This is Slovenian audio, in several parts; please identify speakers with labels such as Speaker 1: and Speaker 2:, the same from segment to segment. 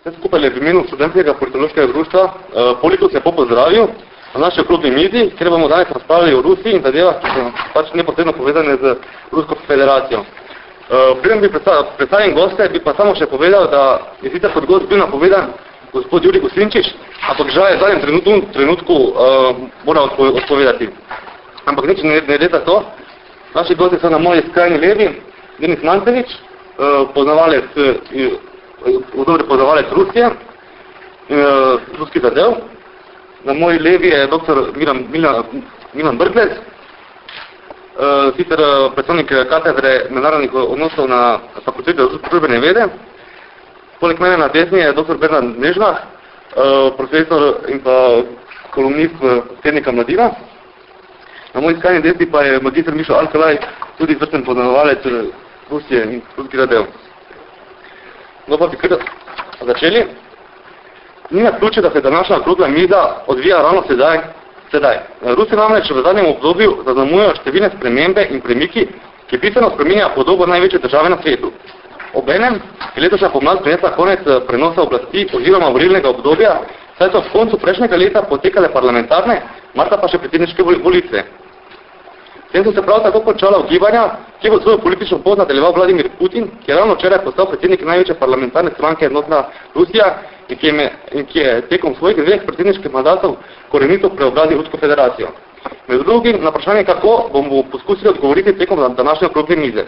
Speaker 1: Vse skupaj je v imenu študentskega politološkega društva uh, Politus je po pozdravil na naši okrogli midi, kjer bomo danes razpravljali o Rusiji in zadevah, ki so pač neposredno povezane z Rusko federacijo. Uh, Preden bi predstavljen goste, bi pa samo še povedal, da je sicer kot gost bil napovedan gospod Juri Goslinčič, ampak žal je v zadnjem trenutku, trenutku uh, mora odpovedati. Ampak nič ne, ne leta to. Naši gosti so na moji skrajni levi, Denis Mancevič, uh, poznavalec, uh, dobro poznavalec Rusije, uh, ruski zadev. Na moji levi je dr. Milan, Milan, Milan Brglec, uh, sicer uh, predstavnik katedre mednarodnih odnosov na fakulteti družbene vede. Poleg mene na desni je dr. Bernard Nežnah, uh, profesor in pa kolumnist tednika Mladina. Na moji skrajni desni pa je magistr Mišo Alkalaj, tudi vrsten poznanovalec Rusije in ruski radev. Pa bi kar začeli. Ni na ključe, da se današnja okrogla miza odvija ravno sedaj. sedaj. Rusi namreč v zadnjem obdobju zaznamujejo številne spremembe in premiki, ki pisano spreminja podobo največje države na svetu. Obenem je letošnja pomlad prinesla konec eh, prenosa oblasti oziroma volilnega obdobja, saj so v koncu prejšnjega leta potekale parlamentarne, marca pa še predsedniške volitve. Tem so se prav tako končala ugibanja, ki bo svojo politično pot nadaljeval Vladimir Putin, ki je ravno včeraj postal predsednik največje parlamentarne stranke Enotna Rusija in ki, je, in ki je tekom svojih dveh predsedniških mandatov korenito preobrazil Rusko federacijo. Med drugim, na vprašanje kako, bomo poskusili odgovoriti tekom današnje okrogle mize.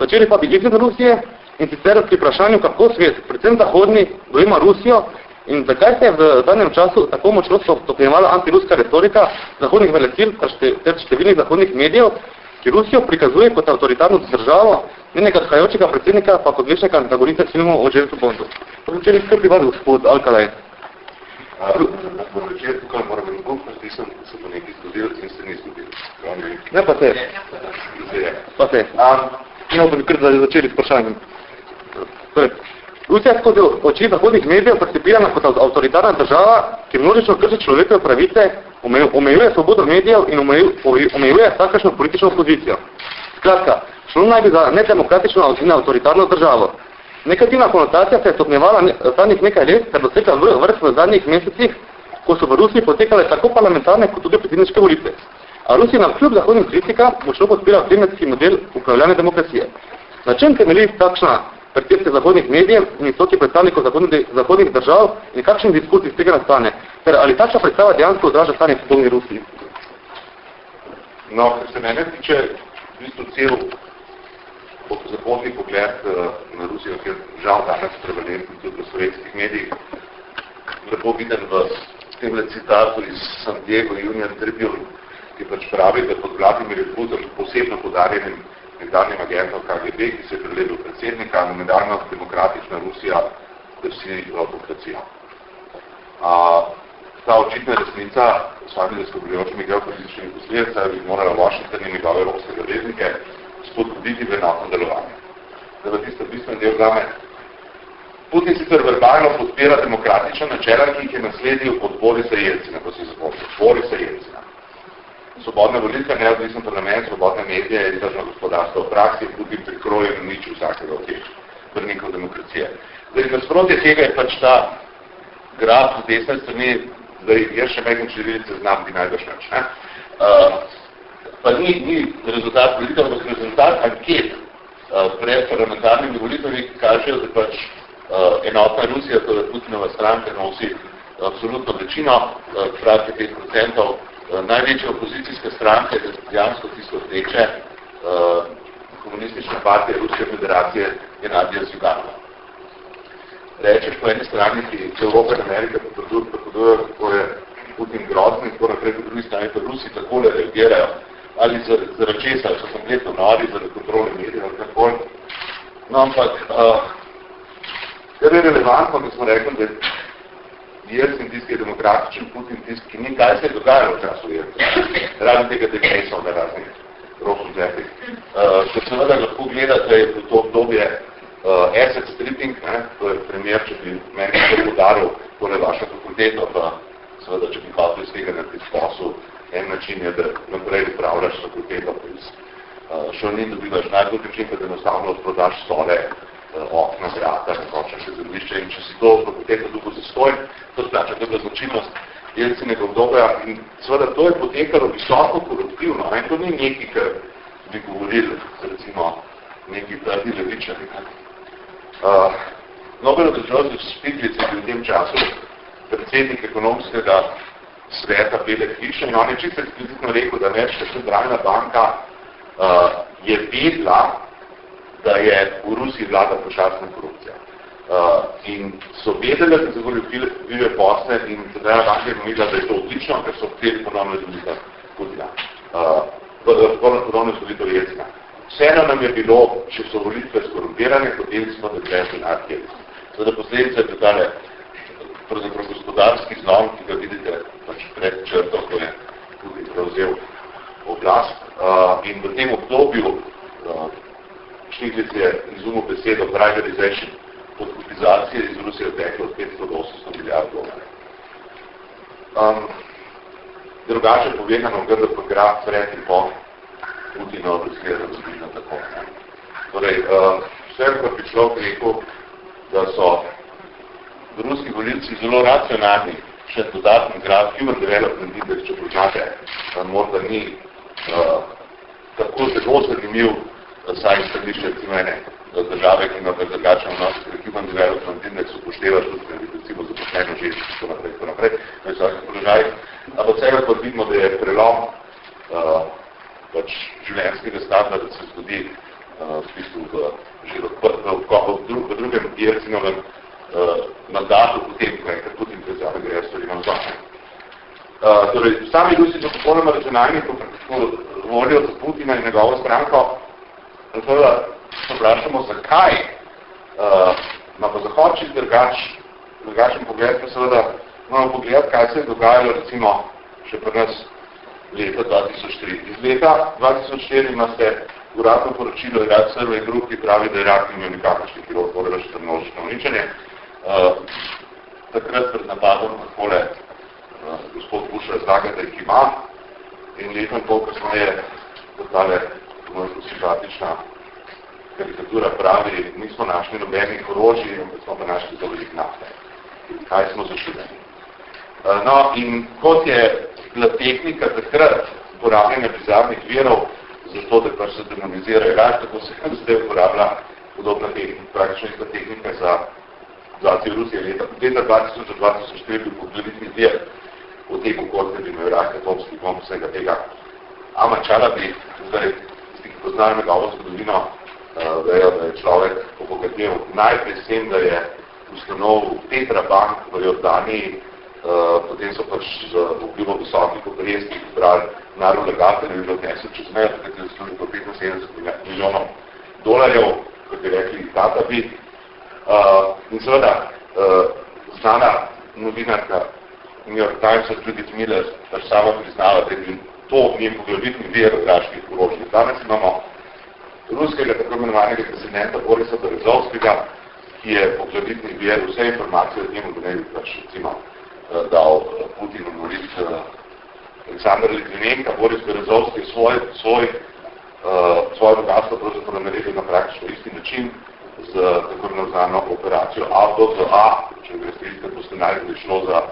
Speaker 1: Začeli pa bi izgled Rusije in sicer pri vprašanju, kako svet, predvsem zahodni, dojima Rusijo In zakaj se je v zadnjem času tako močno stopnjevala antiruska retorika zahodnih velecil ter številnih zahodnih medijev, ki Rusijo prikazuje kot avtoritarno državo, njenega odhajajočega predsednika pa kot večnega antagonista filmov o Jamesu Bondu. To je včeraj skrbi vas, gospod Alkalaj.
Speaker 2: Na začetku, kaj moram in bom, pa sem se to nekaj zgodil in se ni zgodil.
Speaker 1: Ne, pa se. Pa se. Imamo pa bi kar začeli s vprašanjem. Torej, Rusija skozi oči zahodnih medijev percipirana kot avtoritarna država, ki množično krši človekove pravice, omejuje svobodo medijev in omejuje vsakašno politično opozicijo. Skratka, šlo naj bi za nedemokratično in avtoritarno državo. Negativna konotacija se je stopnevala zadnjih nekaj let, ter dosegla vrst v zadnjih mesecih, ko so v Rusiji potekale tako parlamentarne kot tudi predsedniške volitve. A Rusija na kljub zahodnim kritika močno podpira temetski model upravljanja demokracije. Na čem temelji takšna percepcije zahodnih medijev in visoki predstavnikov zahodnih, zahodnih držav in kakšen diskurs iz tega nastane? Ter ali takšna predstava dejansko odraža stanje v sodobni Rusiji?
Speaker 2: No, kar se mene tiče, v bistvu cel zahodni pogled uh, na Rusijo, ki je žal danes prevalentni tudi v sovjetskih medijih, lepo viden v tem citatu iz San Diego Union Tribune, ki pač pravi, da pod Vladimir Putin posebno podarjenim nekdanjim agentom KGB, ki se je prelebil predsednika, medalno demokratična Rusija, da vsi autokracija. A, ta očitna resnica, sami da skobriočimi geopolitičnimi posledica, bi morala Washington in njegove evropske zaveznike spodbuditi v enotno delovanje. Da v tisto bistven del zame, Putin sicer verbalno podpira demokratična načela, ki jih je nasledil od Borisa Jelcina, ko se je zapomnil. Borisa Jelcina svobodna volilka, neodvisen parlament, svobodne medije in tržno gospodarstvo v praksi, tudi prikrojen nič vsakega od teh vrnikov demokracije. Zdaj, nasprotje tega je pač ta graf z desne strani, zdaj, jaz še mekim črvilice znam, bi najbolj nač. Ne? Uh, pa ni, ni rezultat volitev, ampak rezultat anket uh, pred parlamentarnimi volitvami kažejo, da pač uh, enotna Rusija, torej Putinova stranka, nosi absolutno večino, uh, pravi 5%, Eh, največja opozicijska stranka je dejansko tisto rdeče uh, komunistične partije Ruske federacije je Nadija Ziganova. Rečeš po eni strani, ki Evropa in Amerika potrebujejo, kako je Putin grozni, tako naprej, po drugi strani pa Rusi takole reagirajo, ali zaradi česa, so kompletno nori, zaradi kontrole medijev, ali tako. No, ampak, uh, kar je relevantno, da smo rekli, da Jelcin, tisti je demokratičen, Putin, tisti, ki ni kaj se je dogajalo v času Jelcina. Razen tega dekresov na raznih rožnih zepih. Uh, se seveda lahko gleda, da je to obdobje uh, asset stripping, ne, to je primer, če bi meni to podaril, tole vaša fakulteta, pa seveda, če bi hotel iz tega narediti posel, en način je, da naprej upravljaš fakulteto, pa iz uh, šolnin dobivaš najbolj način, da enostavno odprodaš stole okna, vrata, nekoča še zemljišče in če si to potem dolgo zastoj, to splača dobra značilnost jelcinega obdobja in seveda to je potekalo visoko koruptivno, ne? to ni nekaj, kar bi govorili, recimo, neki prvi levičari. Uh, Nobel Joseph Stiglitz je bil v tem času predsednik ekonomskega sveta Bele hiše in on je čisto eksplicitno rekel, da Ameriška centralna banka uh, je vedla, da je v Rusiji vlada pošastna korupcija. Uh, in so vedeli, da so goljufile posle in Centralna banka je pomenila, da je to odlično, ker so hteli ponovno izvolitev Putina. Uh, ponovno izvolitev Jecina. Vseeno nam je bilo, če so volitve skorumpirane, potem smo gre denar Jecina. Zdaj, posledica je totale pravzaprav gospodarski zlom, ki ga vidite pač pred črto, ko je tudi prevzel oblast. Uh, in v tem obdobju uh, Štiglic je izumil besedo privatization, podkupizacije iz Rusije teklo od 500 do 800 milijard dolarjev. Um, drugače povedano, grdo pa graf pred in po Putinov razgleda razvidno tako. Torej, uh, vse pa bi človek rekel, da so ruski volilci zelo racionalni, še dodatni graf, Human Development Index, če poznate, morda ni uh, tako zelo zanimiv saj središče recimo ene države, ki ima drugačen vnos, ker Human Development Index upošteva tudi, ker recimo zaposleno že tako naprej, tako naprej, v vsakih položajih. Ampak vsega pa vidimo, da je prelom uh, pač življenjskega stavna, da se zgodi uh, v bistvu v, že v, v, v, v, drugem Jercinovem uh, mandatu, potem, ko kar Putin prezave agresor in vzame. Uh, torej, sami Rusi so popolnoma računalni, ko volijo za Putina in njegovo stranko, Zato se vprašamo, zakaj uh, ima pa Zahod čist drugač, drugačen pogled, pa seveda moramo pogledati, kaj se je dogajalo recimo še pri nas leta 2003. Iz leta 2004 imate uradno poročilo Irak Survey Group, ki pravi, da Irak ni imel nikakršnih kirov, torej še množično uničenje. Uh, takrat pred napadom takole uh, gospod Bush razlaga, da jih ima in leto in pol kasneje totale možno simpatična karikatura pravi, nismo našli nobenih orožij, ampak smo pa našli zelo nafte. Kaj smo zašljeni? Eh, no, in kot je bila tehnika takrat uporabljanja bizarnih virov, zato da kar se demonizira Irak, tako se zdaj uporablja podobna tehnika, praktično ista tehnika za zacijo Rusije. Leta, leta 2000-2004 bil pogleditni vir v tem kot da bi imel Irak atomski bomb vsega tega. Amačala bi zdaj poznajo njegovo zgodovino, uh, vejo, da je človek obogatil najprej s tem, da je ustanovil Petra Bank v Jordaniji, uh, potem so pač z vplivom visokih obresti izbrali narod legatelj in odnesel čez mejo, takrat je zaslužil po 75 milijonov dolarjev, kot je rekli tata bi. Uh, in seveda, uh, znana novinarka New York Times, Judith Miller, pač sama priznala, da je to njen poglavitni vir vraških orožij. Danes imamo ruskega tako imenovanega prezidenta Borisa Berezovskega, ki je poglavitni vir vse informacije od njemu, da ne bi pač recimo eh, dal eh, Putin umorit eh, Aleksandr Litvinenka, Boris Berezovski svoj, svoj, uh, svoje bogatstvo pravzaprav naredil na praktično isti način z tako imenovano operacijo A do Z A, če greste boste najdel, da je šlo za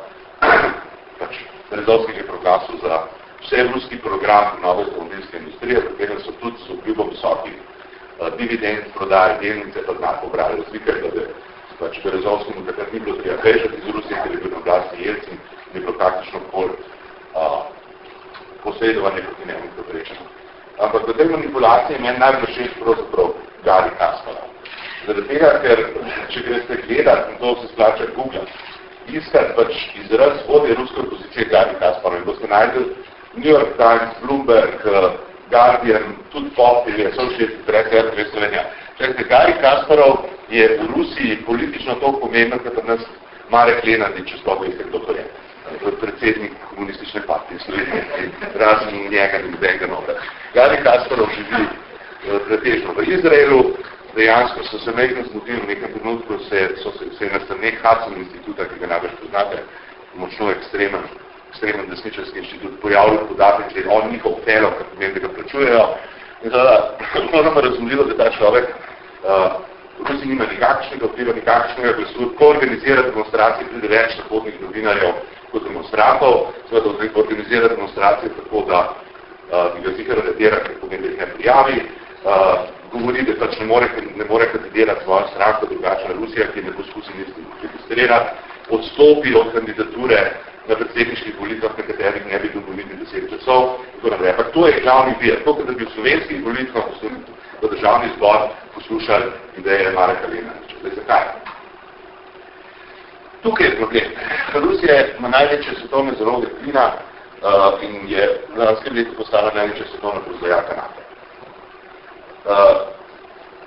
Speaker 2: pač Berezovskega proglasu za vse ruski program nove avtomobilske industrije, v katerem so tudi z obljubo visokih uh, dividend prodaje delnice pa znak pobrali razlike, da bi pač Berezovskemu takrat ni bilo treba bežati iz Rusije, ker je bil na vlasti Jelcin, ni bilo praktično pol uh, posredovanje proti njemu preprečeno. Ampak v tej manipulaciji je meni najbolj všeč pravzaprav Gary Kasparov. Zaradi tega, ker če greste gledati, in to se splača Google, iskati pač izraz vode ruske opozicije Gary Kasparov in boste najdeli New York Times, Bloomberg, uh, Guardian, tudi Pop, ili Associated Press, RTV Slovenija. Čekajte, Gary Kasparov je v Rusiji politično toliko pomembno, kot da nas Marek Lenadi, če sploh veste, kdo to je. To je predsednik komunistične partije Slovenije, razen njega in nobenega nove. Gary Kasparov živi uh, pretežno v Izraelu, dejansko so se nekaj zmotili v nekem trenutku, se, so se, se je nastavnik Hudson instituta, ki ga največ poznate, močno ekstremen ekstremen desničarski inštitut pojavil podatek, da je on njihov fellow, kar pomeni, da ga plačujejo. In teda, moramo razumljivo, da ta človek uh, v Rusiji nima nikakšnega vpliva, nikakšnega glasu, ko organizira demonstracije, pride več nahodnih novinarjev kot demonstratov, seveda organizira demonstracije tako, da uh, bi ga zihar redira, ker pomeni, da jih ne prijavi, uh, govori, da pač ne more, ne more kandidirati svojo stranko, drugačna Rusija, ki ne poskusi niti registrirati, odstopi od kandidature na predsedniških volitvah, na katerih ne bi dovolili 10 časov, tako naprej. Ampak to je glavni vir. To, da bi v slovenskih volitvah v državni zbor poslušali ideje Mareka Lenaniča. Zdaj, zakaj? Tukaj je problem. Rusija ima največje svetovne zaloge plina uh, in je v lanskem letu postala največja svetovna proizvajalka nafte. Uh,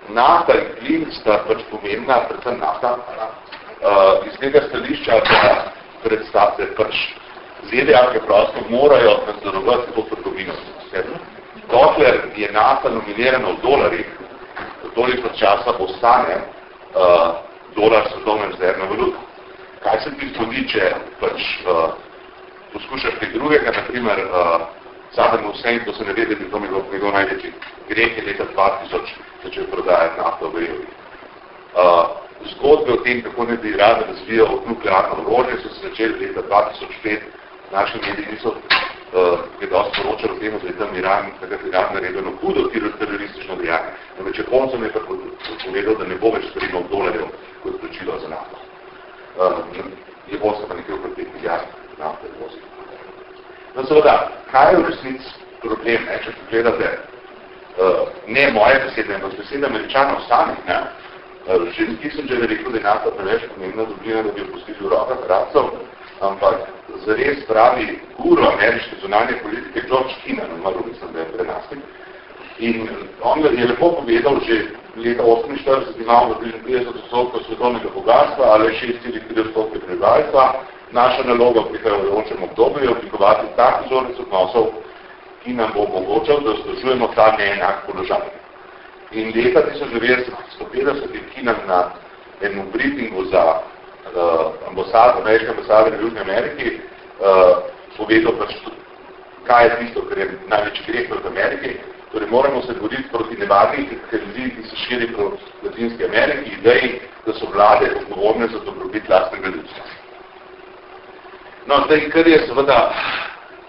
Speaker 2: nafta in plin sta pač pomembna, predvsem nafta, uh, iz tega stališča, da predstavite pač ZDA, ki prosto morajo nadzorovati to trgovino. Dokler je nafta nominirana v dolarjih, toliko časa ostane uh, dolar svetovne rezervne valute. Kaj se ti zgodi, če pač uh, poskušaš kaj drugega, naprimer uh, Saddam Hussein, to se ne vede, da je to njegov, njegov največji greh je leta 2000 začel prodajati nafto v Evi. Uh, zgodbe o tem, kako ne bi rada razvijal nuklearno orožje, so se začeli leta 2005. Naši mediji niso uh, je dosti poročal o tem, da je tam Iran, takrat Iran naredeno hudo teroristično dejanje. Namreč Japoncem je pa povedal, da ne bo več sprejemal dolarjev kot plačilo za nafto. Uh, Japonska pa nekaj okoli 5 milijard nafte vozi. No seveda, kaj je v resnici problem, ne, če pogledate, uh, ne moje besede, ampak besede američanov samih, ne, že nisem že rekel, da je nafta preveč pomembna dobrina, da bi jo pustili v rokah racov, ampak zares pravi guru ameriške zunanje politike George Keenan, umrl mislim, da je prenasnik. In on je lepo povedal, že leta 48 imamo 50 odstotkov svetovnega bogatstva, ali 6,3 odstotke prebivalstva. Naša naloga v prihajajočem obdobju je oblikovati tak vzorec odnosov, ki nam bo omogočal, da zdržujemo ta neenak položaj. In leta 1950 je Keenan na enem briefingu za uh, ambasado, ameriške ambasade v Južni Ameriki, uh, povedal pač, kaj je tisto, kar je največji greh proti Ameriki. Torej, moramo se boriti proti nevarnih televizij, ki se širi proti Latinske Ameriki, ideji, da so vlade odgovorne za dobrobit lastnega ljudstva. No, zdaj, kar je seveda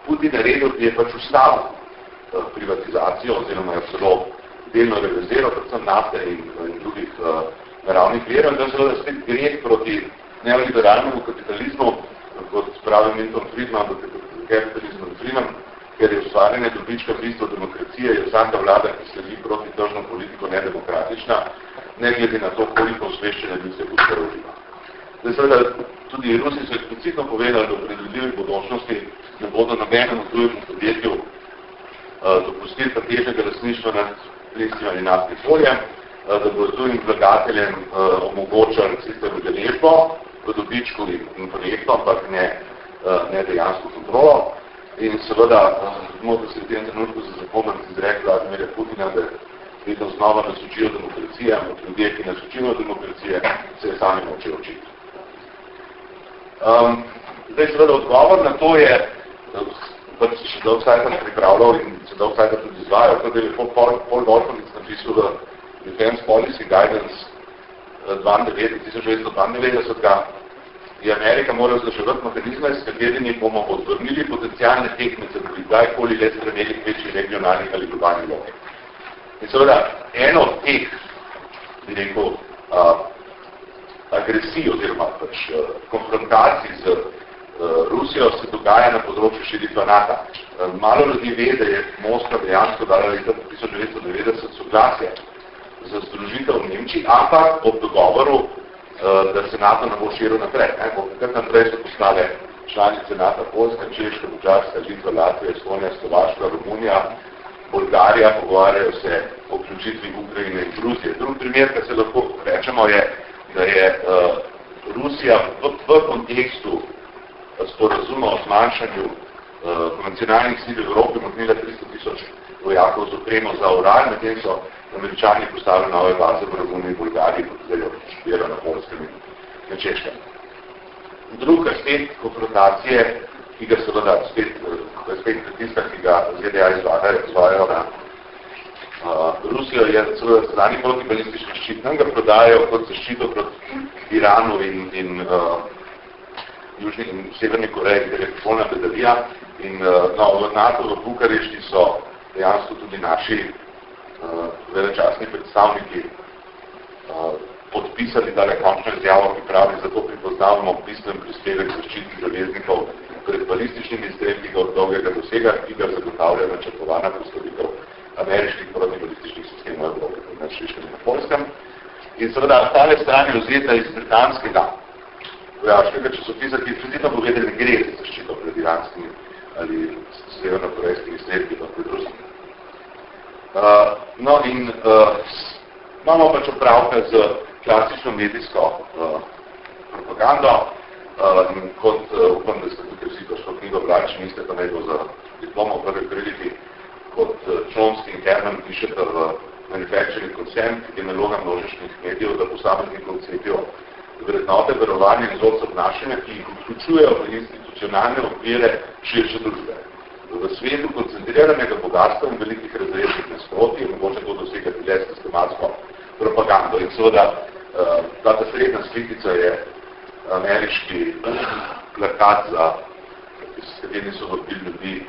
Speaker 2: Putin naredil, je pač ustavil uh, privatizacijo, oziroma je celo delno realiziral, predvsem nafte in, in drugih uh, naravnih verov, in da seveda spet greh proti neoliberalnemu kapitalizmu, kot pravi Milton Friedman, kapitalizmu Freeman, ker je ustvarjanje dobička bistvo demokracije, je vsaka vlada, ki sledi proti tržno politiko, nedemokratična, ne glede na to, koliko osveščene bi se uživa. Zdaj seveda tudi Rusi so eksplicitno povedali, da v predvidljivi bodočnosti ne bodo nobenemu drugemu podjetju uh, dopustili pretežnega lasništva nad plinskim ali naftnim poljem, uh, da bodo tujim vlagateljem uh, omogočali sistem udeležbo, v dobičku in projektu, ampak ne, eh, ne dejansko kontrolo. In seveda, eh, možno se v tem trenutku za zapomen izrek Vladimirja Putina, da vedno znova nas učijo demokracije, ampak ljudje, ki nas učijo demokracije, se je sami moče učiti. Um, zdaj, seveda, odgovor na to je, da se še dolg sajta pripravljal in se dolg sajta tudi izvajal, tako da je Paul, Paul, Paul Wolfowitz napisal v Defense Policy Guidance 1992 je Amerika morala vzdrževati mehanizme, s katerimi bomo odvrnili potencijalne tekmice, da bi kdajkoli le stremeli k večji regionalnih ali globalnih logi. In seveda, eno od teh, bi rekel, uh, agresij oziroma pač, uh, konfrontacij z Rusijo se dogaja na področju širitva NATO. Uh, malo ljudi ve, da je Moskva dejansko dala leta 1990 soglasje za združitev v Nemčiji, ampak ob dogovoru, eh, da se NATO ne bo širil naprej. Ne? Bo kar naprej so postale članice NATO, Poljska, Češka, Bučarska, Litva, Latvija, Estonija, Slovaška, Romunija, Bolgarija, pogovarjajo se o vključitvi Ukrajine in Rusije. Drugi primer, kar se lahko rečemo, je, da je uh, Rusija v, v kontekstu eh, sporazuma o zmanjšanju uh, konvencionalnih sil v Evropi odnila 300 tisoč vojakov z opremo za Ural, medtem so američani postavili nove baze v Romuniji in Bulgariji, kot zdaj jo na Polskem in na Češkem. Drug aspekt konfrontacije, ki ga seveda spet, spet tista, ki ga ZDA izvajajo na Rusijo je seveda strani protibalistični ščit, nam ga prodajajo kot zaščito proti Iranu in, in uh, Južni in Severni Koreji, ker je polna bedavija. In uh, no, v NATO v Bukarešti so dejansko tudi naši uh, velečasni predstavniki uh, podpisali tale končno izjavo, ki pravi, zato pripoznavamo bistven prispevek zaščiti železnikov pred balističnimi izdelki od dolgega dosega, ki ga zagotavlja načrtovana postavitev ameriških protibalističnih sistemov Evrope, na Šviškem na Polskem. In seveda, tale strani vzeta iz britanskega vojaškega časopisa, ki je tudi povedali, ne gre za zaščito pred iranskimi ali severno-korejskimi izdelki, pa pred Rusimi. Uh, no in uh, imamo pač opravka z klasično medijsko uh, propagando, uh, in kot uh, upam, da ste tukaj vsi to knjigo brali, če niste pa najbolj za diplomo prve krediti, kot uh, Chomsky in Herman pišete v Manufacturing Consent, ki je naloga množičnih medijev, da posamezni konceptijo vrednote verovanja in vzorcev obnašanja, ki jih vključujejo v institucionalne okvire širše družbe. V svetu koncentriranega bogatstva in velikih razrešnih nasproti je mogoče to dosegati le sistematsko propagando. In seveda, uh, ta srednja slikica je ameriški plakat za, s katerimi so dobili ljudi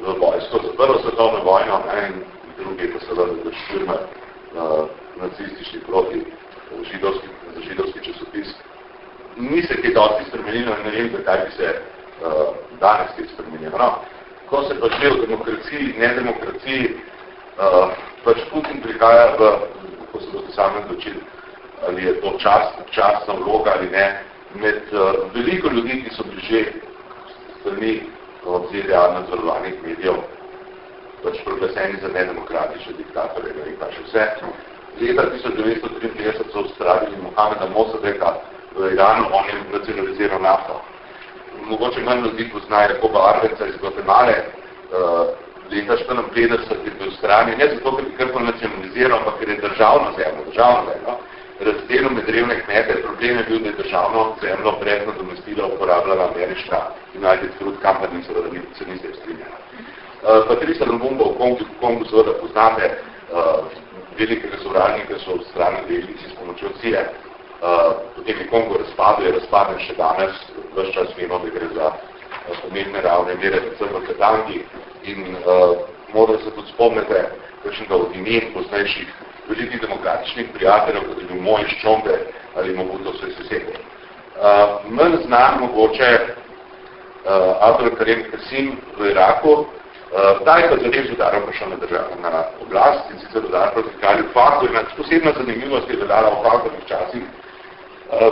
Speaker 2: v vojsko za prvo svetovno vojno in drugi pa seveda za širma uh, nacistični proti židovski, židovski časopis. Ni se kaj dosti spremenilo in ne vem, zakaj bi se uh, danes kaj spremenilo. No, ko se pač v demokraciji, ne demokraciji, uh, pač Putin prihaja v, ko se boste sami odločili, ali je to čas, časna vloga ali ne, med uh, veliko ljudi, ki so bili že strani od ZDA nadzorovanih medijev, pač proglaseni za nedemokratične diktatore, ne vem pa še vse. Leta 1953 so ustravili Mohameda Mossadeka v Iranu, on je nacionaliziral nafto. Mogoče manj ljudi poznaje Jakoba Arbenca iz Guatemala, uh, leta 1954 je bil strani, ne zato, ker bi krpno nacionaliziral, ampak ker je državno zemljo, državno zemljo, razdelil med revne kmete. Problem je bil, da je državno zemljo brez nadomestila uporabljala ameriška United Fruit Company, seveda ni, se niste strinjali. Uh, Patricia Lumumba v Kongu, v Kongu seveda poznate uh, velikega sovražnika, so strani delnici s pomočjo CIA. Uh, potem je Kongo razpadel, je razpaden še danes, vse čas vemo, da gre za uh, pomembne ravne mere, predvsem v Katangi in uh, morda se tudi spomnite kakšnega od imen poznejših velikih demokratičnih prijateljev, kot je bil moj iz Čombe ali Mobuto vse sesede. Uh, Mn znam mogoče uh, Abdel Karim Kasim v Iraku, ta je pa zadev udaril prišel na, državo, na oblast in sicer udaril proti Kalju Faktu in posebna zanimivost je vedala v Faktovih časih.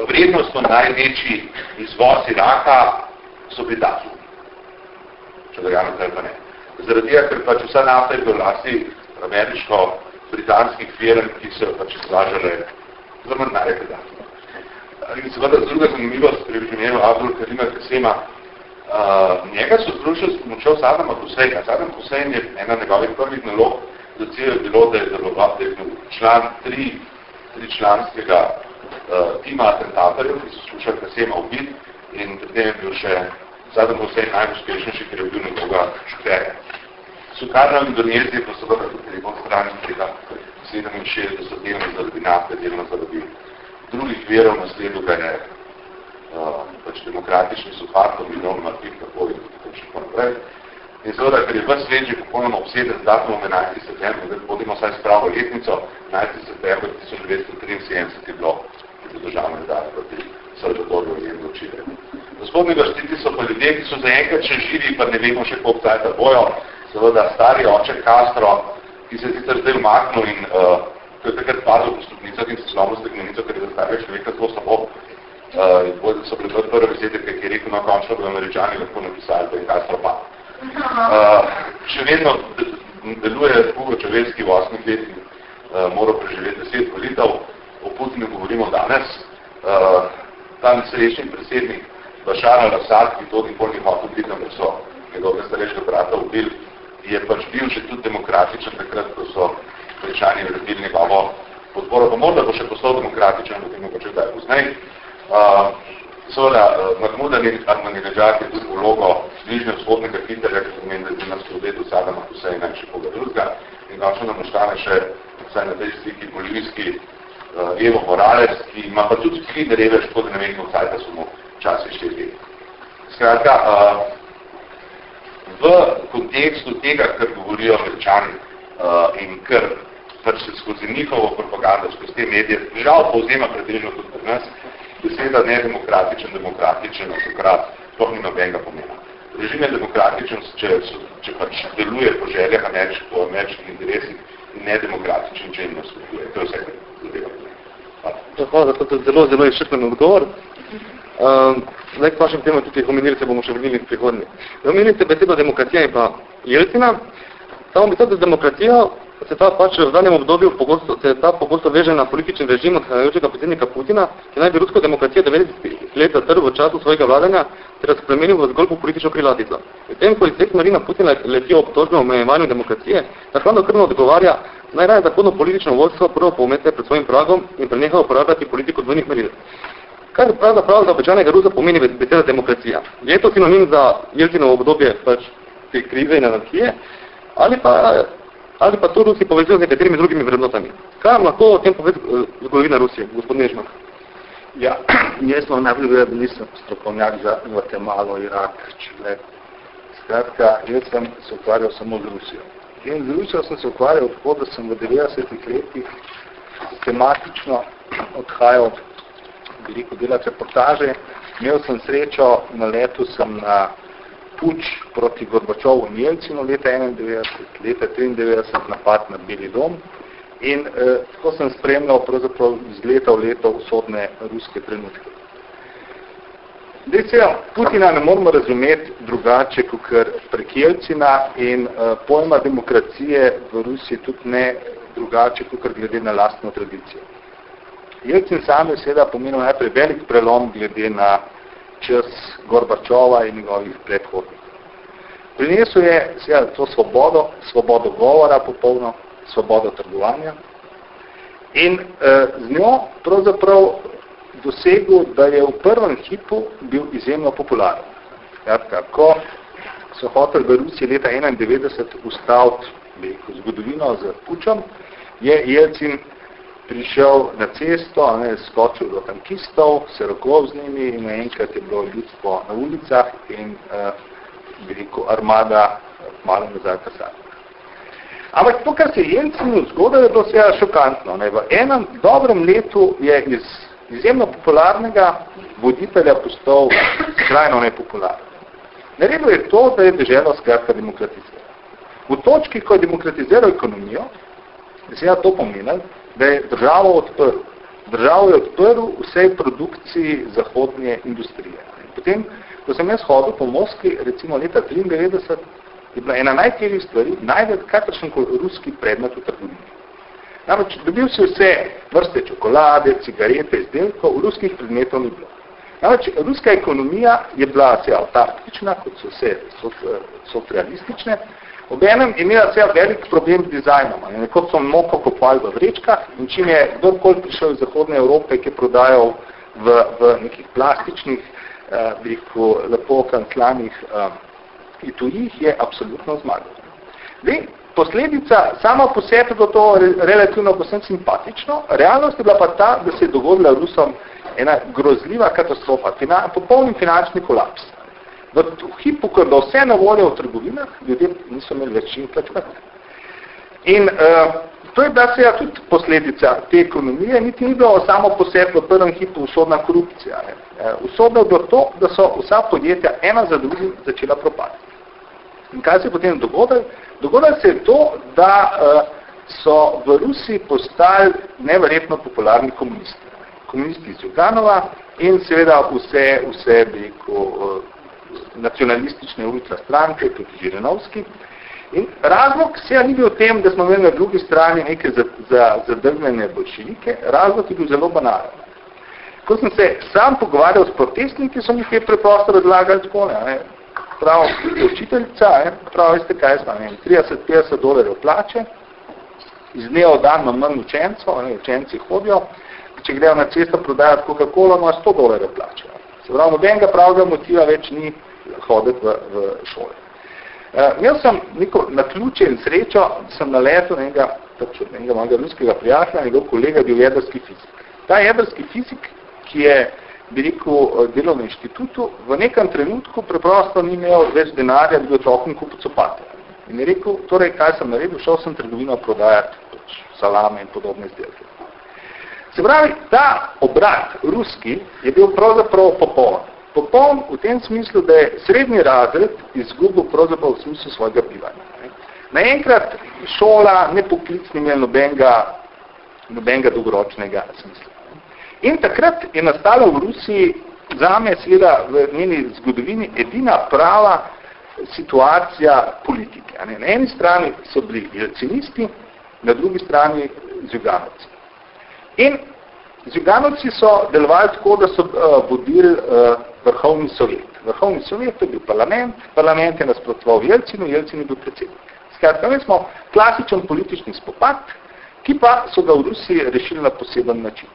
Speaker 2: Vrednostno največji izvoz Iraka so britaki. Če verjamem, pa ne. Zaradi tega, ker pač vsa nafta je v vlasti ameriško britanskih firm, ki so pač izvažale zelo manj In seveda druga zanimivost pri življenju Abdul Karima Kasema, uh, njega so združili s pomočjo Sadama Huseina. Sadam Husein je ena njegovih prvih nalog, za cilj je bilo, da je deloval, da je član tri, tri članskega uh, tima atentatorjev, ki so slušali Kasema ubiti in potem je bil še Sadam Husein najuspešnejši, ker je bil njegoga šoferja. Sukarna Indonezija pa seveda tudi po strani tega 67 delno zaradi nafte, delno zaradi drugih verov na sledu, kaj ne pač demokratični suharto, milijon martiv, tako in tako naprej. In seveda, ker je v svet že popolnoma obseden z datumom 11. septembra, da bodimo saj spravo letnico, 11. septembra 1973 je bilo državne dane proti Salvadorju in Endočile. Gospodnega štiti so pa ljudje, ki so zaenkrat še živi, pa ne vemo še koliko cajta bojo, seveda stari oče Castro, ki se je sicer zdaj umaknil in uh, ko je takrat padel po stopnicah in se slabo stegnenico, ker je za starega človeka to samo, uh, so pred prve besede, ki je rekel, no končno bi američani lahko napisali, da je Castro pa. Uh, še vedno deluje Hugo Čavelski v osmih letih, uh, moral preživeti deset volitev, o Putinu govorimo danes. Uh, ta nesrečni predsednik Bašar al-Assad, ki to nikoli ni hotel biti, ampak so njegovega starejšega brata ubili, je pač bil že tudi demokratičen takrat, ko so prečani vredili njegovo podporo, pa morda bo še postal demokratičen, potem mogoče kdaj poznej. Seveda, uh, Mahmud Ahmadinejad je tudi vlogo bližnje vzhodnega Hitlerja, ki pomeni, da je nas vledu Sadama Huseina in še koga drugega. In končno nam ostane še, vsaj na tej sliki, bolivijski uh, Evo Morales, ki ima pa tudi dreve, škode ne vem, kako kaj da so mu časi štiri. Skratka, uh, v kontekstu tega, kar govorijo američani uh, in kar pač se skozi njihovo propagando, skozi te medije, žal povzema pretežno tudi pri nas, beseda nedemokratičen, demokratičen, okrat, to ni nobenega pomena. Režim je demokratičen, če, če pač deluje po željah američ, po američkih interesih in nedemokratičen, če jim nasprotuje. To je vse, kar zadeva.
Speaker 1: Hvala. Hvala za to zelo, zelo izčrpen odgovor. Uh, zdaj, k vašem temu tudi se bomo še vrnili v prihodnje. Omenili ste besedo demokracija in pa Jelcina. Samo bi to, da demokracija se ta pač v zadnjem obdobju pogosto, se ta pogosto veže na politični režim odhajajočega predsednika Putina, ki naj bi rusko demokracijo 90 let zatrl v času svojega vladanja ter spremenil v zgolj po politično krilatico. V tem, ko iz Marina Putina letijo obtožbe o omejevanju demokracije, na hladno krvno odgovarja, naj raje zahodno politično vodstvo prvo pomete pred svojim pragom in preneha uporabljati politiko dvojnih meril kar pravzaprav za običajnega Rusa pomeni beseda demokracija. Je to sinonim za Jelcinovo obdobje pač te krize in anarhije, ali pa, ali pa to Rusi povezujo z nekaterimi drugimi vrednotami. Kaj vam lahko o tem povedi eh, zgodovina Rusije, gospod Nežmak?
Speaker 3: Ja, jaz sem najbolj da nisem strokovnjak za Guatemala, Irak, Čile. Skratka, jaz sem se ukvarjal samo z Rusijo. In z Rusijo sem se ukvarjal tako, da sem v 90-ih letih tematično odhajal veliko delati reportaže. Imel sem srečo, na letu sem na puč proti Gorbačovu in Jelcinu leta 91, leta 93 napad na Beli dom. In eh, tako sem spremljal pravzaprav z leta v leto usodne ruske trenutke. Zdaj se Putina ne moramo razumeti drugače, kot prek Jelcina in eh, pojma demokracije v Rusiji tudi ne drugače, kot glede na lastno tradicijo. Jelcin sam je seveda pomenil najprej velik prelom glede na čas Gorbačova in njegovih predhodnikov. Prinesel je seveda to svobodo, svobodo govora popolno, svobodo trgovanja in eh, z njo pravzaprav dosegel, da je v prvem hipu bil izjemno popularen. Kratka, ko so hoteli v Rusiji leta 91 ustaviti zgodovino z Pučom, je Jelcin prišel na cesto, ne, skočil do tankistov, se rokov z njimi in naenkrat je bilo ljudstvo na ulicah in uh, veliko armada malo nazaj kasati. Ampak to, kar se je Jelcinu zgodilo, je bilo seveda šokantno. Ne. V enem dobrem letu je iz izjemno popularnega voditelja postal skrajno nepopularen. Naredil je to, da je deželo skratka demokratiziral. V točki, ko je demokratiziral ekonomijo, je seveda to pomenilo, da je državo odprl. Državo je odprl vsej produkciji zahodnje industrije. Potem, ko sem jaz hodil po Moskvi, recimo leta 1993, je bila ena najtežjih stvari največ kakršen ruski predmet v trgovini. Namreč, dobil si vse vrste čokolade, cigarete, izdelkov, ruskih predmetov ni bilo. Namreč, ruska ekonomija je bila vse autarktična, kot so vse socialistične, Obenem je imela cel velik problem z dizajnom. Nekot so moko kopali v vrečkah in čim je kdorkoli prišel iz Zahodne Evrope, ki je prodajal v, v nekih plastičnih, eh, veliko lepo kanklanih eh, itujih, je absolutno zmagal. Zdaj, posledica sama po sebi do to relativno posem simpatično, realnost je bila pa ta, da se je dogodila Rusom ena grozljiva katastrofa, fina, popolni finančni kolaps. V hipu, ko je bilo vse na voljo v trgovinah, ljudje niso imeli več in plačevati. In uh, to je bila seveda tudi posledica te ekonomije, niti ni bilo samo po sebi v prvem hipu usodna korupcija. Ne. Uh, usodno je bilo to, da so vsa podjetja ena za drugim začela propadati. In kaj se je potem dogodilo? Dogodilo se je to, da uh, so v Rusiji postali neverjetno popularni komunisti. Komunisti iz Juganova in seveda vse, vse bi, ko, uh, nacionalistične ultra stranke, tudi Žirinovski. In razlog se ni bil v tem, da smo imeli na drugi strani neke zadrgnjene za, za bolševike, razlog je bil zelo banalen. Ko sem se sam pogovarjal s protestniki, so mi kaj preprosto razlagali tako, ne, prav učiteljica, ne, prav veste kaj smo, 30-50 dolarjev plače, iz dneva v dan ima manj učencov, ne, učenci hodijo, če grejo na cesto prodajati Coca-Cola, ima 100 dolarjev plače. Se pravi, nobenega pravega motiva več ni hoditi v, v šole. Uh, imel sem neko naključje in srečo, sem naletel enega, pač, enega mojega ruskega prijatelja, njegov kolega bil jedrski fizik. Ta jedrski fizik, ki je bi rekel, delal na inštitutu, v nekem trenutku preprosto ni imel več denarja, da bi otrokom kupil copate. In je rekel, torej, kaj sem naredil, šel sem trgovino prodajati pač, salame in podobne izdelke. Se pravi, ta obrat ruski je bil pravzaprav popoln. Popoln v tem smislu, da je srednji razred izgubil pravzaprav v smislu svojega bivanja. Naenkrat šola ne poklicni imel nobenega, nobenega dolgoročnega smisla. In takrat je nastala v Rusiji zame seveda v njeni zgodovini edina prava situacija politike. Ne? Na eni strani so bili jelcinisti, na drugi strani zjuganovci. In zjuganovci so delovali tako, da so uh, vodili uh, vrhovni sovjet. Vrhovni sovjet je bil parlament, parlament je nasprotoval Jelcinu, Jelcin je bil predsednik. Skratka, mi smo klasičen politični spopad, ki pa so ga v Rusiji rešili na poseben način.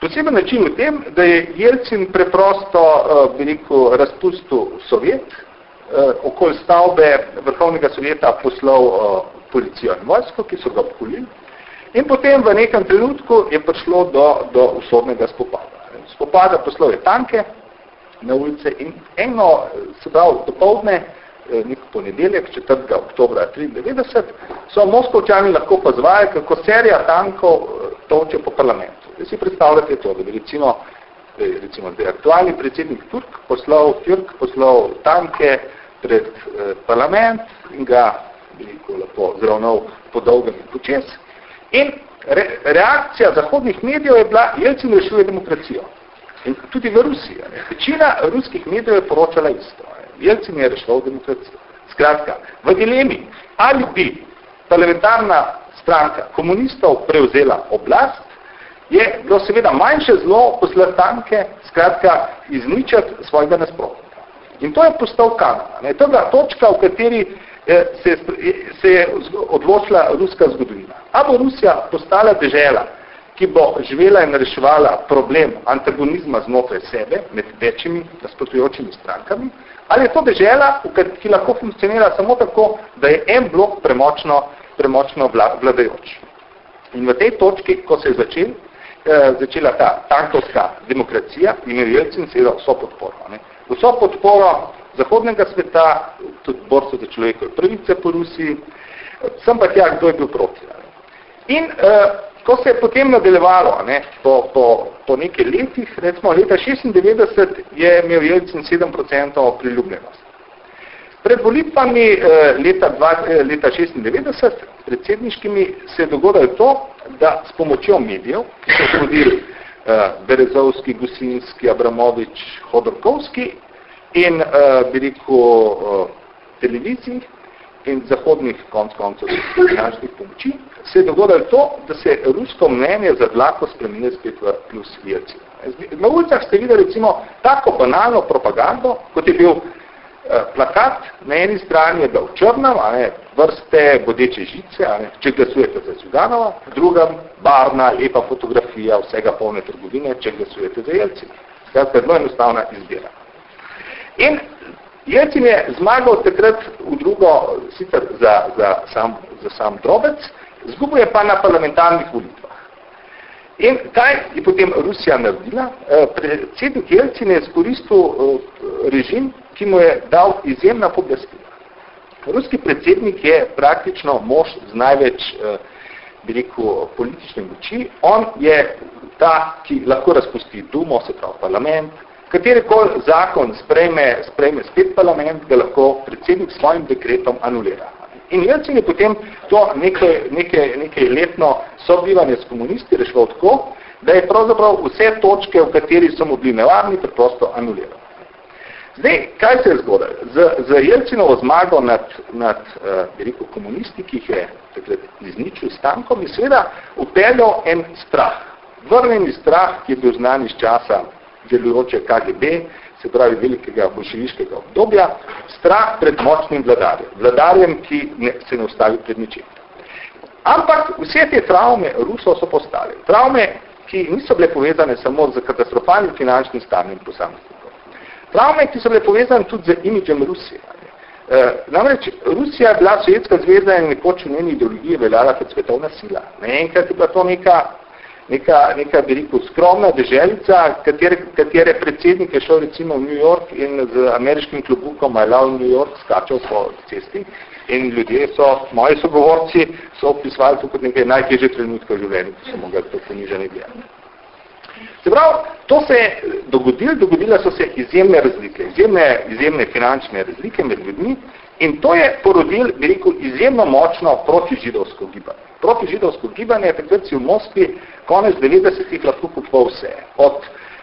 Speaker 3: Poseben način v tem, da je Jelcin preprosto, uh, bi rekel, razpustil sovjet, uh, okoli stavbe vrhovnega sovjeta poslal uh, policijo in vojsko, ki so ga obkolili. In potem v nekem trenutku je prišlo do, do usodnega spopada. Spopada poslal je tanke na ulice in eno, se pravi, dopoldne, nek ponedeljek, 4. oktobra 93, so Moskovčani lahko pozvali, kako serija tankov toče po parlamentu. Da si predstavljate to, da bi recimo, recimo da je aktualni predsednik Turk poslal, Turk poslal tanke pred eh, parlament in ga veliko lepo zravnal po dolgem in počes. In re, reakcija zahodnih medijev je bila, Jelcin rešuje demokracijo. In tudi v Rusiji. Ne. Večina ruskih medijev je poročala isto. Ne. Jelcin je rešil demokracijo. Skratka, v dilemi, ali bi parlamentarna stranka komunistov prevzela oblast, je bilo seveda manjše zlo poslatanke, skratka, izničati svojega nasprotnika. In to je postal kanon. To je bila točka, v kateri eh, se, se je odločila ruska zgodovina. A bo Rusija postala dežela, ki bo živela in reševala problem antagonizma znotraj sebe, med večjimi nasprotujočimi strankami, ali je to dežela, ki lahko funkcionira samo tako, da je en blok premočno, premočno vladajoč. In v tej točki, ko se je začel, eh, začela ta tankovska demokracija, imel Jelcin seveda vso podporo. Ne. Vso podporo zahodnega sveta, tudi borstvo za človekove pravice po Rusiji, sem pa tja, kdo je bil proti. In eh, ko se je potem nadaljevalo, ne, po, po, po nekaj letih, recimo leta 96 je imel Jelcin 7% priljubljenost. Pred volitvami eh, leta, dva, eh, leta 96, predsedniškimi, se je dogodilo to, da s pomočjo medijev, ki so hodili eh, Berezovski, Gusinski, Abramovič, Hodorkovski in eh, bi rekel eh, televizij in zahodnih konc koncev finančnih pomoči, se je dogodilo to, da se rusko mnenje za dlako spremenilo spet v plus Jelcin. Na ulicah ste videli recimo tako banalno propagando, kot je bil Eh, plakat na eni strani je bil črnav, a ne, vrste bodeče žice, a ne, če glasujete za Zuganova, drugem barna, lepa fotografija vsega polne trgovine, če glasujete za Jelcin. Skratka, zelo enostavna izbira. In Jelcin je zmagal takrat v drugo, sicer za, za, sam, za sam drobec, zgubil je pa na parlamentarnih volitvah. In kaj je potem Rusija naredila? Eh, predsednik Jelcin je skoristil eh, režim, ki mu je dal izjemna pooblastila. Ruski predsednik je praktično mož z največ eh, bi rekel, politične moči. On je ta, ki lahko razpusti Dumo, se pravi parlament, katerikoli zakon sprejme, sprejme spet parlament, ga lahko predsednik s svojim dekretom anulira. In Jelcin je potem to nekaj, nekaj, nekaj letno sobivanje s komunisti rešil tako, da je pravzaprav vse točke, v kateri so mu bili nevarni, preprosto anuliral. Zdaj, kaj se je zgodilo? Z, z Jelcinovo zmago nad, nad uh, rekel, komunisti, ki jih je takrat izničil s tankom, je seveda upeljal en strah. Vrneni strah, ki je bil znan iz časa delujoče KGB, se pravi velikega bolševiškega obdobja, strah pred močnim vladarjem, vladarjem, ki ne, se ne ustavi pred ničem. Ampak vse te travme Rusov so postale. Travme, ki niso bile povezane samo z katastrofalnim finančnim stanjem posameznikov. Travme, ki so bile povezane tudi z imidžem Rusije. Uh, namreč Rusija je bila Sovjetska zvezda in nekoč v njeni ideologiji veljala kot svetovna sila. Naenkrat je bila to neka, neka, neka veliko skromna deželica, katere, katere predsednik je šel recimo v New York in z ameriškim klubukom I love New York skačal po cesti in ljudje so, moji sogovorci, so opisvali to kot nekaj najtežje trenutka v življenju, ki so mogli to ponižanje gledati. Se pravi, to se je dogodilo, dogodile so se izjemne razlike, izjemne, izjemne finančne razlike med ljudmi in to je porodil, bi rekel, izjemno močno protižidovsko gibanje. Protižidovsko gibanje je takrat v Moskvi konec 90-ih lahko kupoval vse. Od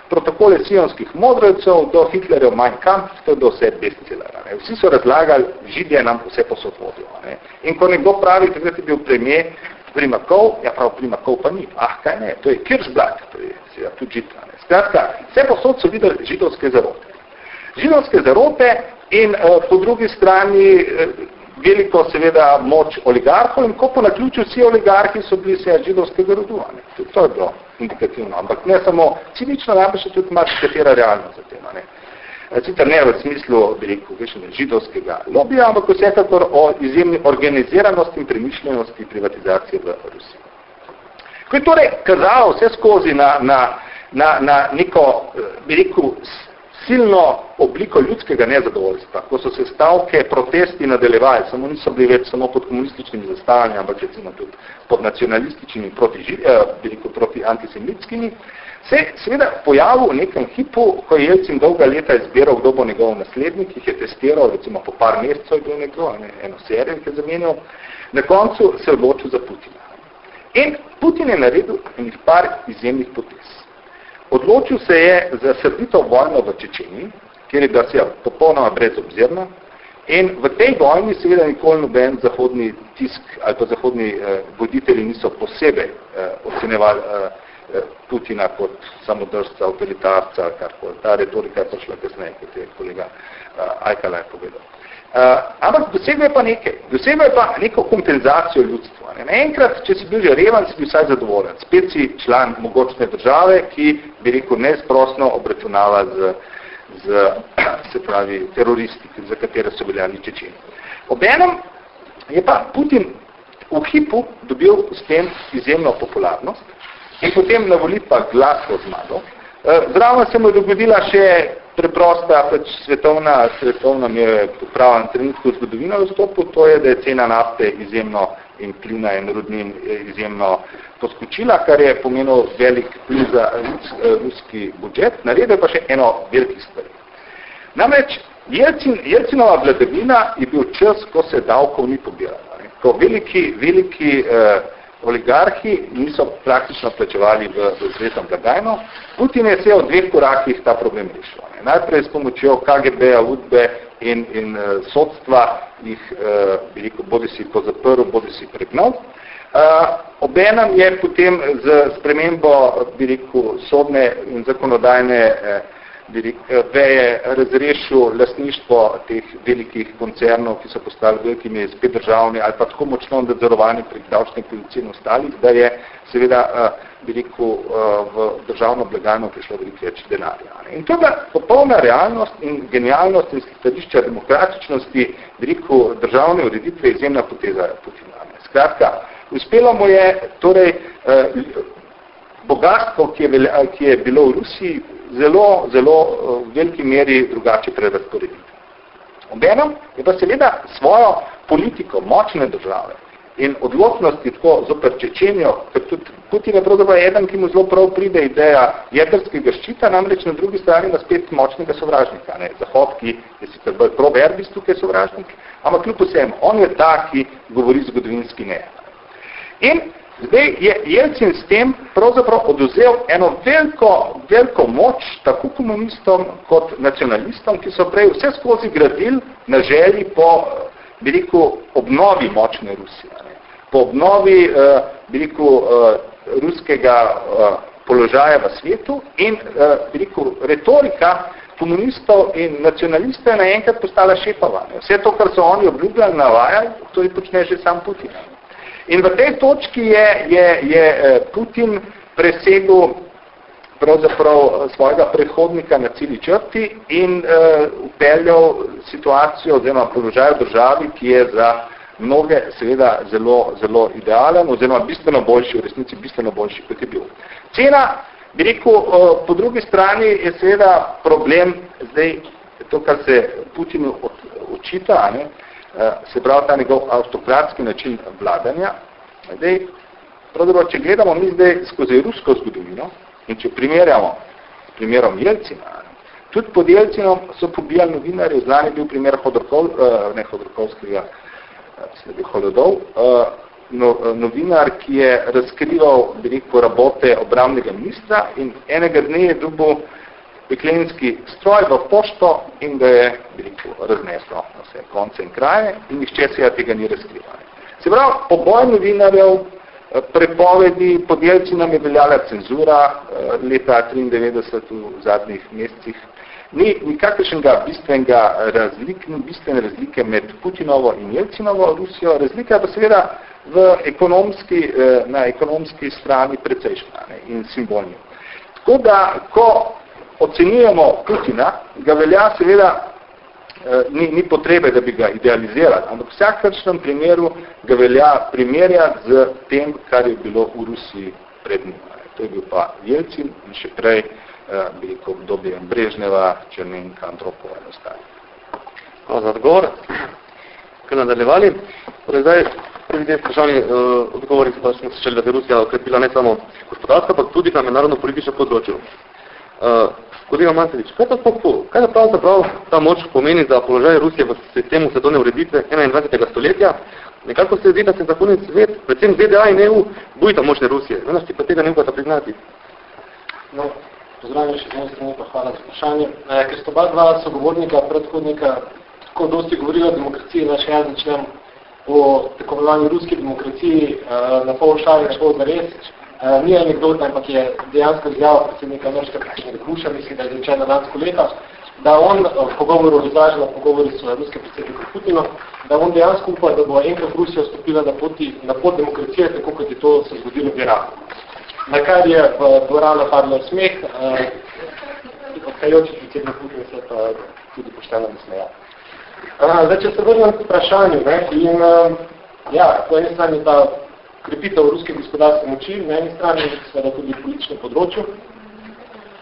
Speaker 3: protokole sionskih modrojcev do Hitlerjev Mein Kampf, to do vse bestselera. Vsi so razlagali, židje nam vse posod vodijo. Ne? In ko nekdo pravi, takrat je bil premijer Primakov, ja prav Primakov pa ni. Ah, kaj ne, to je Kiršblad, to je seveda tudi. Ne? Skratka, vse posod so videli židovske zarote. Židovske zarote in uh, po drugi strani uh, veliko seveda moč oligarhov in ko po naključju vsi oligarhi so bili seveda židovskega rodu. Ne? To je bilo indikativno, ampak ne samo cinično, ampak še tudi marš katera realnost za tema. Ne? Sicer ne v smislu veliko židovskega lobija, ampak vsekakor o izjemni organiziranosti in premišljenosti privatizacije v Rusiji. Ko je torej kazalo vse skozi na, na, na, na neko, bi rekel, silno obliko ljudskega nezadovoljstva, ko so se stavke, protesti nadaljevali, samo niso bili več samo pod komunističnimi zastavami, ampak recimo tudi pod nacionalističnimi proti, eh, proti antisemitskimi, se je seveda pojavil v nekem hipu, ko je Jelcin dolga leta izbiral, kdo bo njegov naslednik, jih je testiral, recimo po par mesecev je bil nekdo, ne, eno serijo jih je zamenil, na koncu se je odločil za Putina. In Putin je naredil enih par izjemnih potez. Odločil se je za srdito vojno v Čečeniji, kjer je se popolnoma brezobzirna in v tej vojni seveda nikoli noben zahodni tisk ali pa zahodni eh, voditelji niso posebej eh, ocenevali eh, eh, Putina kot samodržca, avtoritarca, karkoli. Ta retorika je prišla kasneje, kot je kolega eh, Ajkala je povedal. Uh, ampak dosegel je pa nekaj, dosegel je pa neko kompenzacijo ljudstva. Ne? Enkrat, če si bil že revan, si bil vsaj zadovoljen. Spet si član mogočne države, ki bi rekel nesprosno obračunava z, z se pravi, teroristi, za katere so veljali Čečeni. Obenem je pa Putin v hipu dobil s tem izjemno popularnost in potem na volitvah glasko zmagal. Uh, zraven se mu je dogodila še preprosta pač svetovna, svetovna mi je pravim trenutku zgodovina v stopu, to je, da je cena nafte izjemno in plina in rudnin izjemno poskočila, kar je pomenil velik plin za rus, ruski budžet. Naredil pa še eno velikih stvari. Namreč, Jelcin, Jelcinova vladavina je bil čas, ko se davkov ni pobirala. Ko veliki, veliki eh, oligarhi niso praktično plačevali v, v zvezno blagajno. Putin je se v dveh korakih ta problem rešil. Najprej s pomočjo KGB-a, UDBE in, in uh, sodstva jih uh, bodi si to zaprl, bodi si pregnal. Uh, obenem je potem z spremembo bi rekel, sodne in zakonodajne uh, veje razrešil lastništvo teh velikih koncernov, ki so postali velikimi spet državni ali pa tako močno nadzorovani prek davčne policije in ostalih, da je seveda eh, bi rekel, eh, v državno blagajno prišlo veliko več denarja. In to je popolna realnost in genialnost in stališča demokratičnosti bi rekel, državne ureditve izjemna poteza Putina. Skratka, uspelo mu je torej eh, bogatstvo, ki je, ki je bilo v Rusiji, zelo, zelo eh, v veliki meri drugače prerasporediti. Obenem je pa seveda svojo politiko močne države in odločnosti tako zoper Čečenijo, ker tudi Putin je pravzaprav eden, ki mu zelo prav pride ideja jedrskega ščita, namreč na drugi strani na spet močnega sovražnika. Ne? Zahod, ki je sicer bolj proverbis tukaj sovražnik, ampak kljub vsem, on je ta, ki govori zgodovinski ne. In Zdaj je Jelcin s tem pravzaprav oduzel eno veliko, veliko moč tako komunistom kot nacionalistom, ki so prej vse skozi gradili na želji po veliko obnovi močne Rusije. Ne. Po obnovi uh, veliko uh, ruskega uh, položaja v svetu in uh, veliko retorika komunistov in nacionalistov je naenkrat postala šepava. Ne. Vse to, kar so oni obljubljali, navajali, to je počne že sam Putin. In v tej točki je, je, je eh, Putin presegel pravzaprav eh, svojega prehodnika na celi črti in uh, upeljal situacijo oziroma položaj v državi, ki je za mnoge seveda zelo, zelo idealen oziroma bistveno boljši, v resnici bistveno boljši, kot je bil. Cena, bi rekel, po drugi strani je seveda problem zdaj to, kar se Putinu očita, ne, se pravi ta njegov autokratski način vladanja. Zdaj, pravzaprav, če gledamo mi zdaj skozi rusko zgodovino in če primerjamo s primerom Jelcina, Tudi pod Jelcinom so pobijali novinarje, znan je bil primer Hodorkov, uh, ne Hodorkovskega, sledi Holodov, uh, no, novinar, ki je razkrival veliko rabote obramnega ministra in enega dne je dobil peklenski stroj v pošto in ga je veliko razneslo na vse konce in kraje in nihče se tega ni razkrival. Se pravi, poboj novinarjev, prepovedi, pod Jelcinom je veljala cenzura leta 93 v zadnjih mesecih ni nikakršnega bistvenega razlik, ni bistvene razlike med Putinovo in Jelcinovo Rusijo, razlika pa seveda v ekonomski, eh, na ekonomski strani precejšnja ne, in simbolni. Tako da, ko ocenjujemo Putina, ga velja seveda, eh, ni, ni potrebe, da bi ga idealizirali, ampak v vsakršnem primeru ga velja primerjati z tem, kar je bilo v Rusiji pred njim. To je bil pa Jelcin in še prej bi rekel, obdobje Brežneva, Črnenka, Antropova in ostali.
Speaker 1: Hvala za odgovor. Kaj nadaljevali? Torej zdaj, prvi del vprašanje uh, odgovori pa smo slišali, da bi Rusija okrepila ne samo gospodarska, pa tudi na mednarodno politično področju. Uh, kolega Mancevič, kaj spokoj, kaj to pravzaprav ta moč pomeni za položaj Rusije v sistemu svetovne ureditve 21. stoletja? Nekako se zdi, da se zahodni svet, predvsem ZDA in EU, bojita močne Rusije. Vendar ti pa tega ne upata priznati.
Speaker 4: No, Pozdravljam še z ene strani, pa hvala za vprašanje. E, ker sta oba dva sogovornika, predhodnika, tako dosti govorila o demokraciji, naš jaz začnem o tako imenovanju ruski demokraciji, e, na pol šali šlo za res. E, ni anekdota, ampak je dejansko izjava predsednika Ameriška kakšnega Kuša, mislim, da je začena lansko leta, da on v pogovoru razlažila pogovori s ruske predsednikom Putino, da on dejansko upa, da bo enkrat Rusija stopila na, poti, na pot demokracije, tako kot je to se zgodilo v Iraku na kar je v dvorano padlo smeh, uh, odhajajoči predsednik Putin se pa tudi pošteno nasmeja. Uh, zdaj, če se vrnem k vprašanju, ne, in uh, ja, po eni strani ta krepitev ruske gospodarske moči, na eni strani seveda tudi politično področju.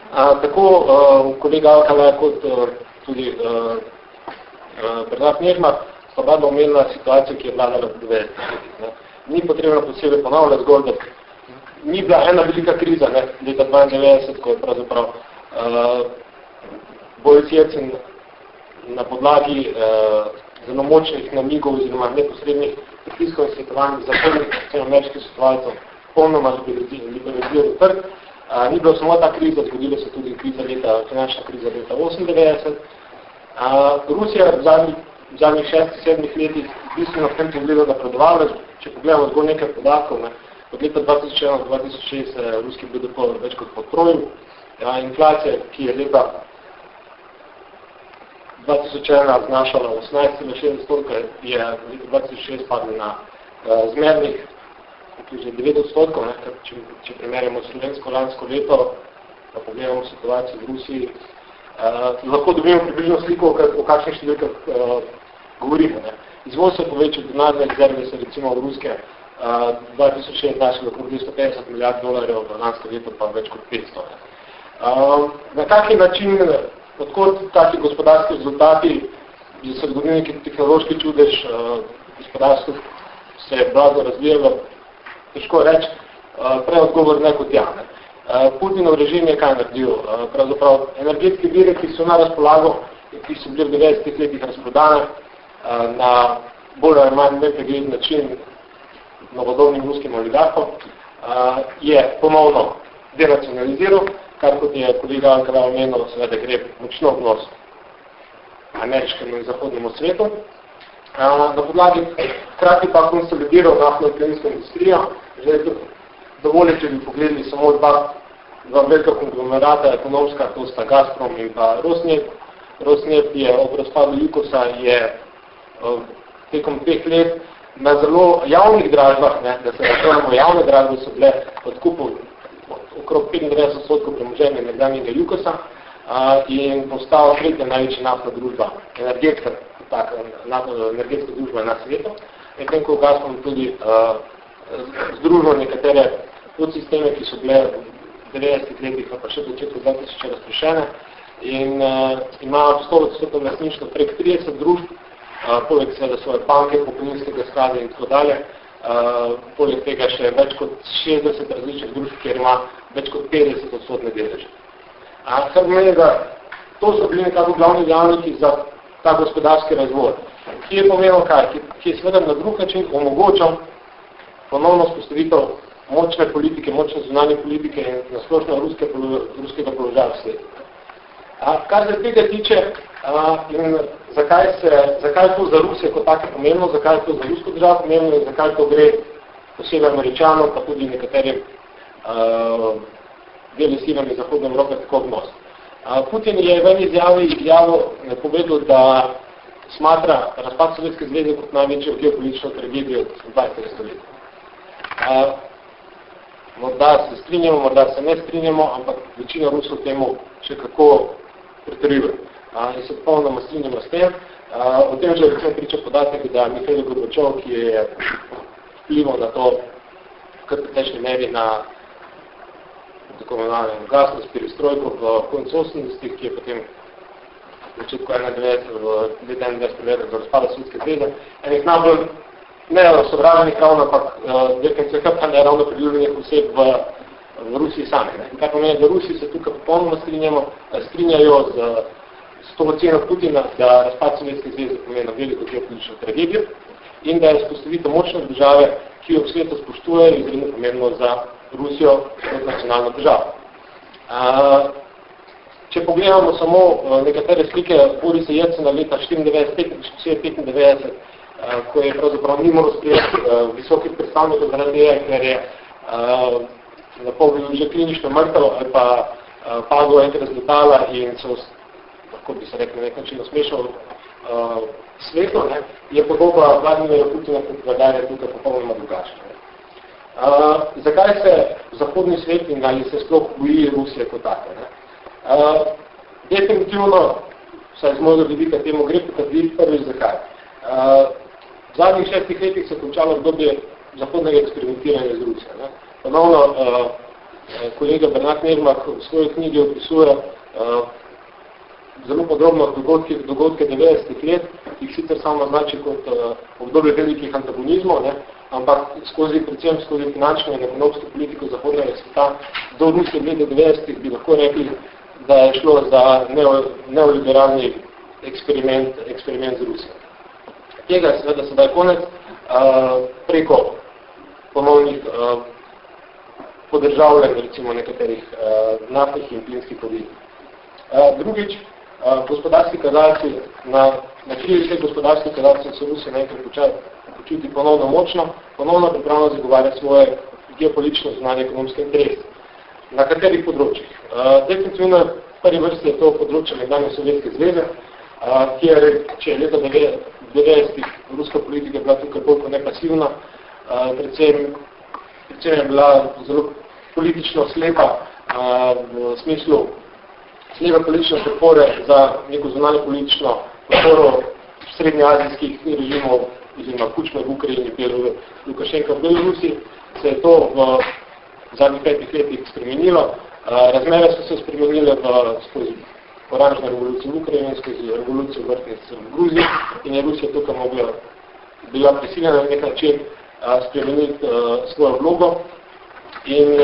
Speaker 4: Uh, tako uh, kolega Alkala kot uh, tudi uh, uh, Bernard Nehmar sta oba omenila situacijo, ki je vladala v 90 Ni potrebno posebej ponavljati zgolj, da ni bila ena velika kriza, ne, leta 92, ko je pravzaprav uh, Boris Jelcin na podlagi uh, zelo močnih namigov oziroma neposrednih pritiskov in svetovanj za prvih ameriških svetovalcev polnoma liberaliziral trg. Ni bila samo ta kriza, zgodila se tudi kriza leta, finančna kriza leta 98. Uh, Rusija v zadnjih, zadnjih šestih, sedmih letih bistveno v tem pogledu napredovala, če pogledamo zgolj nekaj podatkov, ne, Od leta 2001 do 2006 se je ruski BDP več kot potrojil. Ja, inflacija, ki je leta 2001 znašala 18,6 stolka, je leta 2006 padla na uh, zmernih že 9 odstotkov, ne, če, če primerjamo slovensko lansko leto, pa pogledamo situacijo v Rusiji, uh, lahko dobimo približno sliko, o kakšnih številkah uh, govorimo. Ne. Izvoz se povečal, denarne rezerve se recimo v ruske 2006 znašali okrog 250 milijard dolarjev, v lansko leto pa več kot 500. Uh, na kaki način, odkot taki gospodarski rezultati, bi se zgodil neki tehnološki čudež, uh, gospodarstvo se je blago razvijalo, težko reči, uh, prej odgovor ne kot javne. Uh, Putinov režim je kaj naredil? Uh, pravzaprav energetski vire, ki so na razpolago, ki so bili v 90 letih razprodane, uh, na bolj ali manj nepregled način, novodobnim ruskim oligarhom, je ponovno denacionaliziral, kar kot je kolega Ankara omenil, seveda gre močno vnos ameriškemu in zahodnemu svetu. Na podlagi krati pa konsolidiral naftno in plinsko industrijo, že dovolj, če bi pogledali samo dva, dva velika konglomerata ekonomska, to sta Gazprom in pa Rosneft. Rosneft je ob razpadu Jukosa je tekom teh let na zelo javnih dražbah, ne, da se razpravljamo javne dražbe, so bile odkupu okrog 95 odstotkov premoženja nekdanjega Jukosa, in postal tretja največja naftna družba, energetska, tak, energetska družba na svetu, medtem ko Gazprom tudi združil nekatere podsisteme, ki so bile v 90 letih, pa še začetku 2000 razprešene in uh, ima 100% lasništvo prek 30 družb, uh, poleg seveda svoje banke, pokojninskega sklada in tako dalje. Uh, poleg tega še več kot 60 različnih družb, kjer ima več kot 50 odstotne deleže. Uh, kar pomeni, da to so bili nekako glavni dejavniki za ta gospodarski razvoj, ki je pomenil kaj, ki, ki je seveda na drug način omogočal ponovno spostavitev močne politike, močne zunanje politike in nasplošno ruske, ruskega položaja v svetu. A, kar se tega tiče, a, in zakaj, se, zakaj je to za Rusijo kot tako pomembno, zakaj je to za rusko državo pomembno in zakaj to gre posebej američanom, pa tudi nekaterim deli silami Zahodne Evrope tako odnos. A, Putin je v eni izjavi izjavo povedal, da smatra razpad Sovjetske zveze kot največjo geopolitično tragedijo 20. stoletja. Morda se strinjamo, morda se ne strinjamo, ampak večina Rusov temu še kako pretrjuje. In se popolnoma strinjamo s tem. A, o tem že recimo priča podatek, da Mihail Gorbačov, ki je vplival na to, kar pretečni meri na tako imenovanem gasno spiristrojko v koncu 80-ih, ki je potem začetku 91, v leta 91 privedel do razpada Sovjetske zveze, enih najbolj ne sovraženih ravno, ampak uh, pa ne ravno priljubljenih oseb v, v Rusiji sami. Ne. Kar pomeni, da Rusi se tukaj popolnoma strinjamo, strinjajo z, z to oceno Putina, da razpad Sovjetske zveze pomeni veliko geopolitično tragedijo in da je spostavitev močne države, ki jo v svetu spoštuje, izredno pomembno za Rusijo kot nacionalno državo. Uh, če pogledamo samo uh, nekatere slike Borisa Jelcena leta 1994-1995, uh, ko je pravzaprav ni moral sprejeti uh, visokih predstavnikov zaradi tega, ker je uh, na pol bil že klinično mrtev ali pa uh, padlo enkrat z letala in so, lahko bi se rekli, nek način osmešal uh, svetu, ne, je podoba Vladimira Putina kot vladarja tukaj popolnoma drugačna. Uh, zakaj se zahodni svet in ali se sploh boji Rusije kot take? Ne? Uh, definitivno, vsaj z mojega vidika temu gre potrditi prvič zakaj. Uh, v zadnjih šestih letih se končalo obdobje zahodnega eksperimentiranja z Rusijo. Ne? Ponovno, uh, kolega Bernat Nermak v svoji knjigi opisuje uh, zelo podrobno dogodke, dogodke 90 let, ki jih sicer samo znači kot uh, obdobje velikih antagonizmov, ne? Ampak skozi, predvsem skozi finančno in ekonomsko politiko zahodnega sveta do Rusije leta 90 bi lahko rekli, da je šlo za neoliberalni eksperiment, eksperiment z Rusijo. Tega je seveda sedaj konec uh, preko ponovnih uh, podržavljanj recimo nekaterih uh, naftnih in plinskih podjetij. Uh, drugič, gospodarski kazalci, na, na kriju vseh gospodarskih kazalcev se Rusija najkrat počuti ponovno močno, ponovno pripravno zagovarja svoje geopolitično znanje ekonomske interese. Na katerih področjih? Definitivno prvi vrsti je to področje nekdanje Sovjetske zveze, kjer, če je leta 90 ruska politika bila tukaj bolj nepasivna, uh, predvsem, predvsem je bila zelo politično slepa v smislu slepa politične podpore za neko zunanje politično podporo srednjeazijskih režimov, oziroma Kučma v Ukrajini, Lukašenka v Belorusiji, se je to v zadnjih petih letih spremenilo. Razmere so se spremenile v, skozi oranžno revolucijo v Ukrajini, skozi revolucijo vrtnice v Gruziji in je Rusija tukaj mogla bila prisiljena na nek način spremeniti svojo vlogo in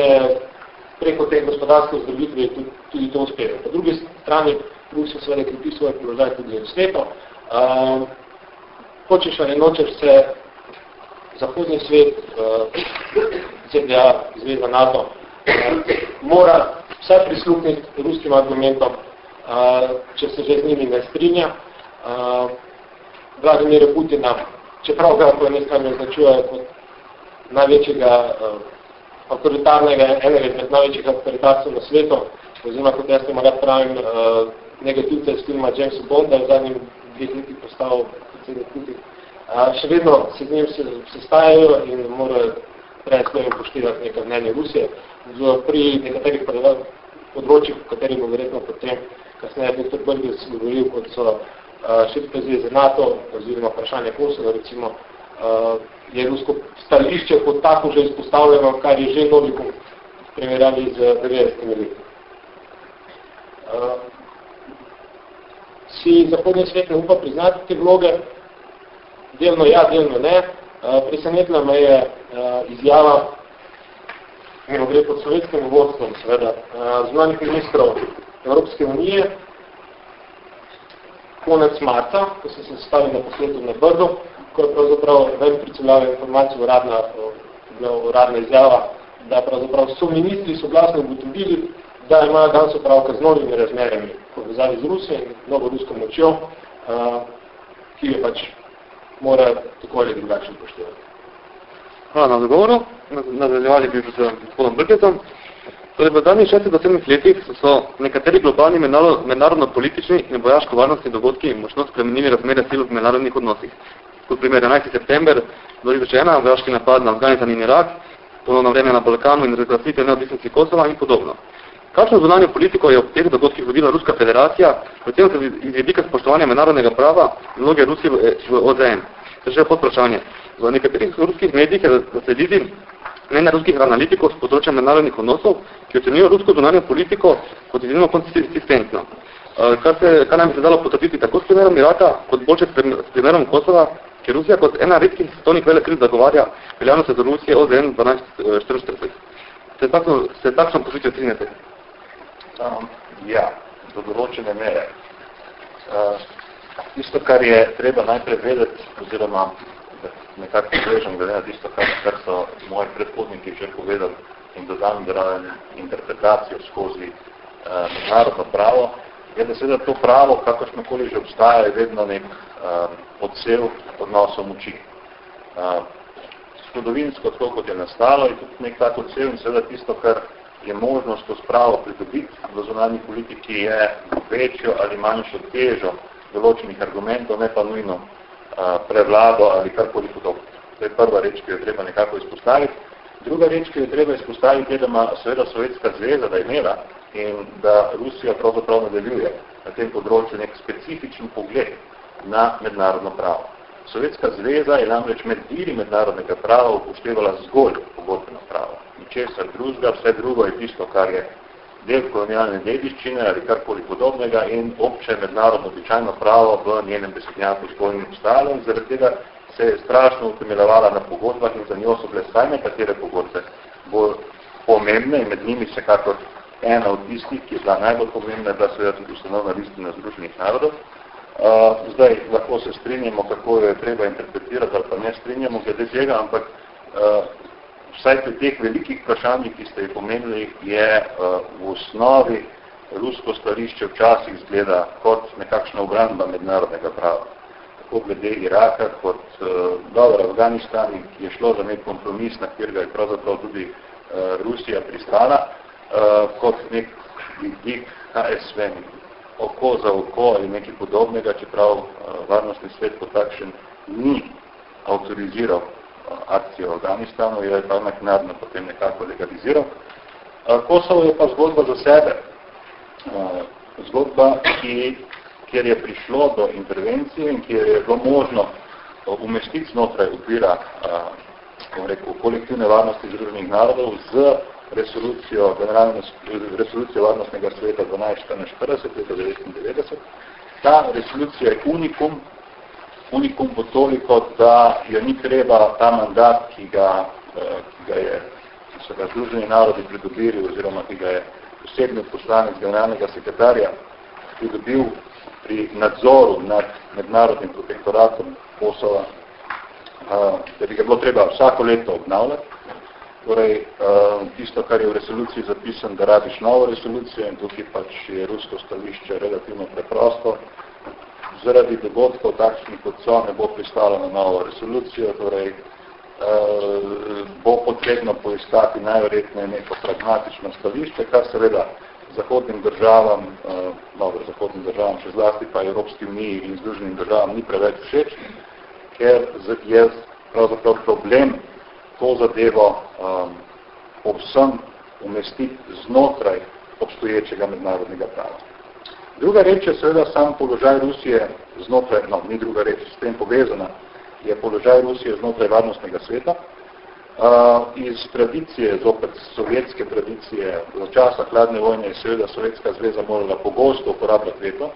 Speaker 4: preko te gospodarske vzdobitve je tudi, tudi to uspelo. Po drugi strani Rusija seveda krepi svoj položaj tudi v svetu. Uh, hočeš ali nočeš se zahodni svet, uh, ZDA, Zveza NATO, uh, mora vse prisluhniti ruskim argumentom, uh, če se že z njimi ne strinja. Uh, Vladimir Putina, čeprav ga po ene strani označuje kot največjega uh, avtoritarnega, enega izmed največjih avtoritarcev na svetu, oziroma kot jaz temu rad pravim, uh, negativce iz filma Jamesa Bonda v zadnjim dveh letih postal predsednik Putin. Uh, še vedno se z njim se, sestajajo in morajo predstavljeno poštivati nekaj mnenje Rusije. Z, pri nekaterih področjih, v katerih bo verjetno potem kasneje dr. Brgis govoril, kot so uh, širke zveze NATO oziroma vprašanje Kosova, recimo, je rusko stališče kot tako že izpostavljeno, kar je že novi primerjali z 90. leti. Uh, si zahodni svet ne upa priznati te vloge, delno ja, delno ne. Uh, presenetila me je izjava in gre pod sovjetskim vodstvom, seveda, zunanjih ministrov Evropske unije, konec marca, ko so se stavili na posledu na Brdu, ko je pravzaprav ven pricevljala informacijo uradna, uradna izjava, da pravzaprav so ministri soglasno ugotovili, da imajo danes opravka z novimi razmerami povezavi z Rusijo in novo rusko močjo, uh, ki jo pač mora tako ali drugače upoštevati.
Speaker 1: Hvala na dogovoru. Nadaljevali bi z gospodom Brketom. Torej, v zadnjih 60 letih so, so nekateri globalni mednarodno-politični in vojaško-varnostni dogodki močno spremenili razmere sil v mednarodnih odnosih. Kot primer 11. september 2001, vojaški napad na Afganistan in Irak, ponovno vreme na Balkanu in razglasitev neodvisnosti Kosova in podobno. Kakšno zunanjo politiko je ob teh dogodkih vodila Ruska federacija, predvsem se iz vidika spoštovanja mednarodnega prava in vloge Rusije v, v OZN? To je še podprašanje. V nekaterih ruskih medijih je zaslediti mnenja ruskih analitikov s področja mednarodnih odnosov, ki ocenijo rusko zunanjo politiko kot izjemno konsistentno. Eh, kar, se, kar nam bi se dalo potrditi tako s primerom Iraka, kot boljše s primerom Kosova, ki Rusija kot ena redkih svetovnih velekriz zagovarja veljavnost za Rusije OZN 1244. Se se takšno pozicijo strinjate?
Speaker 5: Um, ja, do določene mere. Uh, isto, kar je treba najprej vedeti, oziroma nekako povežem glede na tisto, kar, kar so moji predhodniki že povedali in dodam interpretacijo skozi uh, mednarodno pravo, je, da seveda to pravo, kakršnokoli že obstaja, je vedno nek uh, odsev odnosov moči. Uh, Skodovinsko, tako kot je nastalo, je tudi nek tak odsev in seveda tisto, kar je možnost to spravo pridobiti v zunanji politiki, je večjo ali manjšo težo določenih argumentov, ne pa nujno uh, prevlado ali karkoli podobno. To je prva reč, ki jo treba nekako izpostaviti. Druga reč, ki jo treba izpostaviti, je, da ima seveda Sovjetska zveza, da je imela in da Rusija pravzaprav nadaljuje na tem področju nek specifičen pogled na mednarodno pravo. Sovjetska zveza je namreč med viri mednarodnega prava upoštevala zgolj pogodbeno pravo. Ničesar drugega, vse drugo je tisto, kar je del kolonialne dediščine ali karkoli podobnega in obče mednarodno običajno pravo v njenem besednjaku zgolj ni obstajalo in zaradi tega se je strašno utemeljevala na pogodbah in za njo so bile saj nekatere pogodbe bolj pomembne in med njimi se kakor ena od tistih, ki je bila najbolj pomembna, je bila seveda tudi ustanovna listina Združenih narodov, Uh, zdaj, lahko se strinjamo, kako jo je treba interpretirati, ali pa ne strinjamo glede tega, ampak uh, vsaj pri teh velikih vprašanjih, ki ste jih pomenili, je uh, v osnovi rusko stališče včasih zgleda kot nekakšna obramba mednarodnega prava. Tako glede Iraka, kot uh, dobro Afganistani, ki je šlo za nek kompromis, na kjer ga je pravzaprav tudi uh, Rusija pristala, uh, kot nek vidik KSV, oko za oko ali nekaj podobnega, čeprav uh, varnostni svet po takšen ni avtoriziral uh, akcijo Afganistanu, je pa naknadno potem nekako legaliziral. Uh, Kosovo je pa zgodba za sebe. Uh, zgodba, ki, kjer je prišlo do intervencije in kjer je bilo možno umestiti znotraj okvira uh, rekel, kolektivne varnosti Združenih narodov z resolucijo, resolucijo varnostnega sveta 1244 leta 1999. Ta resolucija je unikum, unikum po toliko, da jo ni treba ta mandat, ki ga, eh, ki ga je, ki so ga združeni narodi pridobili, oziroma ki ga je posebni poslanec generalnega sekretarja pridobil pri nadzoru nad mednarodnim protektoratom Kosova, da bi ga bilo treba vsako leto obnavljati. Torej, tisto, kar je v resoluciji zapisan, da rabiš novo resolucijo in tukaj pač je rusko stališče relativno preprosto. Zaradi dogodkov takšnih kot so ne bo pristalo na novo resolucijo, torej bo potrebno poiskati najverjetneje neko pragmatično stališče, kar seveda zahodnim državam, eh, dobro, zahodnim državam, še zlasti pa Evropski uniji in združenim državam ni preveč všeč, ker je pravzaprav problem to zadevo um, povsem umestiti znotraj obstoječega mednarodnega prava. Druga reč je seveda sam položaj Rusije znotraj, no, ni druga reč, s tem povezana, je položaj Rusije znotraj varnostnega sveta. Iz tradicije, zopet sovjetske tradicije, za časa hladne vojne je seveda Sovjetska zveza morala pogosto uporabljati veto.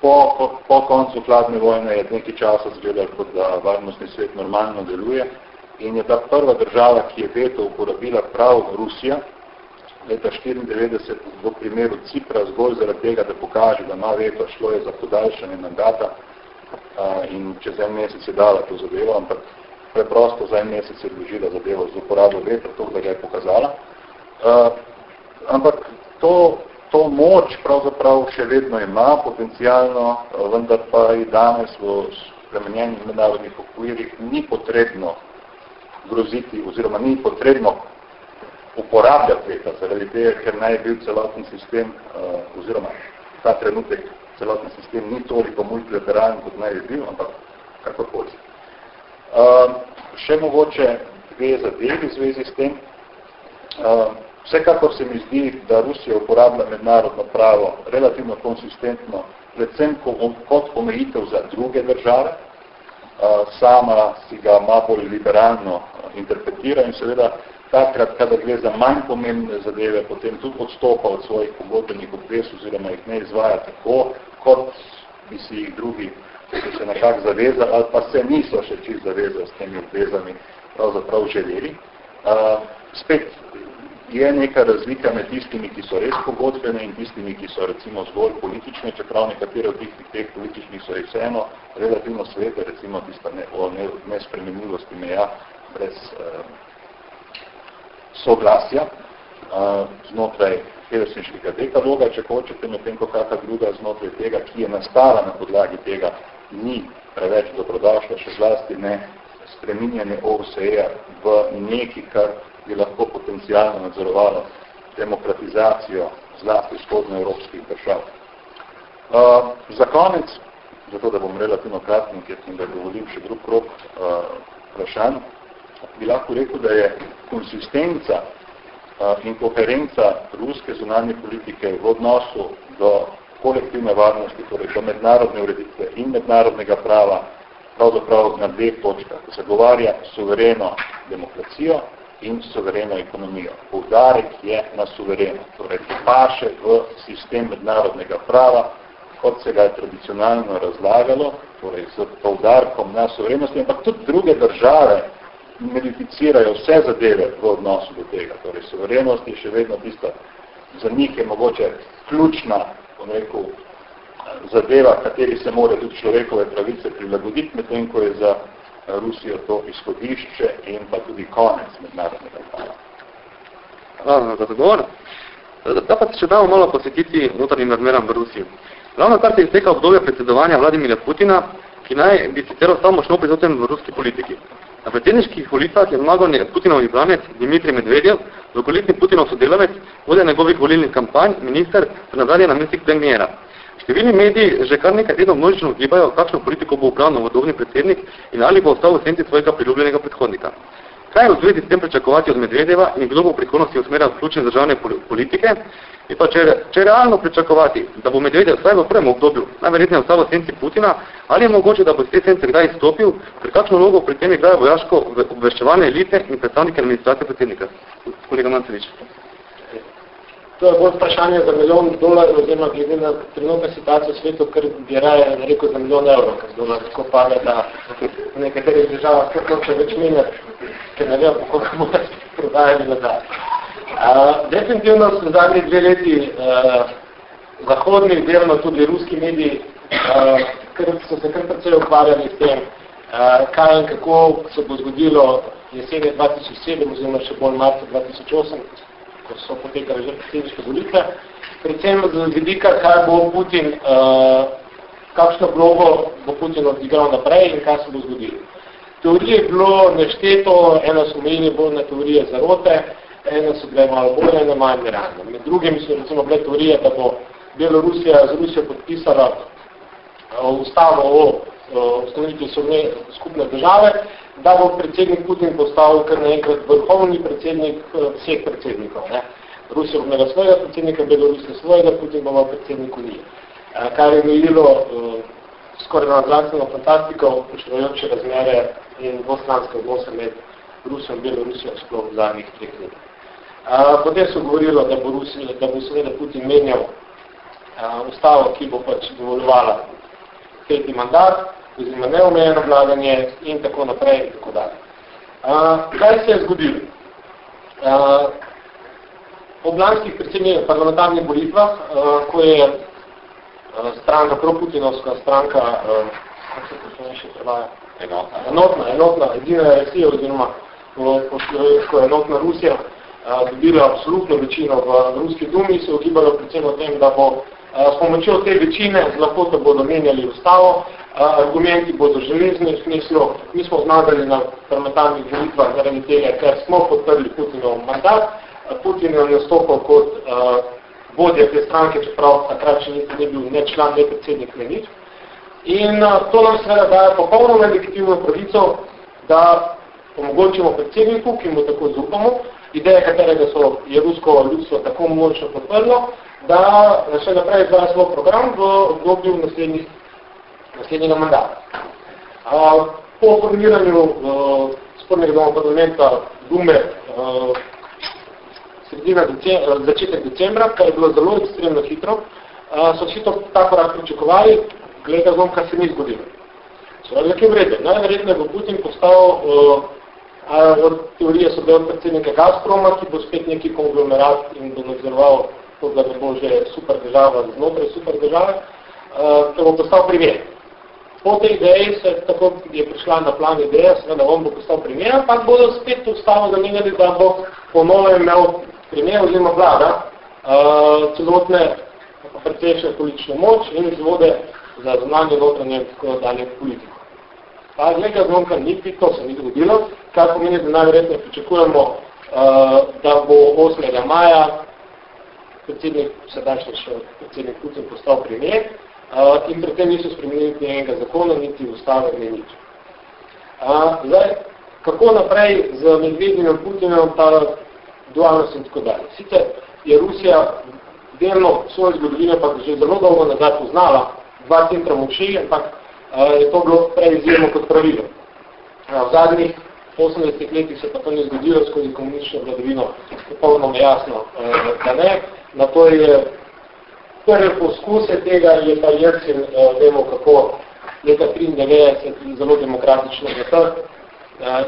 Speaker 5: Po, po, po koncu hladne vojne je nekaj časa zgledal, kot da varnostni svet normalno deluje in je ta prva država, ki je veto uporabila prav Rusija, leta 94 v primeru Cipra zgolj zaradi tega, da pokaže, da ima veto, šlo je za podaljšanje mandata a, in čez en mesec je dala to zadevo, ampak preprosto za en mesec je vložila zadevo z uporabo vetra, to, da ga je pokazala. A, ampak to, to moč pravzaprav še vedno ima potencialno, vendar pa i danes v spremenjenih mednarodnih okvirih ni potrebno groziti oziroma ni potrebno uporabljati veta, zaradi tega, ker naj bil celoten sistem, uh, oziroma ta trenutek celoten sistem ni toliko multilateralen, kot naj bi bil, ampak kakorkoli. Uh, še mogoče dve zadevi v zvezi s tem. Uh, vsekakor se mi zdi, da Rusija uporablja mednarodno pravo relativno konsistentno, predvsem kot omejitev za druge države, uh, sama si ga ima bolj liberalno uh, interpretira in seveda takrat, kada gre za manj pomembne zadeve, potem tudi odstopa od svojih pogodbenih obvez oziroma jih ne izvaja tako, kot bi si jih drugi so se nekak zavezali ali pa se niso še čist zavezali s temi obvezami pravzaprav želeli. Uh, spet je neka razlika med tistimi, ki so res pogodbene in tistimi, ki so recimo zgolj politične, čeprav nekatere od tih, teh političnih so vseeno relativno svete, recimo tista ne, o nespremenljivosti meja brez uh, soglasja uh, znotraj helsinškega dekaloga, če hočete, medtem ko kakva druga znotraj tega, ki je nastala na podlagi tega, ni preveč dobrodošla, še zlasti ne spreminjanje OVSE-ja v neki, kar bi lahko potencijalno nadzorovalo demokratizacijo zlasti vzhodnoevropskih držav. Uh, za konec, zato da bom relativno kratni, ker sem da govorim še drug krok uh, vprašanj, bi lahko rekel, da je konsistenca in koherenca ruske zunanje politike v odnosu do kolektivne varnosti, torej do mednarodne ureditve in mednarodnega prava, pravzaprav na dveh točkah. Zagovarja suvereno demokracijo in suvereno ekonomijo. Poudarek je na suvereno, torej paše v sistem mednarodnega prava, kot se ga je tradicionalno razlagalo, torej z poudarkom na suverenosti, ampak tudi druge države modificirajo vse zadeve v odnosu do tega. Torej, suverenost je še vedno tista, za njih je mogoče ključna, bom rekel, zadeva, kateri se mora tudi človekove pravice prilagoditi, medtem ko je za Rusijo to izhodišče in pa tudi konec mednarodnega prava.
Speaker 1: Hvala za dogovor. Da pa se še damo malo posvetiti notrnim razmeram v Rusiji. Ravno kar se izteka obdobje predsedovanja Vladimira Putina, ki naj bi sicer ostal močno prisoten v ruski politiki. Na predsedniških volitvah je zmagal Putinov izbranec Dimitrij Medvedjev, dolgoletni Putinov sodelavec, vodja njegovih volilnih kampanj, minister, ter nadalje namestnik premijera. Številni mediji že kar nekaj tednov množično gibajo, kakšno politiko bo upravno vodobni predsednik in ali bo ostal v senci svojega priljubljenega predhodnika. Kaj je v zvezi s tem pričakovati od Medvedjeva in kdo bo v prihodnosti usmerjal ključne državne politike? In pa, če, če realno pričakovati, da bo Medvedev vsaj v prvem obdobju najverjetneje v senci Putina, ali je mogoče, da bo iz te sence kdaj izstopil, pri kakšno vlogo pri tem igrajo vojaško obveščevanje elite in predstavnike administracije predsednika? Kolega Mancelič.
Speaker 4: To je bolj vprašanje za milijon dolarjev, oziroma glede na trenutno situacijo v svetu, ker bi raje rekel za milijon evrov, ker dolar tako pade, da v nekaterih državah kar hoče več minati, ker ne vem, koliko bomo prodajali nazaj. Uh, definitivno so zadnji dve leti uh, zahodni, delno tudi ruski mediji, uh, ker so se kar precej ukvarjali s tem, uh, kaj in kako se bo zgodilo jeseni 2007 oziroma še bolj marca 2008, ko so potekali že predsedniške volitve, predvsem z vidika, kaj bo Putin, uh, kakšno vlogo bo Putin odigral naprej in kaj se bo zgodilo. Teorije je bilo nešteto, eno so menili bolj na teorije zarote, eno so bile malo bolj, eno manj nerealne. Med drugim so recimo bile teorije, da bo Belorusija z Rusijo podpisala uh, ustavo o ustanovitvi skupne države, da bo predsednik Putin postal kar naenkrat vrhovni predsednik eh, vseh predsednikov. Ne. Rusija bo imela svojega predsednika, Belorusija svojega, Putin bo imel predsednik Unije. Kar je imelo skoraj na znanstveno fantastiko, upoštevajoče razmere in dvostranske odnose med Rusijo in Belorusijo sploh v zadnjih treh let. Potem so govorilo, da bo, Rusija, da bo seveda Putin menjal ustavo, ki bo pač dovoljovala peti mandat, oziroma neomejeno vladanje in tako naprej in tako dalje. Kaj se je zgodilo? A, ob lanskih predsednih parlamentarnih volitvah, ko je stranka, proputinovska stranka, kako se to še prevaja? Enotna. Enotna, enotna, edina Rusija, oziroma po, po slovensko enotna Rusija, dobila absolutno večino v Ruski dumi, se ugibalo predvsem o tem, da bo s pomočjo te večine z lahkoto bodo menjali ustavo, argumenti bodo železni v smislu, mi smo zmagali na parlamentarnih volitvah zaradi tega, ker smo podprli Putinov mandat, Putin je nastopal kot uh, vodja te stranke, čeprav takrat še ni bil ne član, ne predsednik, ne nič. In uh, to nam seveda daje popolnoma legitimno pravico, da omogočimo predsedniku, ki mu tako zaupamo, ideje katerega so je rusko ljudstvo tako močno podprlo, da še naprej izvaja svoj program v obdobju naslednjih, naslednjega mandata. A, po formiranju uh, spornega doma parlamenta Dume uh, sredina decembra, začetek decembra, kar je bilo zelo ekstremno hitro, uh, so vsi to tako rad pričakovali, gleda zom, kar se ni zgodilo. So velike vrede. Najverjetno bo Putin postal uh, od teorije so od predsednika Gazproma, ki bo spet neki konglomerat in bo nadzoroval to, da ne bo že super država znotraj super države, uh, bo postal primer. Po tej ideji se tako je prišla na plan ideja, seveda on bo postal primer, ampak bodo spet ustavo zamenjali, da bo ponovno imel primer oziroma vlada uh, celotne precejšnje politične moč in izvode za zunanje notranje tako dalje politiko. Ta nekaj zlomka ni to se ni zgodilo, kar pomeni, da najverjetno pričakujemo, uh, da bo 8. maja predsednik, sedajšnji še predsednik Putin postal premijer uh, in pri tem niso spremenili njenega zakona, niti ustave, ni nič. Uh, zdaj, kako naprej z Medvedinjem Putinom ta dualnost in tako dalje. Sicer je Rusija delno svoje zgodovine pa že zelo dolgo nazaj poznala dva centra moči, ampak je to bilo prej izjemno kot pravilo. V zadnjih 80 letih se pa to ne zgodilo skozi komunistično vladavino, popolnoma jasno, da ne. Na to je prve poskuse tega, je pa Jercin, vemo kako, leta 93 zelo demokratično zatrt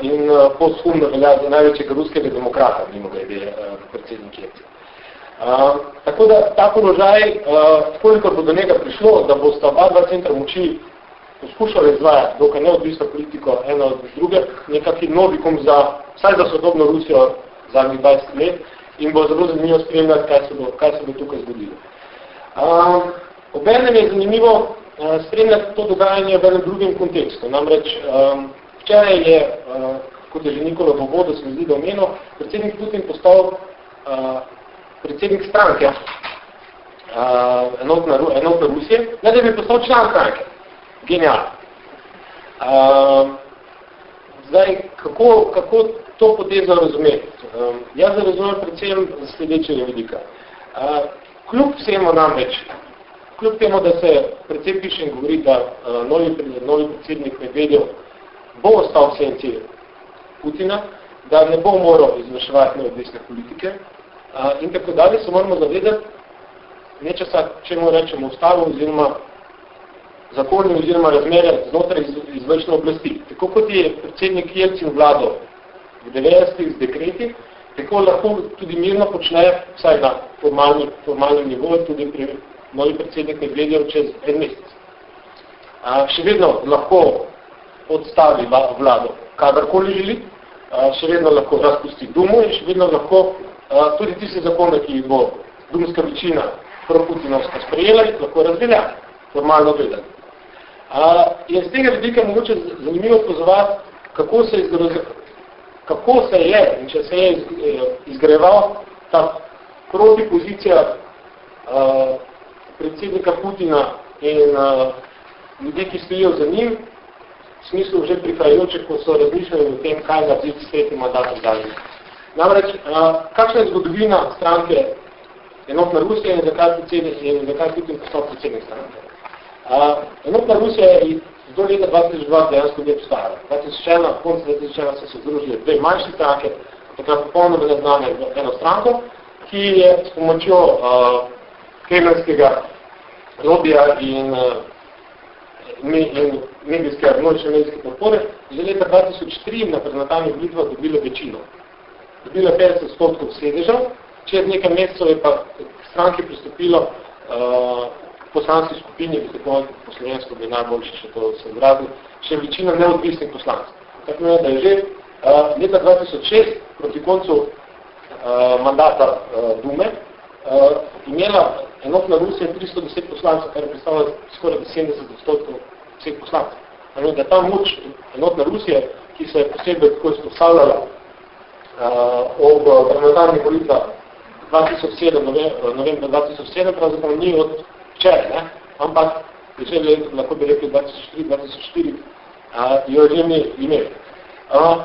Speaker 4: in posthumno velja za največjega ruskega demokrata, mimo ga je predsednik Jercin. Uh, tako da ta položaj, koliko bo do njega prišlo, da bo sta oba dva centra moči poskušali izvajati dokaj neodvisno politiko eno od druge, nekakvi novikom za, vsaj za sodobno Rusijo zadnjih 20 let in bo zelo zanimivo spremljati, kaj se bo, kaj se bo tukaj zgodilo. Um, Obenem je zanimivo uh, spremljati to dogajanje v enem drugem kontekstu. Namreč um, včeraj je, uh, kot je že Nikola Vobodo se mi zdi domeno, predsednik Putin postal uh, predsednik stranke uh, enotna, enotna Rusije, ne da bi postal član stranke genialno. Um, zdaj, kako, kako to potezo razumeti? Um, jaz razumem predvsem sledečega vidika. Uh, kljub vsemu namreč, kljub temu, da se predvsem piše in govori, da uh, novi, novi predsednik Medvedev bo ostal v senci Putina, da ne bo moral izvrševati neodvisne politike uh, in tako dalje, se moramo zavedati nečesa, če mu rečemo ustavo oziroma zakoni oziroma razmere znotraj izvršne oblasti. Tako kot je predsednik Jelcin vladal v 90-ih z dekreti, tako lahko tudi mirno počne, vsaj na formalni, formalnem nivoju, tudi pri novi predsednik Medvedev čez en mesec. A, še vedno lahko odstavi vlado, kadarkoli želi, a, še vedno lahko razpusti Dumu in še vedno lahko a, tudi tiste zakone, ki bo Dumska večina proputinovska sprejela, lahko razvelja, formalno gledati. Je z tega vidika mogoče zanimivo pozvati, kako se, kako se je in če se je izgreval ta protipozicija uh, predsednika Putina in uh, ljudi, ki stojijo za njim, v smislu že prihajajoče, ko so razmišljali o tem, kaj narediti s tretjim mandatom dalje. Namreč, kakšna je zgodovina stranke Enotna Rusija in zakaj predsednik in zakaj Putin postal predsednik stranke? Enotna Rusija je do leta 2002 dejansko ne postajala. 2001, konc 2001 so se združili dve manjše stranke, takrat popolnoma neznane eno stranko, ki je s pomočjo uh, kremljskega lobija in, uh, medijske, množične medijske podpore, že leta 2003 na parlamentarnih volitvah dobila večino. Dobila 50 odstotkov sedeža, čez nekaj mesecev je pa stranki pristopilo poslanski skupini, ki tako po slovensko bi najboljše še to se odrazil, še večina neodvisnih poslancev. Tako je, da je že uh, leta 2006 proti koncu uh, mandata uh, Dume uh, imela enotna Rusija 310 poslancev, kar je predstavljalo skoraj 70 odstotkov vseh poslancev. Tako da ta moč enotna Rusija, ki se je posebej tako izpostavljala uh, ob parlamentarnih volitvah 2007, novembra 2007, pravzaprav ni od včeraj, ne? ampak že lahko bi rekli 2004-2004, jo že mi imeli.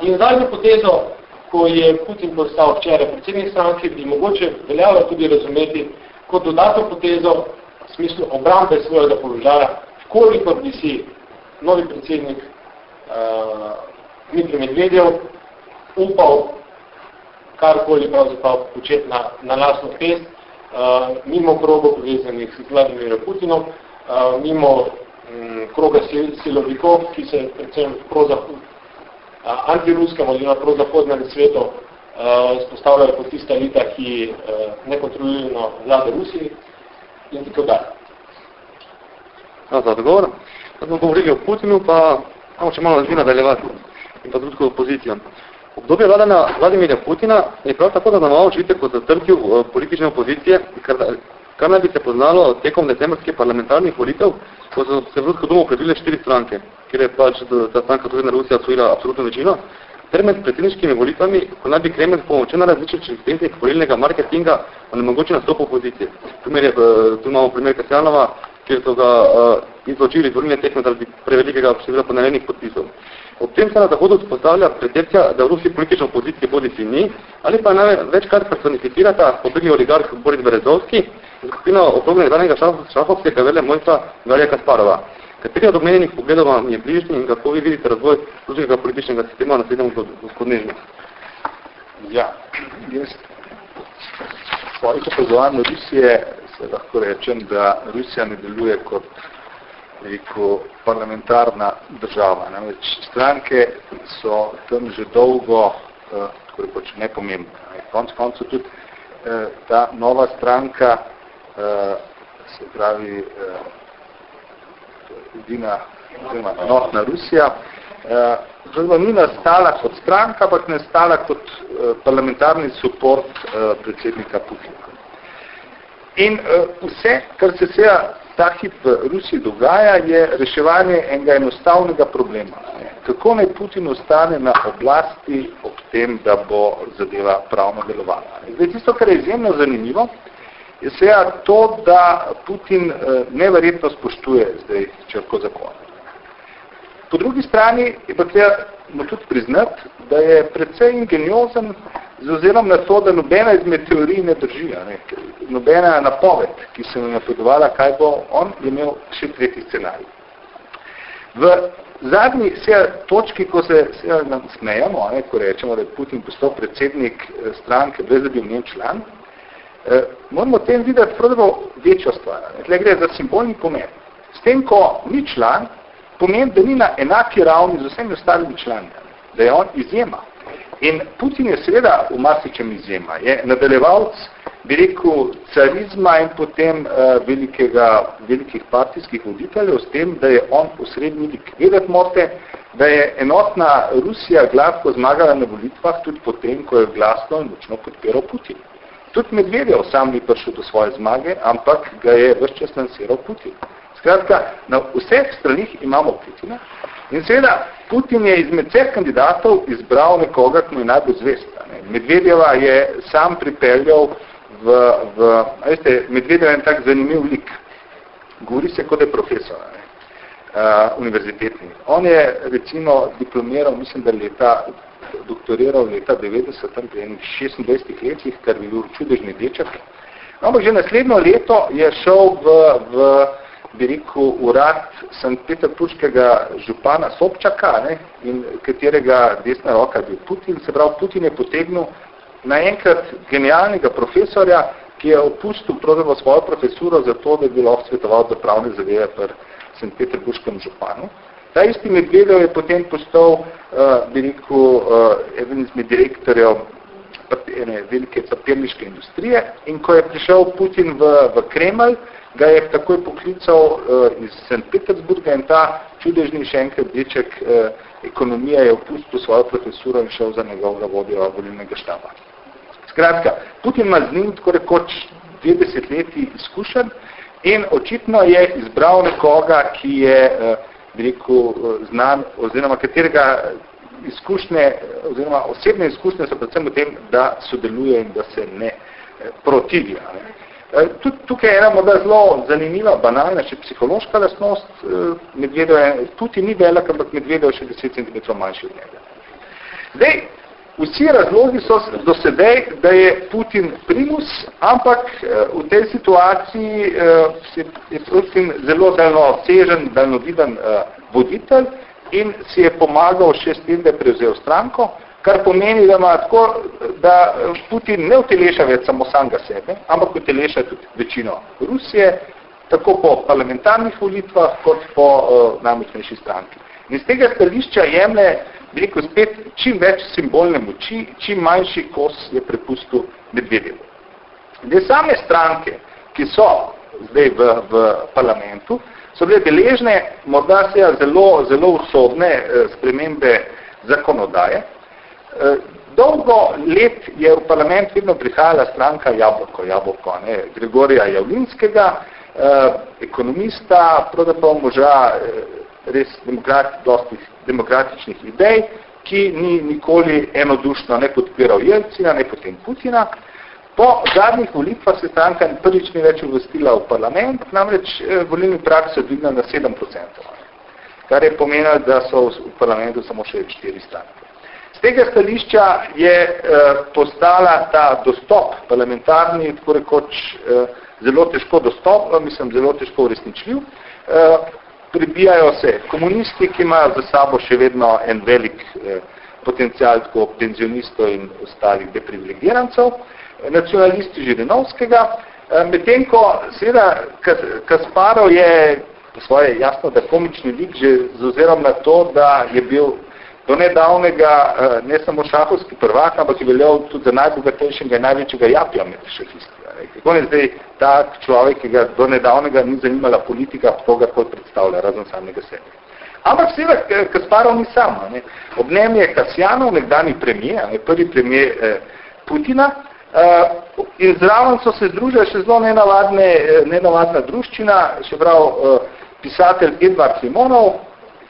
Speaker 4: In zadnjo potezo, ko je Putin postal včeraj predsednik stranke, bi mogoče veljalo tudi razumeti kot dodatno potezo v smislu obrambe svojega položaja, koliko bi si novi predsednik uh, Dmitri Medvedev upal karkoli pravzaprav početi na, na lastno pest, uh, mimo krogo povezanih s Vladimirjem Putinom, mimo kroga sil, silovikov, ki se predvsem antiruskem oziroma prozahodnem svetu spostavljajo kot tista elita, ki nekontrolirano vlade Rusiji in tako dalje.
Speaker 1: Ja, za odgovor. Kad smo govorili o Putinu, pa imamo še malo razvi nadaljevati in pa drugko opozicijo. Obdobje vladanja Vladimirja Putina je prav tako zaznamoval očitek kot zatrkil uh, politične opozicije, kar, kar naj bi se poznalo tekom decembrskih parlamentarnih volitev, ko so se v Rusko domu prebile štiri stranke, kjer je pač ta stranka Sovjetna Rusija osvojila absolutno večino, ter med predsedniškimi volitvami, ko naj bi Kreml pomočil na različnih tehnik volilnega marketinga onemogočil nastop opozicije. Primer je, tu imamo primer Kasjanova, kjer so ga uh, izločili iz volilne tehne zaradi prevelikega števila ponarenih podpisov. Ob tem se na Zahodu spostavlja percepcija, da v Rusiji politična opozicija bodi si ni, ali pa naj večkrat personificirata pobrili oligarh Boris Berezovski in skupina okrog nekdanjega šahovskega vele mojstva Garija Kasparova. Kateri od omenjenih pogledov vam je bližnji in kako vi vidite razvoj ruskega političnega sistema na srednjem vzhodnežnju?
Speaker 3: Ja, jaz svojih opazovanj Rusije se lahko rečem, da Rusija ne deluje kot rekel, parlamentarna država. Namreč stranke so tam že dolgo, eh, tako rekoč, nepomembne. Konc koncu tudi eh, ta nova stranka, eh, se pravi eh, Edina, oziroma Notna Rusija, eh, zelo ni nastala kot stranka, ampak nastala kot eh, parlamentarni suport eh, predsednika Putina. In eh, vse, kar se seja ta hip v Rusiji dogaja, je reševanje enega enostavnega problema. Kako naj Putin ostane na oblasti ob tem, da bo zadeva pravno delovala. Zdaj, tisto, kar je izjemno zanimivo, je seveda to, da Putin eh, neverjetno spoštuje zdaj črko zakona. Po drugi strani je pa treba tudi priznati, da je predvsej ingeniozen z ozirom na to, da nobena izmed teorij ne drži, ne? nobena napoved, ki se mu napovedovala, kaj bo on, je imel še tretji scenarij. V zadnji točki, ko se nam smejamo, ne, ko rečemo, da je Putin postal predsednik eh, stranke, brez da bi njen član, eh, moramo tem videti pravzaprav večjo stvar. Tle gre za simbolni pomen. S tem, ko ni član, pomeni, da ni na enaki ravni z vsemi ostalimi člani, da je on izjema. In Putin je seveda v marsičem izjema. Je nadaljevalc, bi rekel, carizma in potem uh, velikega, velikih partijskih voditeljev s tem, da je on posredni lik. Vedeti morate, da je enotna Rusija gladko zmagala na volitvah tudi potem, ko je glasno in močno podpiral Putin. Tudi Medvedev sam ni prišel do svoje zmage, ampak ga je vrš čas lansiral Putin. Skratka, na vseh stranih imamo Putina in seveda Putin je izmed vseh kandidatov izbral nekoga, ki mu je najbolj zvesta. Ne. Medvedjeva je sam pripeljal v, v veste, Medvedjeva je tak zanimiv lik. Govori se, kot je profesor, ne. Uh, univerzitetni. On je recimo diplomiral, mislim, da leta doktoriral leta 90, tam pri 26 letih, kar bi bil čudežni deček. Ampak že naslednjo leto je šel v, v bi rekel, urad St. Peterburškega župana Sobčaka, ne, in katerega desna roka je bil Putin. Se pravi, Putin je potegnil naenkrat genialnega profesorja, ki je opustil pravzaprav svojo profesuro za to, da bi lahko svetoval za pravne zavere pri St. Peterburškem županu. Ta isti Medvedev je potem postal, uh, bi rekel, uh, eden izmed direktorjev ene velike papirniške industrije in ko je prišel Putin v, v Kremelj, ga je takoj poklical uh, iz St. Petersburga in ta čudežni še enkrat deček uh, ekonomija je opustil svojo profesuro in šel za njegovega vodja volilnega štaba. Skratka, Putin ima z njim tako rekoč 20 leti izkušen in očitno je izbral nekoga, ki je uh, rekel, znan, oziroma katerega izkušnje, oziroma osebne izkušnje so predvsem v tem, da sodeluje in da se ne eh, protivija. Ne. Eh, Tud, tukaj je ena morda zelo zanimiva, banalna, še psihološka lastnost. Eh, Medvedo je, tudi ni velik, ampak medvedo je še 10 cm manjši od njega. Zdaj, vsi razlogi so do sedaj, da je Putin primus, ampak v tej situaciji je Putin zelo daljnosežen, daljnoviden voditelj, in si je pomagal še s tem, da je prevzel stranko, kar pomeni, da, ima tako, da Putin ne uteleša več samo samega sebe, ampak uteleša tudi večino Rusije, tako po parlamentarnih volitvah, kot po uh, najmočnejši stranki. In z tega stališča jemlje, bi rekel, spet čim več simbolne moči, čim manjši kos je prepustil Medvedevu. Zdaj same stranke, ki so zdaj v, v parlamentu, so bile deležne morda se zelo, zelo usodne eh, spremembe zakonodaje. Eh, dolgo let je v parlament vedno prihajala stranka Jabolko, Jabolko ne, Gregorija Javlinskega, eh, ekonomista, pravzaprav moža res demokrati, dostih demokratičnih idej, ki ni nikoli enodušno ne podpiral Jelcina, ne potem Putina, Po zadnjih volitvah se stranka prvič ni več uvestila v parlament, namreč eh, volilni prak se dvignil na 7%, kar je pomenilo, da so v parlamentu samo še 4 stranke. Z tega stališča je eh, postala ta dostop parlamentarni, tako rekoč, eh, zelo težko dostop, mislim, zelo težko uresničljiv. Eh, pribijajo se komunisti, ki imajo za sabo še vedno en velik eh, potencial tako penzionistov in ostalih deprivilegirancev nacionalisti Žirinovskega, eh, medtem ko seveda Kasparov je po svoje jasno, da komični lik že z ozirom na to, da je bil do nedavnega eh, ne samo šahovski prvak, ampak je veljal tudi za najbogatejšega in največjega japja med šahisti. Kako je zdaj ta človek, ki ga do nedavnega ni zanimala politika, koga kot predstavlja, razen samega sebe. Ampak seveda eh, Kasparov ni sam. Ne. Ob njem je Kasjanov, nekdani premijer, prvi premijer eh, Putina, Uh, in zraven so se združili še zelo nenavadne, eh, nenavadna druščina, še prav uh, pisatelj Edvard Limonov,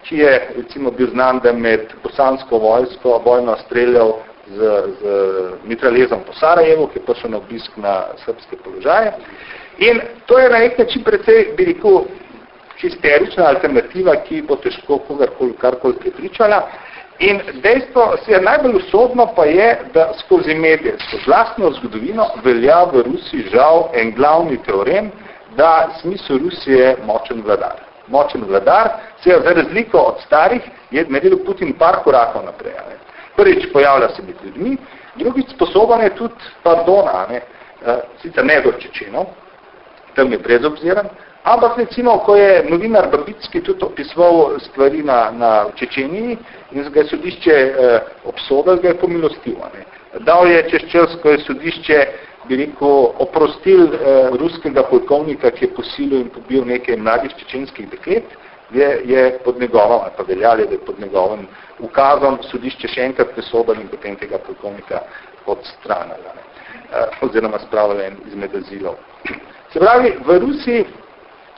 Speaker 3: ki je recimo bil znan, da med bosansko vojsko vojno streljal z, z mitralezom po Sarajevu, ki je prišel na obisk na srpske položaje. In to je na nek način precej, bi rekel, histerična alternativa, ki bo težko kogarkoli karkoli prepričala. In dejstvo, se je najbolj usodno pa je, da skozi medije, skozi vlastno zgodovino, velja v Rusiji žal en glavni teorem, da smisel Rusije močen vladar. Močen vladar se je za razliko od starih, je naredil Putin par korakov naprej. Ne. Prvič pojavlja se med ljudmi, drugič sposoben je tudi pardona, ne. Eh, sicer ne do Čečenov, tam je brezobziran, Ampak recimo, ko je novinar Babicki tudi opisoval stvari na, na Čečeniji in ga je sodišče eh, obsodil, ga je pomilostil. Ne. Dal je čez čas, ko je sodišče bi rekel, oprostil eh, ruskega polkovnika, ki je posilil in pobil nekaj mladih čečenskih deklet, je, je pod njegovim, ali pa veljali, da je pod njegovim ukazom sodišče še enkrat presodil in potem tega polkovnika odstranila, ne. Eh, oziroma spravila izmed azilov. Se pravi, v Rusiji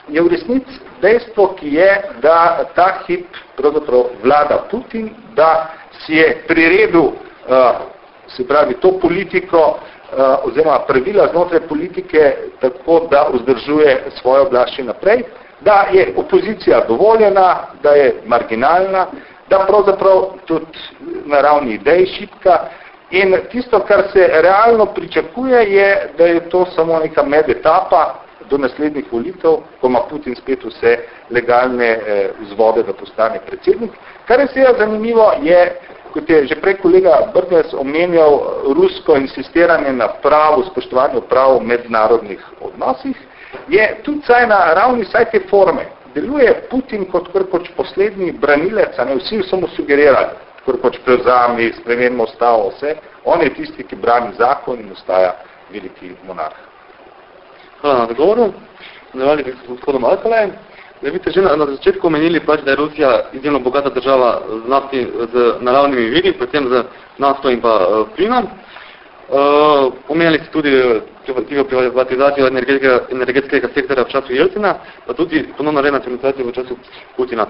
Speaker 3: je v resnici dejstvo, ki je, da ta hip pravzaprav vlada Putin, da si je priredil, uh, se pravi, to politiko oziroma pravila znotraj politike tako, da vzdržuje svojo oblast naprej, da je opozicija dovoljena, da je marginalna, da pravzaprav tudi na ravni idej šipka in tisto, kar se realno pričakuje, je, da je to samo neka medetapa do naslednjih volitev, ko ima Putin spet vse legalne eh, vzvode, da postane predsednik. Kar je seveda zanimivo, je, kot je že prej kolega Brnes omenjal, rusko insistiranje na pravu, spoštovanju prav v mednarodnih odnosih, je tudi saj na ravni saj te forme. Deluje Putin kot krkoč poslednji branilec, a ne vsi so mu sugerirali, krkoč prevzami, spremenimo stavo vse. On je tisti, ki brani zakon in ostaja veliki monarh.
Speaker 1: Hvala na odgovoru. Nadaljali bi s gospodom Alkalejem. Da vidite, že na, na začetku omenili, pač, da je Rusija izjemno bogata država z, nafti, z naravnimi viri, predvsem z nafto in pa uh, plinom. Uh, omenjali ste tudi privatizacijo energetskega, energetskega sektora v času Jelcina, pa tudi ponovno renacionalizacijo v času Putina.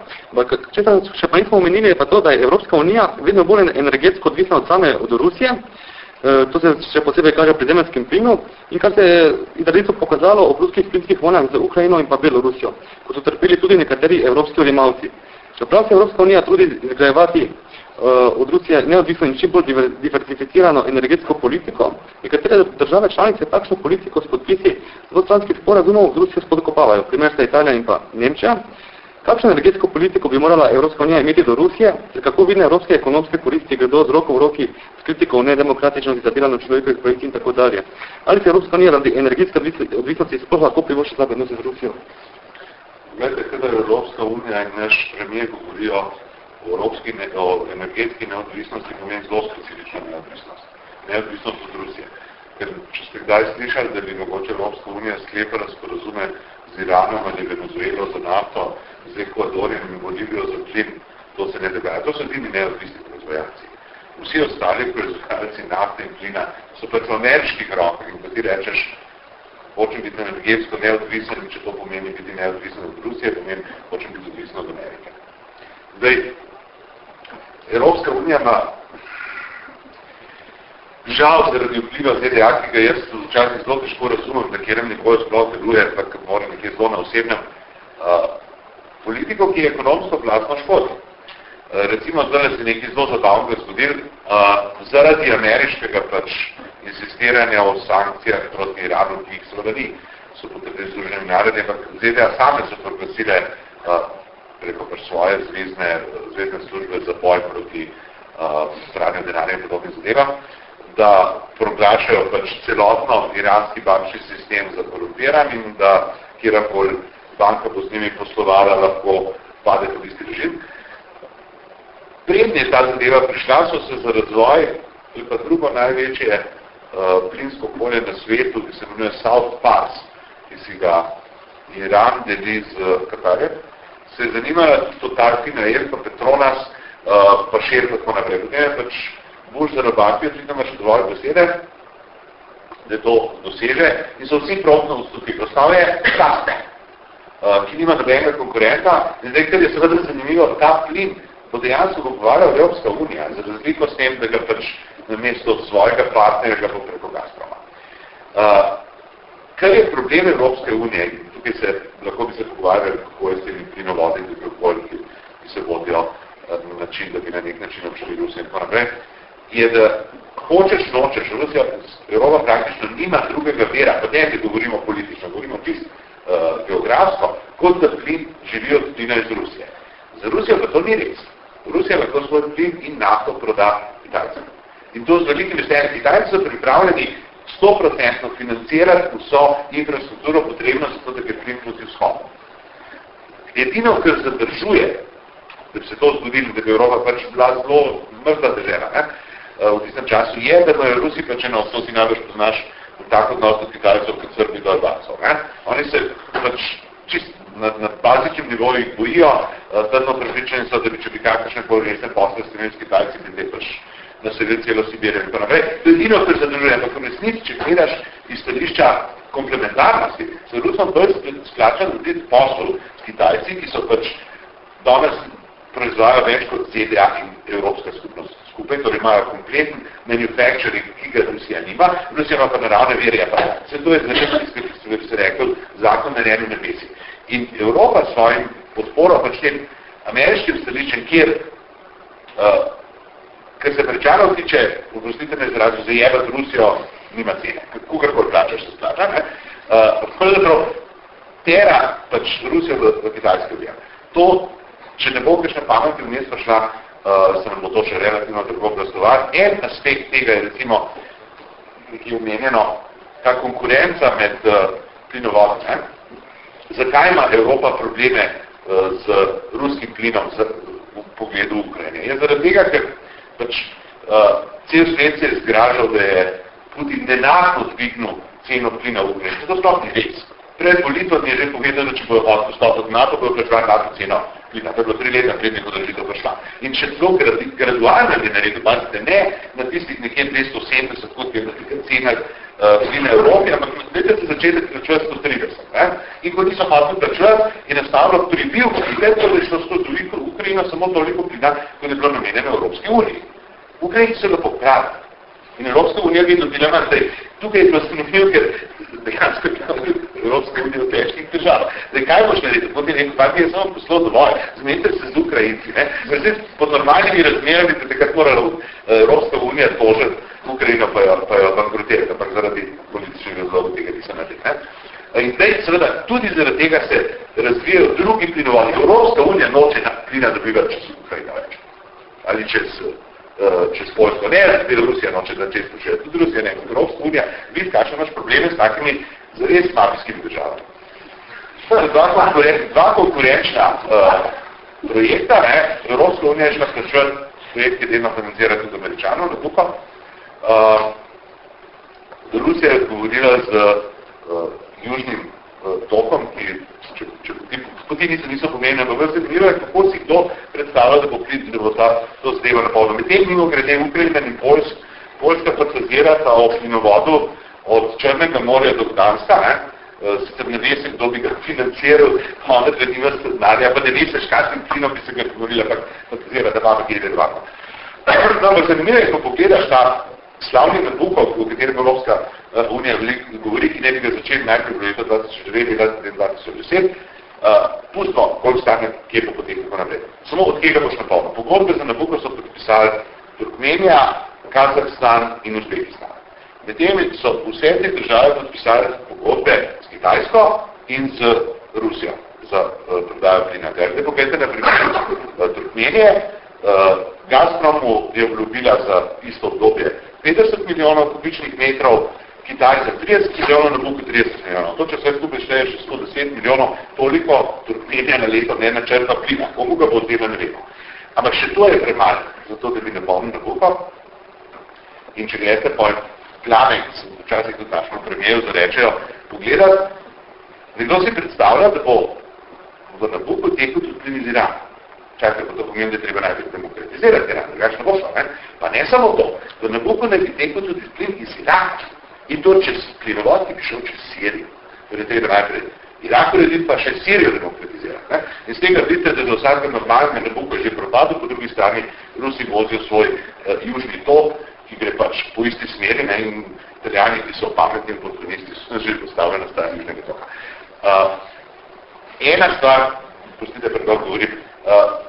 Speaker 1: Če še pa nismo omenili, je pa to, da je Evropska unija vedno bolj energetsko odvisna od same od Rusije, Eh, to se še posebej kaže pri zemljskem plinu in kar se je izrazito pokazalo ob ruskih plinskih vonah z Ukrajino in pa Belorusijo, ko so trpeli tudi nekateri evropski odjemalci. Čeprav se Evropska unija trudi izgrajevati uh, od Rusije neodvisno in čim bolj diversificirano energetsko politiko, nekatere države članice takšno politiko s podpisi dvostranskih sporazumov z Rusijo spodkopavajo. Primer sta Italija in pa Nemčija. Kakšno energetsko politiko bi morala Evropska unija imeti do Rusije, kako vidne evropske ekonomske koristi gredo z roko v roki s kritiko o nedemokratičnosti za delano človekovih projekcij in tako dalje? Ali se Evropska unija radi energetske odvisnosti sploh lahko privoši za odnose z Rusijo?
Speaker 2: Glede, kada Evropska unija in naš premijer govorijo o, evropski ne, o energetski neodvisnosti, pomeni zelo specifična neodvisnost. Neodvisnost od Rusije. Ker, če ste kdaj slišali, da bi mogoče Evropska unija sklepala sporazume z Iranom ali Venezuelo za nafto, z Ekvadorjem in Bolivijo za plin, to se ne dogaja. To so edini neodvisni proizvajalci. Vsi ostali proizvajalci nafte in plina so pač v ameriških rokah in ko ti rečeš, hočem biti energetsko neodvisen če to pomeni biti neodvisen od Rusije, pomeni, hočem biti odvisen od Amerike. Zdaj, Evropska unija ima žal zaradi vpliva ZDA, ki ga jaz včasih zelo težko razumem, na kjerem nikoli sploh deluje, pa moram nekje zelo na osebnem, uh, politiko, ki je ekonomsko vlastno škodi. Eh, recimo, zdaj se nekaj zelo zabavnega zgodil, uh, zaradi ameriškega pač insistiranja o sankcijah proti Iranu, ki jih seveda ni, so potrebne združenje narode, ampak ZDA same so proglasile uh, preko pač svoje zvezdne, zvezdne službe za boj proti uh, stranju denarja in podobnim zadevam, da proglašajo pač celotno iranski bančni sistem za korumpiran in da kjerkoli banka bo z njimi poslovala, lahko pade tudi isti režim. Prednje je ta zadeva prišla, so se za razvoj, to je pa drugo največje uh, plinsko polje na svetu, ki se imenuje South Pass, ki si ga Iran deli z Katarjem, se je zanimala Total Fina Elka, Petronas, uh, pa šer tako naprej. Potem je pač za rabatijo, tudi imaš dovolj besede, da to doseže in so vsi promptno vstupili. Osnov je kasne. Eh, ki nima nobenega konkurenta. In zdaj, ker je seveda zanimivo, ta plin bo dejansko pogovarjal Evropska unija, za razliko s tem, da ga pač na mesto svojega partnerja ga bo preko Gazproma. Uh, kar je problem Evropske unije, tukaj se, lahko bi se pogovarjali, kako je s temi plinovodi, ki, ki se vodijo uh, na način, da bi na nek način obšali Rusijo in tako naprej, je, da hočeš, nočeš, Rusija, Evropa praktično nima drugega vera, pa ne, da govorimo politično, govorimo čisto uh, geografsko, kot da plin živi od plina iz Rusije. Za Rusijo pa to ni res. Rusija lahko svoj plin in nafto proda Kitajcem. In to z velikim veseljem. Kitajci so pripravljeni 100% financirati vso infrastrukturo potrebno za to, da je plin proti vzhodu. Edino, kar zadržuje, da bi se to zgodilo, da bi Evropa pač bila zelo mrtva država, v tistem času je, da imajo Rusi pač eno, to si najbolj poznaš, tak odnos do Kitajcev, kot srbi do Albancov. Oni se pač čist na, na bazičnem nivoju jih bojijo, uh, trdno prepričani so, da bi če bi kakršne bolj resne posle s s Kitajci, bi te pač naselili celo Sibirijo in tako naprej. To je edino, kar zadržuje, ampak v resnici, če gledaš iz stališča komplementarnosti, se Rusom bolj splača narediti posel s Kitajci, ki so pač danes proizvajajo več kot ZDA in Evropska skupnost skupaj, torej imajo kompleten manufacturing, ki ga Rusija nima, Rusija ima pa naravne vere, pa vse to je značetno, ki ste se rekel, zakon na njeni nebesi. In Evropa svojim podporo pač tem ameriškim stališčem, kjer Uh, Ker se prečanov tiče, oprostite me izrazu, zajebati Rusijo, nima cene. Kukorkoli plačaš, se splača. Ne? Uh, tera pač Rusijo v, v kitajski objem. To, če ne bo kakšna pametna vmes prišla, uh, se nam bo to še relativno tako glasovati. En aspekt tega je recimo, ki je omenjeno, ta konkurenca med uh, plinovodom. Zakaj ima Evropa probleme uh, z ruskim plinom z, v pogledu Ukrajine? Je zaradi tega, ker pač uh, cel svet se je zgražal, da je Putin nenadno dvignil ceno plina v Ukrajini. To sploh ni res. Pred volitvami je že povedal, da če bo odstop od NATO, bo plačeval NATO ceno plina. To je bilo tri leta pred neko držitev prišla. In če celo gradualno je naredil, pazite, ne na tistih nekje 270, kot je na tih cenah uh, plina Evropi, ampak gledajte se začetek plačevati 130. Ne? In ko niso hoteli plačevati, je nastavilo pribil, ki je to, je šlo 100 Ukrajina samo toliko plina, kot je bilo namenjeno Evropski uniji. Ukrajini so ga popravili. In Evropska unija vedno dilema, da tukaj je prostinofil, ker dejansko je Evropska unija v težkih državah. Zdaj, kaj boš naredil? Potem je nekaj, je samo poslal dovolj. Zmenite se z Ukrajinci. Ne? Zdaj, pod normalnimi razmerami, da takrat mora eh, Evropska unija tožiti Ukrajino, pa jo, pa jo bankrotirati, ampak zaradi političnega razloga tega nisem naredil. In zdaj, seveda, tudi zaradi tega se razvijajo drugi plinovali. Evropska unija noče na plina dobivati čez Ukrajina več. Ali čez, uh, čez Poljsko. Ne, Belorusija noče da čez početi. Tudi Rusija ne. Evropska unija, vidi, kakšne imaš probleme s takimi zares mafijskimi državami. Dva, konkuren, dva konkurenčna uh, projekta, ne, Evropska unija je šla skračevati projekt, ki delno financira tudi američanov, na tukaj. Uh, Rusija je govorila z uh, južnim uh, tokom, ki če, če ti poti niso, niso pomenjene, ampak se zanimivo je, kako si kdo predstavlja, da bo prid, da bo ta to zdeva na polno. Med tem mimo grede Ukrajina in Poljsk, Poljska pa se zirata o plinovodu od Črnega morja do Gdanska, ne? sicer ne ve se, kdo bi ga financiral, onda gledima se denarja, pa ne ve se, škatnim plinom bi se ga govorila, ampak fantazira, da imamo kjer vedvamo. No, ampak zanimivo je, ko pogledaš ta slavni Nabukov, o katerem Evropska uh, unija veliko govori, ki ne bi ga začeli najprej v letu 2009 in 2010, uh, pustno, koliko stane, kje bo potem tako naprej. Samo od kega boš napolno. Pogodbe za Nabukov so podpisali Turkmenija, Kazahstan in Uzbekistan. Med temi so vse te države podpisali pogodbe s Kitajsko in z Rusijo za uh, prodajo plina. Zdaj pogledajte na primer uh, Turkmenije, uh, Gazpromu je obljubila za isto obdobje 50 milijonov kubičnih metrov, Kitajce 30 milijonov, na Buku 30 milijonov. To, če vse skupaj šteje še 110 milijonov, toliko Turkmenija na leto ne načrta plina. Komu ga bo zdelo, ne vemo. Ampak še to je premalo, zato da bi ne bom na Buko. In če gledate pojem plane, ki sem včasih tudi našem premijeru zarečejo, pogledati, nekdo si predstavlja, da bo v Nabuku tekel tudi iz Irana. Čakaj, pa to pomeni, da treba najprej demokratizirati Iran, drugačno bo šlo, ne? Pa ne samo to, da ne bo ne bi tekel tudi plin iz Iraka. In to čez plinovod, ki bi šel čez Sirijo. Torej treba najprej Irak urediti, pa še Sirijo demokratizirati. Ne? In z tega vidite, da za vsake normalne ne bo že propadel, po drugi strani Rusi vozijo svoj uh, južni tok, ki gre pač po isti smeri, ne? in italijani, ki so pametni in potrebnisti, so že postavljeni na stanje južnega toka. Uh, ena stvar, pustite, predvod govorim, uh,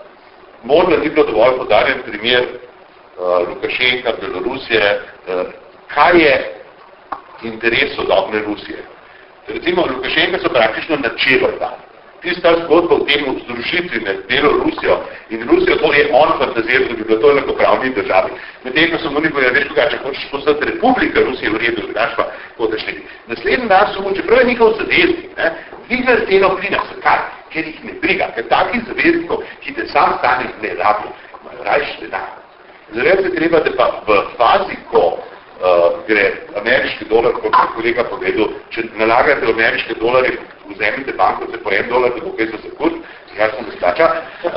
Speaker 2: Morda ni bilo dovolj podarjen primer uh, Lukašenka, Belorusije, uh, kaj je interes sodobne Rusije. Recimo, Lukašenka so praktično načelo dan. Tista zgodba v tem združitvi med Belorusijo in Rusijo, to je on fantaziral, da bi bilo to enakopravni državi. Medtem, ko so mu ni povedal, veš, če hočeš postati Republika Rusije v redu, znaš pa, kot da šli. Naslednji dan so mu, čeprav je njihov zaveznik, dvignali ceno plina, zakaj? Ker jih ne briga, ker takih zaveznikov, ki te sam stane ne rabijo, imajo rajši denar. Zaradi se treba, da pa v fazi, ko uh, gre ameriški dolar, kot je kolega povedal, če nalagate ameriške dolarje, vzemite banko za po en dolar, da bo kaj za sekund, jasno se splača, uh,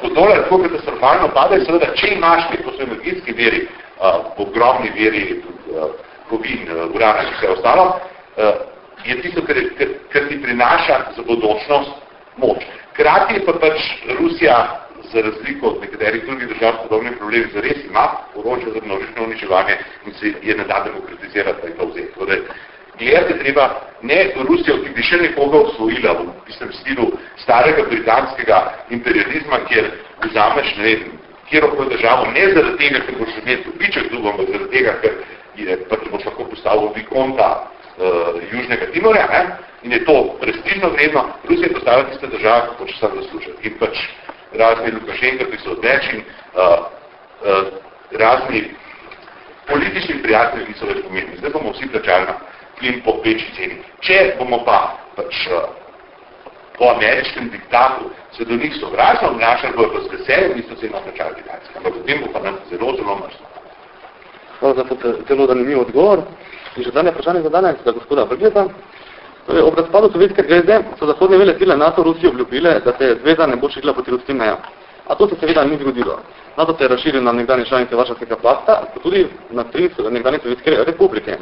Speaker 2: ko dolar tako katastrofalno pada, je seveda, če imaš neko so energetski veri, uh, ogromni veri, uh, kovin, uh, urana in vse ostalo, uh, je tisto, kar, kar, kar ti prinaša za bodočnost moč. Krati je pa pač Rusija za razliko od nekaterih drugih držav s podobnimi problemi, zares ima orožje za množično uničevanje in se je ne da demokratizirati, je to vzeti. Torej, gledati treba ne Rusijo, ki bi še nekoga osvojila v tistem stilu starega britanskega imperializma, kjer vzameš, ne vem, kjer okoli državo, ne zaradi tega, ker boš imeti dobiček dubom, ampak zaradi tega, ker je, pač boš lahko postavil vikonta uh, Južnega Timorja ne? in je to prestižno vredno, Rusija je postavila tiste države, kako če sam zaslužiti. In pač razni Lukašenka, ki so odveč in uh, uh, razni politični prijatelji, ki so več pomembni. Zdaj bomo vsi plačali na plin po večji ceni. Če bomo pa pač uh, po ameriškem diktatu se do njih sovražno obnašali, bojo pa z veseljem isto ceno plačali kitajski. Ampak potem bo pa nam zelo, zelo mrzno.
Speaker 1: Hvala za zelo zanimiv odgovor. In že zadnje vprašanje za danes, za gospoda Brgleta. Torej, ob razpadu Sovjetske zveze so zahodne vele sile NATO Rusijo obljubile, da se zveza ne bo širila proti ruskim mejam. A to se seveda ni zgodilo. NATO se je razširil na nekdanje članice Varšavskega plakta, pa tudi na tri nekdanje Sovjetske republike.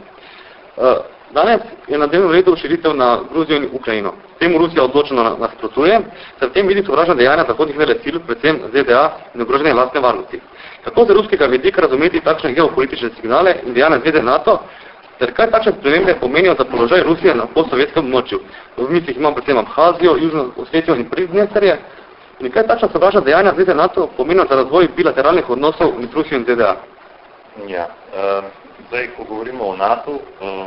Speaker 1: Uh, Danes je na dnevnem redu širitev na Gruzijo in Ukrajino. Temu Rusija odločeno nasprotuje, se v tem vidi sovražna dejanja zahodnih vele sil, predvsem ZDA in ogroženje lastne varnosti. Kako za ruskega vidika razumeti takšne geopolitične signale in dejanja zvede NATO, ter kaj takšne spremembe pomenijo za položaj Rusije na postsovjetskem območju? V mislih imam predvsem Abhazijo, Južno Osetijo in Pridnjesterje. In kaj takšna sovražna dejanja zvede NATO pomenijo za razvoj bilateralnih odnosov med Rusijo in ZDA?
Speaker 5: Ja, uh, zdaj, ko govorimo o NATO, uh,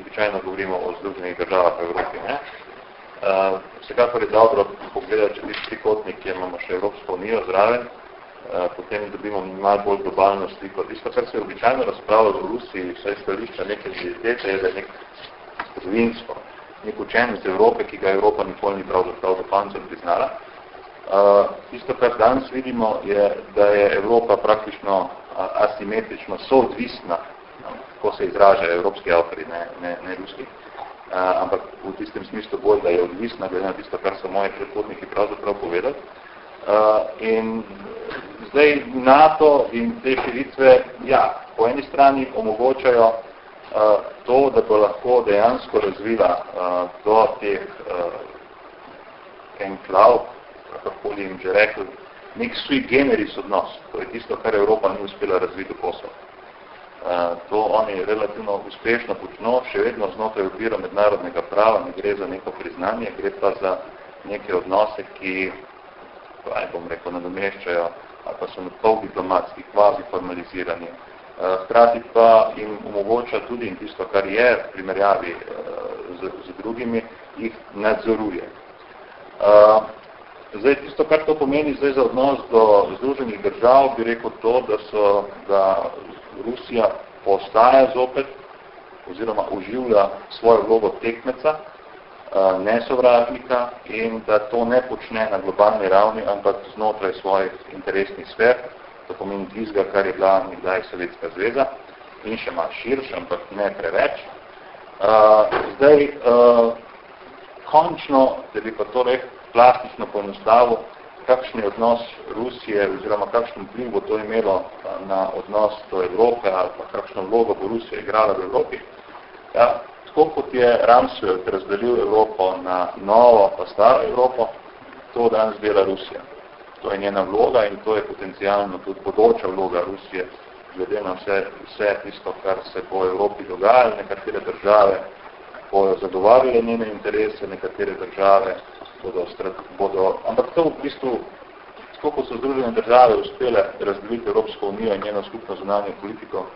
Speaker 5: običajno govorimo o združenih državah Evropi. Ne? Uh, vsekakor je dobro pogledati, če ti trikotnik, kjer imamo še Evropsko unijo zraven, potem dobimo malo bolj globalno sliko. Tisto, kar se je običajno razpravljalo v Rusiji, vse stališča neke zvijetete, je, da je nek zgodovinsko, nek učen iz Evrope, ki ga Evropa nikoli ni pravzaprav do konca priznala. Uh, tisto, kar danes vidimo, je, da je Evropa praktično uh, asimetrično soodvisna ko se izražajo evropski avtori, ne, ne, ne ruski, uh, ampak v tistem smislu bolj, da je odvisna, glede na tisto, kar so moji predhodniki pravzaprav povedali. Uh, in zdaj NATO in te širitve, ja, po eni strani omogočajo uh, to, da bo lahko dejansko razvila uh, do teh uh, enklav, kakorkoli jim že rekli, nek sui generis odnos. To je tisto, kar Evropa ni uspela razviti posel. Eh, to oni relativno uspešno počno, še vedno znotraj okvira mednarodnega prava, ne gre za neko priznanje, gre pa za neke odnose, ki, kaj bom rekel, nadomeščajo, ali pa so pol diplomatski, kvazi formalizirani. Eh, hkrati pa jim omogoča tudi in tisto, kar je v primerjavi eh, z, z drugimi, jih nadzoruje. Zdaj, tisto, kar to pomeni zdaj za odnos do združenih držav, bi rekel to, da so, da Rusija postaja zopet oziroma uživlja svojo vlogo tekmeca, eh, nesovražnika in da to ne počne na globalni ravni, ampak znotraj svojih interesnih sfer, to pomeni tizga, kar je bila nekdaj Sovjetska zveza in še malo širš, ampak ne preveč. Eh, zdaj, eh, končno, da bi pa to rekel plastično poenostavil, kakšen je odnos Rusije oziroma kakšen vpliv bo to imelo na odnos do Evrope ali pa kakšno vlogo bo Rusija igrala v Evropi. Ja, tako kot je Ramsfeld razdelil Evropo na novo pa staro Evropo, to danes dela Rusija. To je njena vloga in to je potencijalno tudi bodoča vloga Rusije, glede na vse, vse tisto, kar se po Evropi dogaja, nekatere države bojo zagovarjale njene interese, nekatere države bodo, bodo, ampak to v bistvu, koliko so združene države uspele razdeliti Evropsko unijo in njeno skupno zunanje politiko,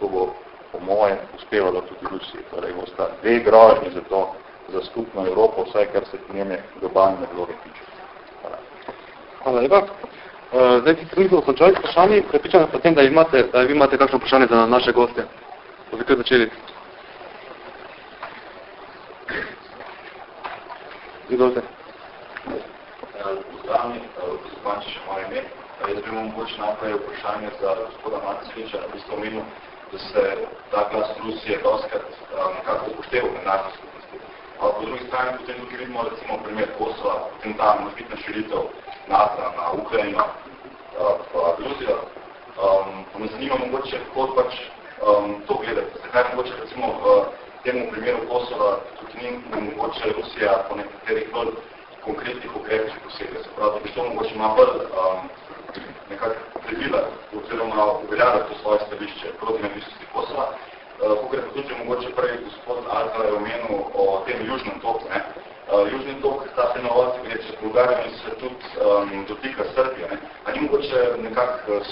Speaker 5: to bo po moje uspevalo tudi Rusiji. Torej, bo sta dve grožnje za to, za skupno Evropo, vsaj kar se njene globalne vloge tiče. Hvala.
Speaker 1: Hvala lepa. Uh, zdaj, ki ste mi končali vprašanje, prepričam se tem, da imate, da vi imate kakšno vprašanje za naše goste. Bi kar začeli. Izvolite
Speaker 6: pozdravni, gospod še moje ime. Jaz bi mogoče naprej vprašanje za gospoda Macviča, da bi ste omenil, da se ta glas Rusije doskrat nekako upošteva v mednarodni skupnosti. Po drugi strani potem tukaj vidimo recimo primer Kosova, potem ta možbitna širitev NATO na Ukrajino, pa Gruzijo. Um, pa me zanima mogoče, kako pač um, to gledate. Zakaj mogoče recimo v temu primeru Kosova tudi ni mogoče Rusija po nekaterih bolj konkretnih ukrepih posebej. Se pravi, da bi to mogoče malo bolj um, nekako prebila oziroma uveljavila to svoje stališče proti neodvisnosti Kosova. Kukaj pa tudi mogoče prej gospod Alka je omenil o tem južnem toku. Ne? Uh, južni tok, ta se na oci, gre čez Bulgarijo in se tudi um, dotika Srbije. Ne? A ni mogoče nekak uh,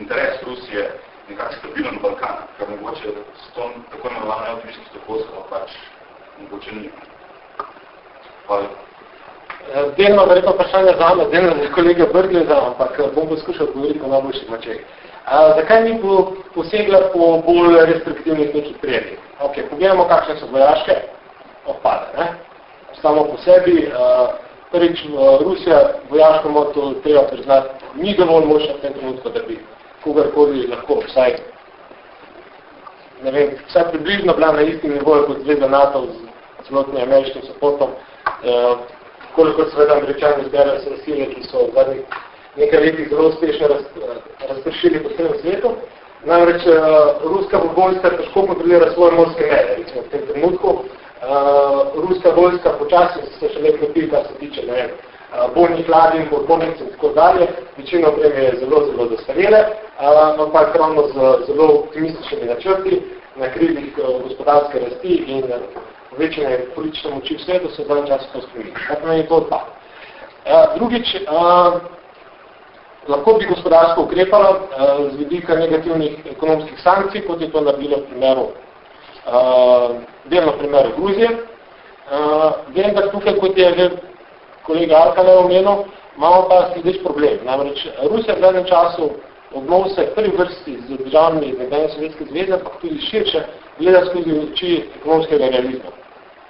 Speaker 6: interes Rusije nekak stabilen Balkan, kar mogoče s to tako imenovano neodvišnost okoljstva pač mogoče ni. Hvala.
Speaker 4: Delno verjetno vprašanje za me, delno za kolega Brgleza, ampak bom poskušal govoriti po najboljših močeh. Zakaj ni posegla po bolj restriktivnih nekih prijedih? Ok, pogledamo, kakšne so vojaške odpade. Ne? Samo po sebi, prvič Rusija vojaško moto treba priznati, ni dovolj močna v tem trenutku, da bi kogarkoli lahko vsaj, ne vem, vsaj približno bila na istim nivoju kot zveza NATO z celotnim ameriškim supportom, uh, koliko seveda američani zberajo se sile, ki so v zadnjih nekaj letih zelo uspešno raz, razpršili po celem svetu. Namreč uh, ruska vojska težko kontrolira svoje morske meje, recimo v tem trenutku. Uh, ruska vojska počasi se še nekaj pil, kar se tiče ne uh, bojnih ladin, podbornic in tako dalje. Večino opreme je zelo, zelo dostarele, uh, ampak ravno z zelo optimističnimi načrti na krilih uh, gospodarske rasti in večine politične moči v svetu se času to spremeni. Kaj pomeni to? Uh, drugič, lahko bi gospodarsko ukrepalo z vidika negativnih ekonomskih sankcij, kot je to naredilo v primeru, delno primeru Gruzije. Vem, da tukaj, kot je že kolega Arkane omenil, imamo pa sledeč problem. Namreč Rusija v zadnjem času odnose prvi vrsti z državami nekdanje Sovjetske zveze, pa tudi širše, gleda skozi oči ekonomskega realizma.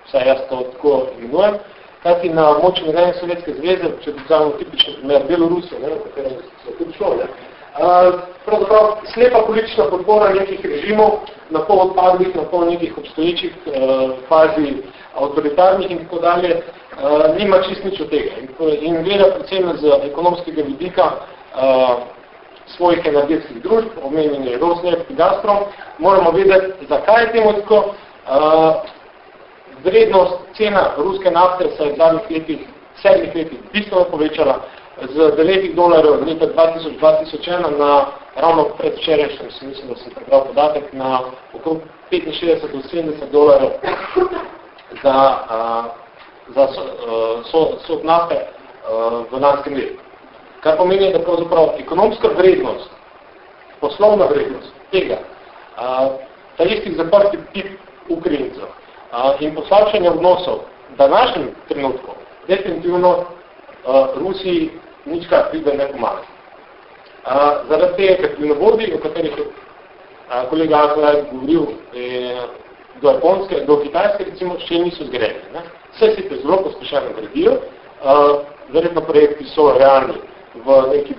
Speaker 4: Vsaj jaz to tako imenujem. Kajti na moči nekdanje Sovjetske zveze, če vzamemo tipični primer Belorusije, ne, v katerem se tudi šlo, ne, pravzaprav slepa politična podpora nekih režimov, na pol odpadlih, na pol nekih obstoječih uh, fazi avtoritarnih in tako dalje, uh, nima čist nič od tega. In, in gleda predvsem z ekonomskega vidika uh, svojih energetskih družb, omenjeni Rosneft in Gazprom, moramo vedeti, zakaj je temu tako. Uh, vrednost cena ruske nafte se je v zadnjih letih, sedmih letih bistveno povečala z 9 dolarjev leta 2000-2001 na ravno pred včerajšnjem, sem mislim, da sem prebral podatek, na okrog 65 do 70 dolarjev za, uh, za so, so, so nafte uh, v lanskem letu. Kar pomeni, da pravzaprav ekonomska vrednost, poslovna vrednost tega, uh, ta istih zaprti tip Ukrajincov, in poslabšanje odnosov v današnjem trenutku definitivno uh, Rusiji ničkar pride ne pomaga. Uh, zaradi te, ker plinovodi, o katerih je uh, kolega Azlaj govoril, eh, do Japonske, do Kitajske recimo, še niso zgrejeni. Ne? Vse si te zelo pospešeno gradijo, uh, verjetno projekti so realni v neki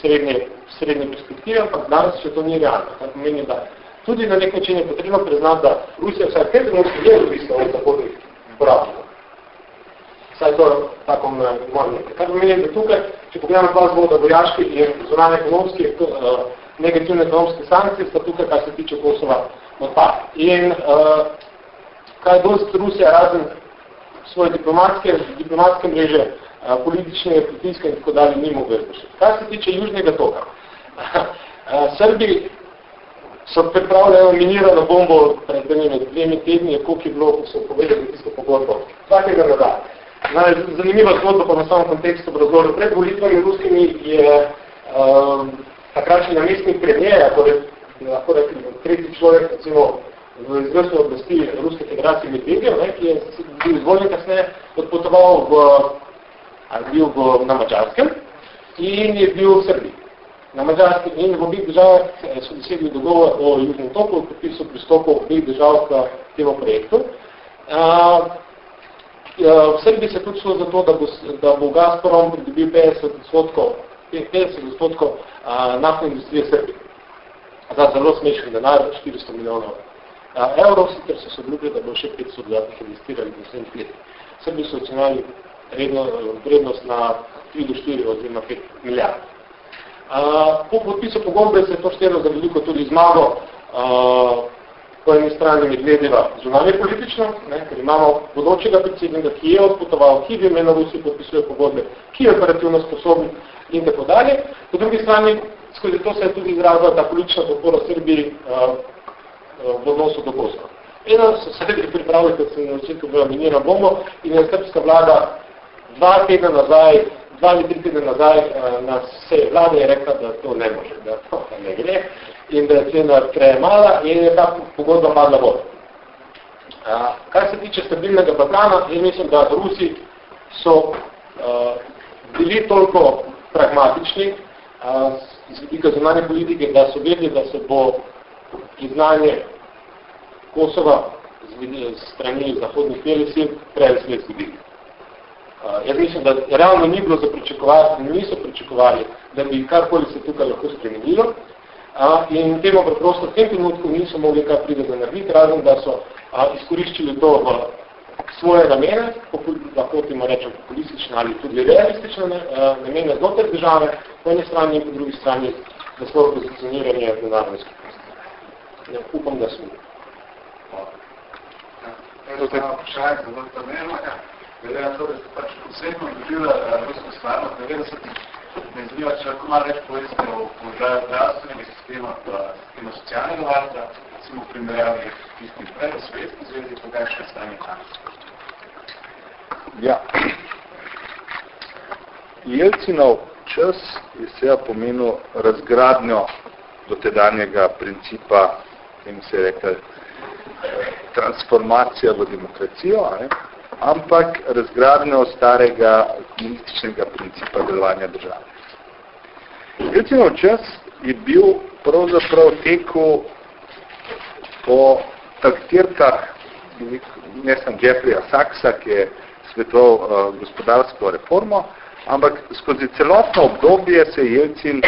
Speaker 4: srednje, srednje perspektive, ampak danes še to ni realno. Tako pomeni, da tudi na nek način je potrebno priznati, da Rusija vsaj kaj trenutku je odvisna od zahodnih poravnikov. Vsaj to tako moram nekaj. Kar pomeni, da tukaj, če pogledamo dva zvoda vojaški in zunanje ekonomski, uh, negativne ekonomske sankcije, sta tukaj, kar se tiče Kosova, odpad. In uh, kaj dost Rusija razen svoje diplomatske, diplomatske mreže, uh, politične, pritiske in tako dalje, ni mogla izvršiti. Kar se tiče južnega toka, uh, Srbi so pripravljeno minirano bombo pred dvemi tedni, koliko je bilo, ko so povedali tisto pogodbo. Vsakega ne da. Zanimiva zgodba pa na samem kontekstu razgovoru. Pred volitvami ruskimi je um, takračni namestnik premijeja, torej lahko rekli tretji človek, recimo v izvrstni oblasti Ruske federacije Medvedev, ne, ki je bil izvoljen kasneje, odpotoval v, ali bil v, na Mačarskem in je bil v Srbiji na Mađarski in v obih državah so dosegli dogovor o južnem toku, podpisu pristopov obih držav k temu projektu. V Srbiji se tudi šlo za to, da bo, da bo Gazprom pridobil 50 odstotkov, 50 odstotkov naftne industrije Srbije. Za zelo smešen denar, 400 milijonov evrov, sicer so se obljubili, da bo še 500 dodatnih investirali v naslednjih letih. Srbiji so ocenjali vrednost na 3 do 4 oziroma 5 milijard. Po podpisu pogodbe se je to štelo za veliko tudi zmago uh, po eni strani Medvedeva zunanje politično, ne, ker imamo bodočega predsednika, ki je odpotoval, ki v imenu Rusiji podpisuje pogodbe, ki je operativno sposoben in tako dalje. Po drugi strani, skozi to se je tudi izrazila ta politična podpora Srbiji uh, v odnosu do Kosova. Eno so se pripravili, kot sem na začetku bila minira bombo, in je srpska vlada dva tedna nazaj dva ali tri tedne nazaj na vse vlade je rekla, da to ne može, da to ne gre in da je cena premala in je ta pogodba padla vod. Kar se tiče stabilnega Balkana, jaz mislim, da Rusi so bili toliko pragmatični z vidika zunanje politike, da so vedeli, da se bo priznanje Kosova z strani zahodnih velesil prej svet zgodili. Uh, jaz mislim, da realno ni bilo za pričakovati, niso pričakovali, da bi karkoli se tukaj lahko spremenilo uh, in temu preprosto v tem trenutku niso mogli kaj pride za narediti, razen da so uh, izkoriščili to v svoje namene, lahko timo rečem populistične ali tudi realistične namene znotraj države, po eni strani in po drugi strani za svoje pozicioniranje v narodne skupnosti. Ja, upam, da smo.
Speaker 6: To je vprašanje za vrta Mermaja. Glede na to, da ste pač posebno dobila rusko stvarnost 90 me zanima, če lahko malo več poveste o položaju zdravstvenega sistema, pa sistema socialnega varstva, recimo v primerjavi s tistim prej v Svetski zvezi, pa kakšne stanje tam.
Speaker 3: Ja. Jelcinov čas je seveda pomenil razgradnjo dotedanjega principa, tem se je rekel, transformacija v demokracijo, ne? Ampak razgradnjo starega komunističnega principa delovanja države. Jelcinov čas je bil pravzaprav tekel po taktirkah, ne sem Jeffreya Saxa, ki je svetoval uh, gospodarsko reformo, ampak skozi celotno obdobje se je Jelcin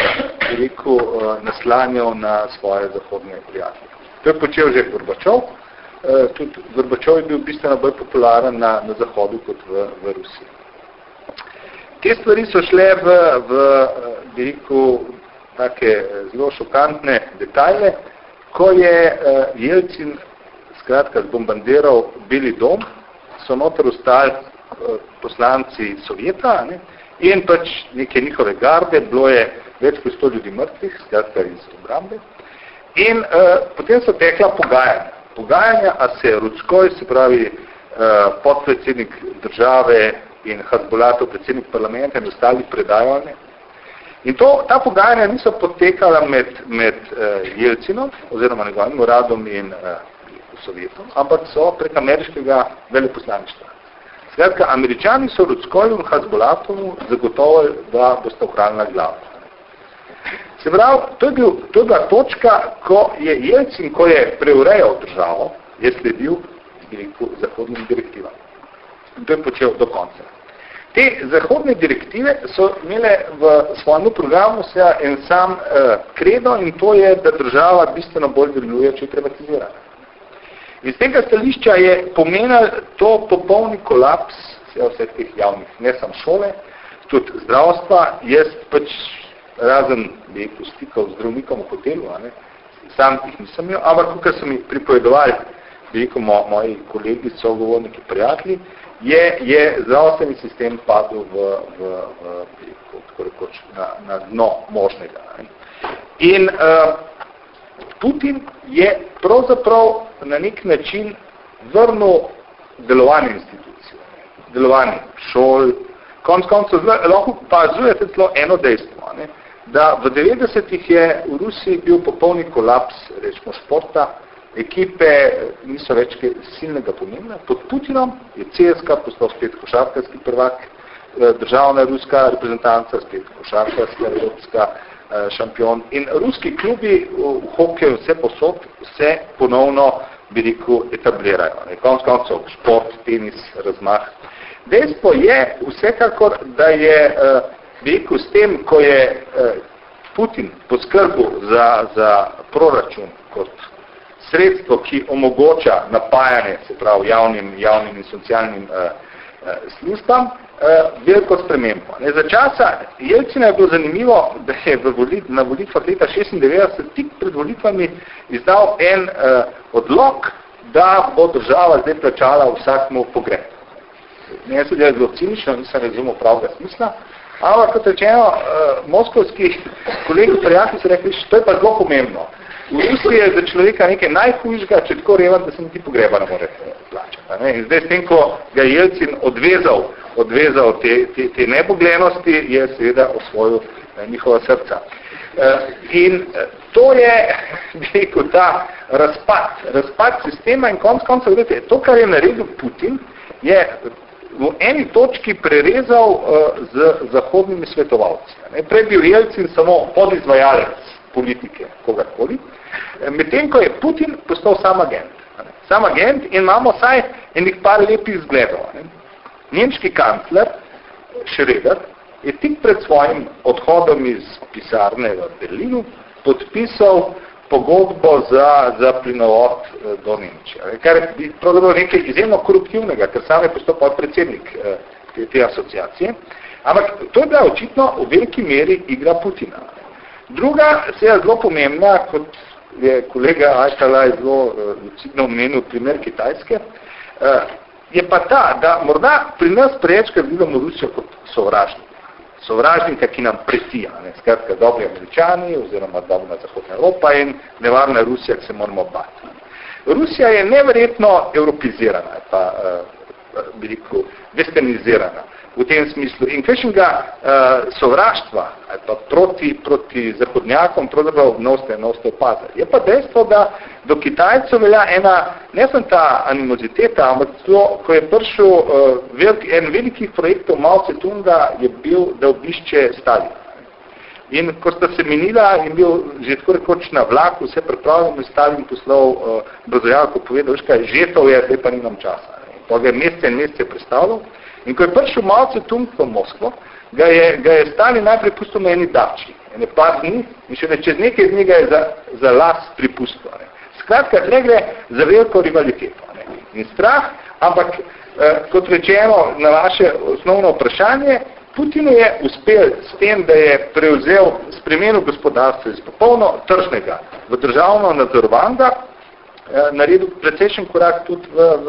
Speaker 3: rekel, uh, naslanjal na svoje zahodne prijatelje. To je počel že Gorbačov, tudi Gorbačov je bil bistveno bolj popularen na, na zahodu kot v, v Rusiji. Te stvari so šle v, v rekel, take zelo šokantne detajle, ko je uh, Jelcin skratka zbombardiral Bili dom, so noter ostali poslanci Sovjeta ne, in pač neke njihove garde, bilo je več kot sto ljudi mrtvih, skratka iz obrambe. In uh, potem so tekla pogajanja. Pogajanja, a se Rudskoj, se pravi uh, podpredsednik države in Hasbolatov, predsednik parlamenta in ostali predajali. In to, ta pogajanja niso potekala med, med uh, Jelcinom, oziroma njegovim uradom in uh, Sovjetom, ampak so prek ameriškega veleposlaništva. Skratka, američani so Rudskoju in Hasbolatovu zagotovili, da boste ohranila glavo. Se pravi, to je, bil, to je bila točka, ko je Jelcin, ko je preurejal državo, je sledil zahodnim direktivam. To je počel do konca. Te zahodne direktive so imele v svojem programu se en sam uh, kredo in to je, da država bistveno bolj deluje, če je privatizirana. Iz tega stališča je pomenil to popolni kolaps vseh teh javnih, ne samo šole, tudi zdravstva, jaz pač razen bi rekel stikal z zdravnikom v hotelu, a ne, sam jih nisem imel, ampak kakor so mi pripovedovali, bi rekel mo, moji kolegi, sogovorniki, prijatelji, je, je zdravstveni sistem padel v, v, v bi rekel, tako rekoč, na, na dno možnega. Ne. In uh, Putin je pravzaprav na nek način vrnil delovanje institucije, delovanje šol, konc koncev, lahko pazujete celo eno dejstvo, da v 90-ih je v Rusiji bil popolni kolaps, rečemo, športa, ekipe niso več silnega pomembna. Pod Putinom je CSKA postal spet košarkarski prvak, eh, državna ruska reprezentanca, spet košarkarska evropska, Eh, šampion. In ruski klubi v hokeju vse posod se ponovno, bi rekel, etablirajo. Konc koncev šport, tenis, razmah. Dejstvo je vsekakor, da je, eh, rekel, s tem, ko je eh, Putin poskrbil za, za proračun kot sredstvo, ki omogoča napajanje, se pravi, javnim, javnim in socialnim službam, uh, veliko spremembo. Ne, za časa Jelcina je bilo zanimivo, da je v volit, na volitvah leta 96 tik pred volitvami izdal en uh, odlog, da bo država zdaj plačala vsakmu pogreb. Ne, jaz je zelo cinično, nisem razumel pravega smisla, ampak kot rečeno, uh, moskovski kolegi prijatelji so rekli, to je pa zelo pomembno. V Rusiji je za človeka nekaj najhujšega, če tako revan, da se niti pogreba ne more plačati. Ne? In zdaj s tem, ko ga je Jelcin odvezal odvezal te, te, te nebogljenosti, je seveda osvojil njihova srca. In to je, rekel, ta razpad, razpad sistema in konc konca, vidite, to, kar je naredil Putin, je v eni točki prerezal uh, z zahodnimi svetovalci. Ne, prej bil Jelcin samo podizvajalec politike, kogarkoli, medtem ko je Putin postal sam agent. Ne. Sam agent in imamo saj enih par lepih zgledov. Ne. Nemški kancler, Schroeder, je tik pred svojim odhodom iz pisarne v Berlinu podpisal pogodbo za, za plinovod eh, do Nemčije. Kar je pravzaprav nekaj izjemno koruptivnega, ker sam je postopal predsednik eh, te, te asociacije. Ampak to je bila očitno v veliki meri igra Putina. Druga se je zelo pomembna, kot je kolega Ajkala zelo eh, lucidno omenil primer Kitajske, je pa ta, da morda pri nas preječkrat vidimo Rusijo kot sovražnik sovražnika, ki nam presija. Ne? Skratka, dobri američani oziroma dobra Zahodna Evropa in nevarna Rusija, ki se moramo bati. Rusija je neverjetno evropizirana, pa uh, bi rekel, westernizirana v tem smislu. In kakšnega uh, sovraštva pa proti, proti zahodnjakom pravzaprav noste, noste opaza. Je pa dejstvo, da do Kitajcev velja ena, ne sem ta animoziteta, ampak to, ko je prišel uh, velik, en velikih projektov Mao Tse-tunga, je bil, da obišče Stalina. In ko sta se menila in bil že tako rekoč na vlaku, vse pripravljeno, Stalin poslal uh, Brozojalko, povedal, veš kaj, žetov je, zdaj pa nimam časa. Pa ga je mesece in mesece predstavljal. In ko je prišel malce tum v Moskvo, ga je, ga je Stalin najprej pustil na eni dači, ene par dni, in še ne, čez nekaj dni ga je za, za las pripustil. Ne. Skratka, ne gre za veliko rivaliteto ne. in strah, ampak eh, kot rečeno na vaše osnovno vprašanje, Putin je uspel s tem, da je prevzel spremenil gospodarstvo iz popolno tržnega v državno nadzorovanega, eh, naredil precejšen korak tudi v, v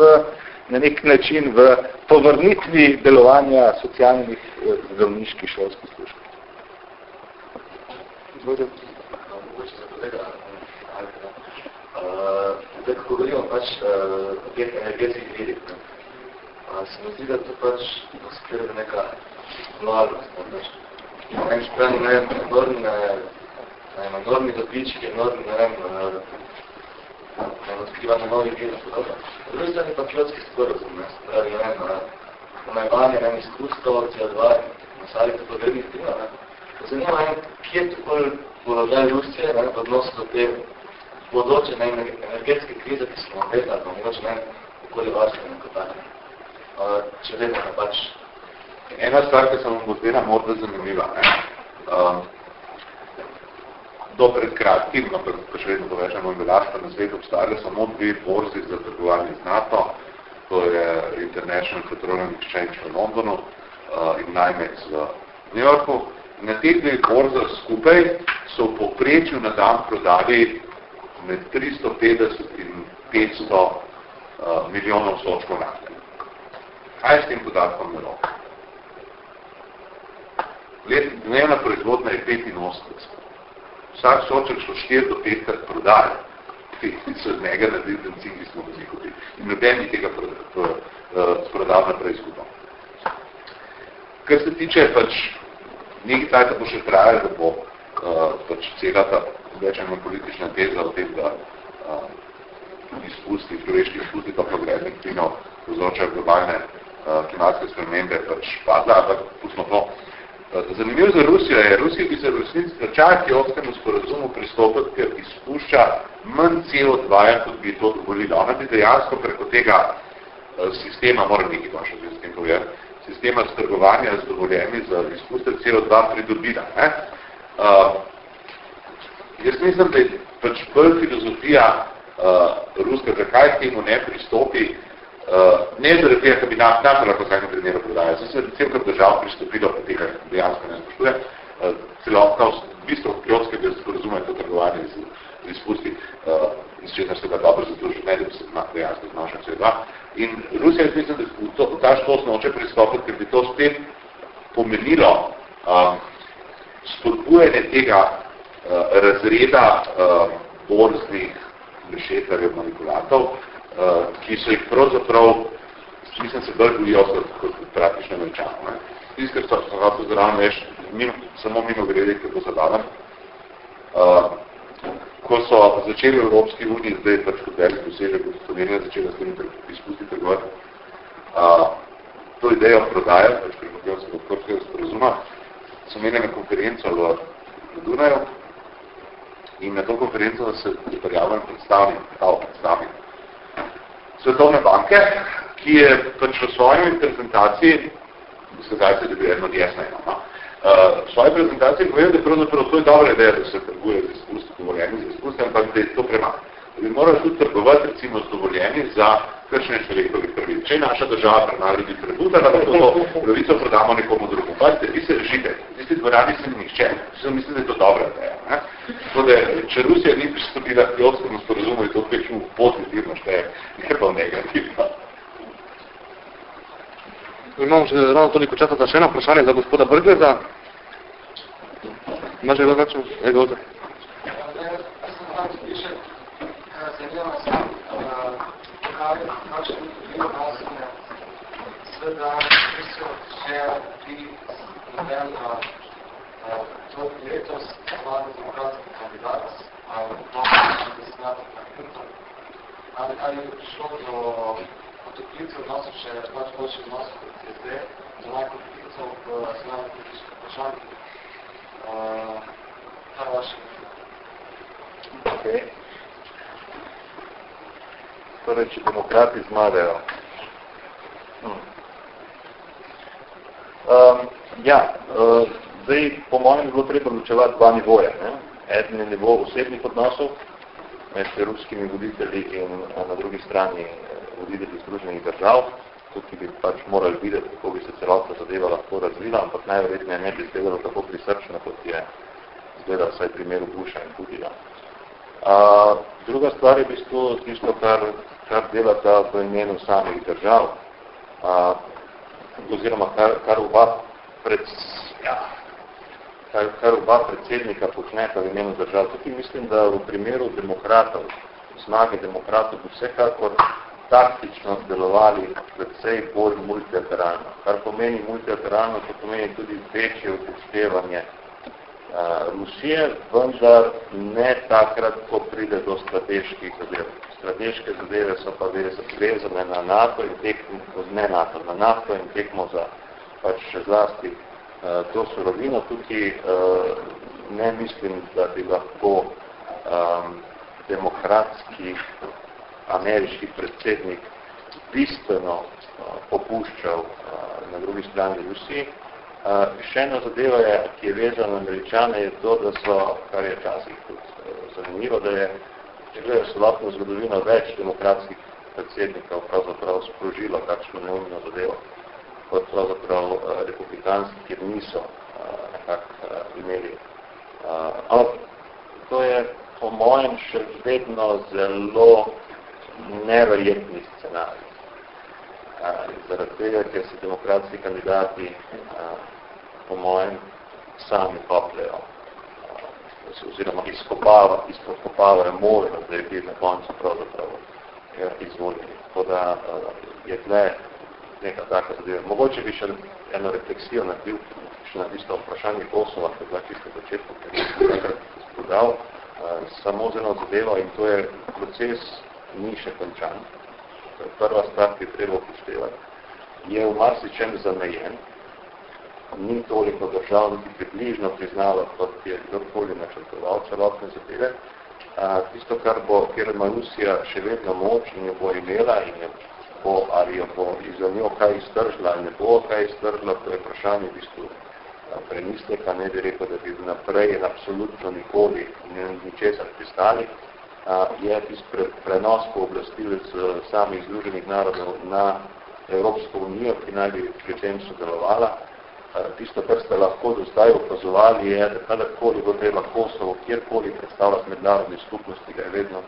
Speaker 3: na nek način v povrnitvi delovanja socialnih eh, zdravniških šolskih služb.
Speaker 6: Zdaj, ko govorimo pač o teh energetskih virih, se mi zdi, da to pač skrbi neka normalnost. Pač. Na enem strani, ne vem, enormne, enormni dobički, enormni, ne vem, odkrivanje novih virov. Drugi strani pa kljotski sporozum, ne, pravi, ne vem, omajevanje, ne vem, izkustvo, CO2, nasali to podrednih plina, ne. Zanima je, kje je tukaj položaj Rusije, ne, v odnosu do te bodoče, ne, energetske krize, ki smo vedeli, da mogoče, ne, okoli vaše, neko tako. Če vedno, ne, pač.
Speaker 2: Ena stvar, ki se vam bo zdela morda zanimiva, ne. Um, do pred kratkim, ampak ko še vedno povečamo veljasta na svetu, obstajali samo dve borzi za trgovanje z NATO, to je International Petroleum Exchange v Londonu uh, in NYMEX v New Yorku. Na teh dveh borzah skupaj so v poprečju na dan prodali med 350 in 500 uh, milijonov sočkov nafte. Kaj je s tem podatkom na rok? Dnevna proizvodna je 85 vsak soček šlo 4 do 5 krat prodaje, ki so z njega naredili benzin, ki smo ga kupili. In noben ni tega eh, prodal naprej skupaj. Kar se tiče pač nekaj tajta bo še trajalo, da bo uh, pač cela ta večena politična teza o tem, da uh, izpusti, človeški izpusti to progrednih plinov povzročajo globalne uh, klimatske spremembe pač padla, ampak pustimo to. Zanimivo za Rusijo je, Rusija bi se v resnici v čakijovskemu sporazumu pristopiti, ker izpušča manj CO2, kot bi to dovolila. Ona bi dejansko preko tega uh, sistema, moram nekaj pa še s tem povedati, sistema strgovanja z dovoljeni za izpuste CO2 pridobila. Ne? Uh, jaz mislim, da je pač bolj filozofija uh, ruska, zakaj temu ne pristopi, Uh, ne zaradi tega, da bi nam naša lahko vsakem primeru prodajal. Zdaj se recimo kot država pristopilo, pa tega dejansko ne spoštuje. Uh, celotno, v bistvu, kljotskega sporazuma je to trgovanje z, z izpusti, uh, iz česar se ga dobro zadruži, ne da bi se dejansko znašal CO2. In Rusija je mislim, da v, to, v ta štos noče pristopiti, ker bi to spet pomenilo um, spodbujanje tega uh, razreda uh, borznih rešetarjev manipulatov, Eh, ki so jih pravzaprav mislim, se bolj bojijo kot, kot praktično američano. Tisti, ker so so zraven veš, mimo, samo mimo grede, ki bo zabaven. Uh, ko so začeli v Evropski uniji, zdaj pač kot velik dosežek, kot Slovenija začela s tem izpustiti gor, uh, to idejo prodajo, pač preko se do Korskega sporozuma, so imeli na konferenco v, v Dunaju in na to konferenco se pripravljam predstavnik, predstavnik Svetovne banke, ki je pač v svojem prezentaciji, zdaj se dobi eno jesno eno, no? Uh, v svoji prezentaciji povedal, da pravzaprav to je dobra ideja, da se trguje z izpusti, dovoljeni z izpusti, ampak da je to premalo. Da bi morali tudi trgovati recimo z dovoljeni za kršenje človekovih pravic. Če je naša država premalo ljudi predutala, da to pravico prodamo nekomu drugom. Pazite, vi se žite, v tisti dvorani se nihče, vsi mislim, da je to dobra ideja. Ne? Tako da, če Rusija ni pristopila k Jovskemu sporozumu, je to večmo pozitivno šteje, ne pa negativno.
Speaker 1: Imamo še ravno toliko časa za še eno vprašanje za gospoda Brgleza. Ima že kakšno? Ego, odzak.
Speaker 7: Sveda, mislim, že pri nadelno to letos vlada demokratski kandidat, ali ali je prišlo do potopljivcev odnosov še pač boljši odnosov kot je zdaj, do najpotopljivcev v slavnih političnih vprašanjih. Kaj je vaše?
Speaker 5: Okay. Torej, če demokrati zmagajo. Hmm. Um, ja, uh, zdaj po mojem bilo treba ločevati dva nivoja. Ne? Eden je nivo osebnih odnosov med ruskimi voditelji in na drugi strani voditelji združenih držav. Tukaj bi pač morali videti, kako bi se celotna zadeva lahko razvila, ampak najverjetneje ne bi izgledalo tako prisrčno, kot je izgleda vsaj primeru Busha in Putina. Uh, druga stvar je v bistvu tisto, kar, kar delata v imenu samih držav, uh, oziroma kar, kar, oba pred, ja, kar, kar oba predsednika počneta v imenu držav. Tukaj mislim, da v primeru demokratov, zmage demokratov, bi vsekakor taktično delovali predvsej bolj multilateralno. Kar pomeni multilateralno, to pomeni tudi večje upoštevanje Rusije, vendar ne takrat, ko pride do strateških zadev. Strateške zadeve so pa vezane na NATO in tekmo, ne NATO, na NATO in tekmo za pač še zlasti uh, to surovino. Tukaj uh, ne mislim, da bi lahko um, demokratski ameriški predsednik bistveno uh, popuščal uh, na drugi strani Rusiji. Uh, še ena zadeva, je, ki je vezana na američane, je to, da so, kar je časih tudi uh, zanimivo, da je, če gledajo celotno zgodovino, več demokratskih predsednikov pravzaprav sprožilo kakšno neumno zadevo, kot pravzaprav uh, republikanski, kjer niso uh, nekako uh, imeli. Uh, ampak to je po mojem še vedno zelo neverjetni scenarij. Zaradi tega, ker se demokratski kandidati, po mojem, sami kopljajo, oziroma izkopavajo, izkopavajo možnost, da je bil na koncu pravzaprav izvoljeni. Tako da je tle neka taka zadeva. Mogoče bi še eno refleksijo naredil, še na tisto vprašanje Kosova, ki je bila čisto začetku, ker je nekrat spodal, samo z eno zadevo in to je proces ni še končan. Prva stvar, ki je treba upoštevati, je v marsičem zamejen, ni toliko držav, ki približno priznava, kot je kdorkoli načrtoval celotne zadeve. Tisto, kar bo, kjer ima Rusija še vedno moč in jo bo imela in jo bo, ali jo bo za njo kaj iztržila ali ne bo kaj iztržila, to je vprašanje v bistvu premisleka, ne bi rekel, da bi naprej in absolutno nikoli ničesar pristali je pre, prenos pooblastil z samih združenih narodov na Evropsko unijo, ki naj bi pri tem sodelovala. Tisto, kar ste lahko do zdaj opazovali, je, da kadarkoli bo treba Kosovo, kjerkoli predstavljati mednarodne skupnosti, ga je vedno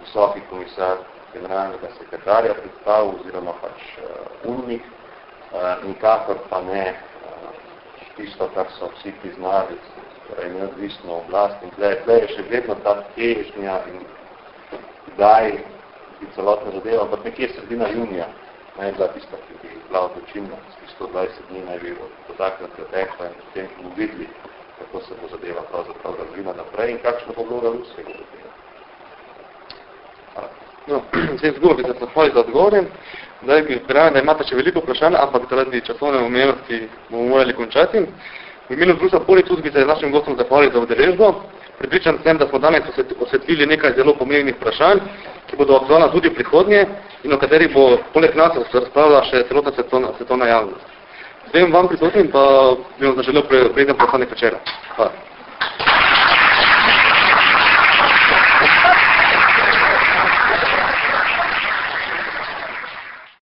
Speaker 5: visoki komisar generalnega sekretarja predstavil, oziroma pač uh, umnik, uh, nikakor pa ne uh, tisto, kar so vsi priznali, torej neodvisno oblast. In tle, tle je še vedno ta težnja in kdaj bi celotna zadeva, ampak nekje sredina junija naj bila tista, ki bi bila odločilna, 120 dni naj bi dotaknat pretekla in potem bomo videli, kako se bo zadeva pravzaprav razvila naprej in kakšno bo vloga ruskega odločila.
Speaker 1: No, zdaj zgubo bi se zahvali za odgovore. Zdaj bi verjamem, da imate še veliko vprašanj, ampak zaradi časovne omejenosti bomo morali končati. V imenu Društva Politus bi se našim gostom zahvali za udeležbo. Pripričan sem, da smo danes osvetlili nekaj zelo pomembnih vprašanj, ki bodo aktualna tudi prihodnje in o katerih bo poleg nas razpravljala še celotna svetovna, svetovna javnost. Zdaj vam prisotnim pa bi vam zaželel preden postanek večera. Hvala.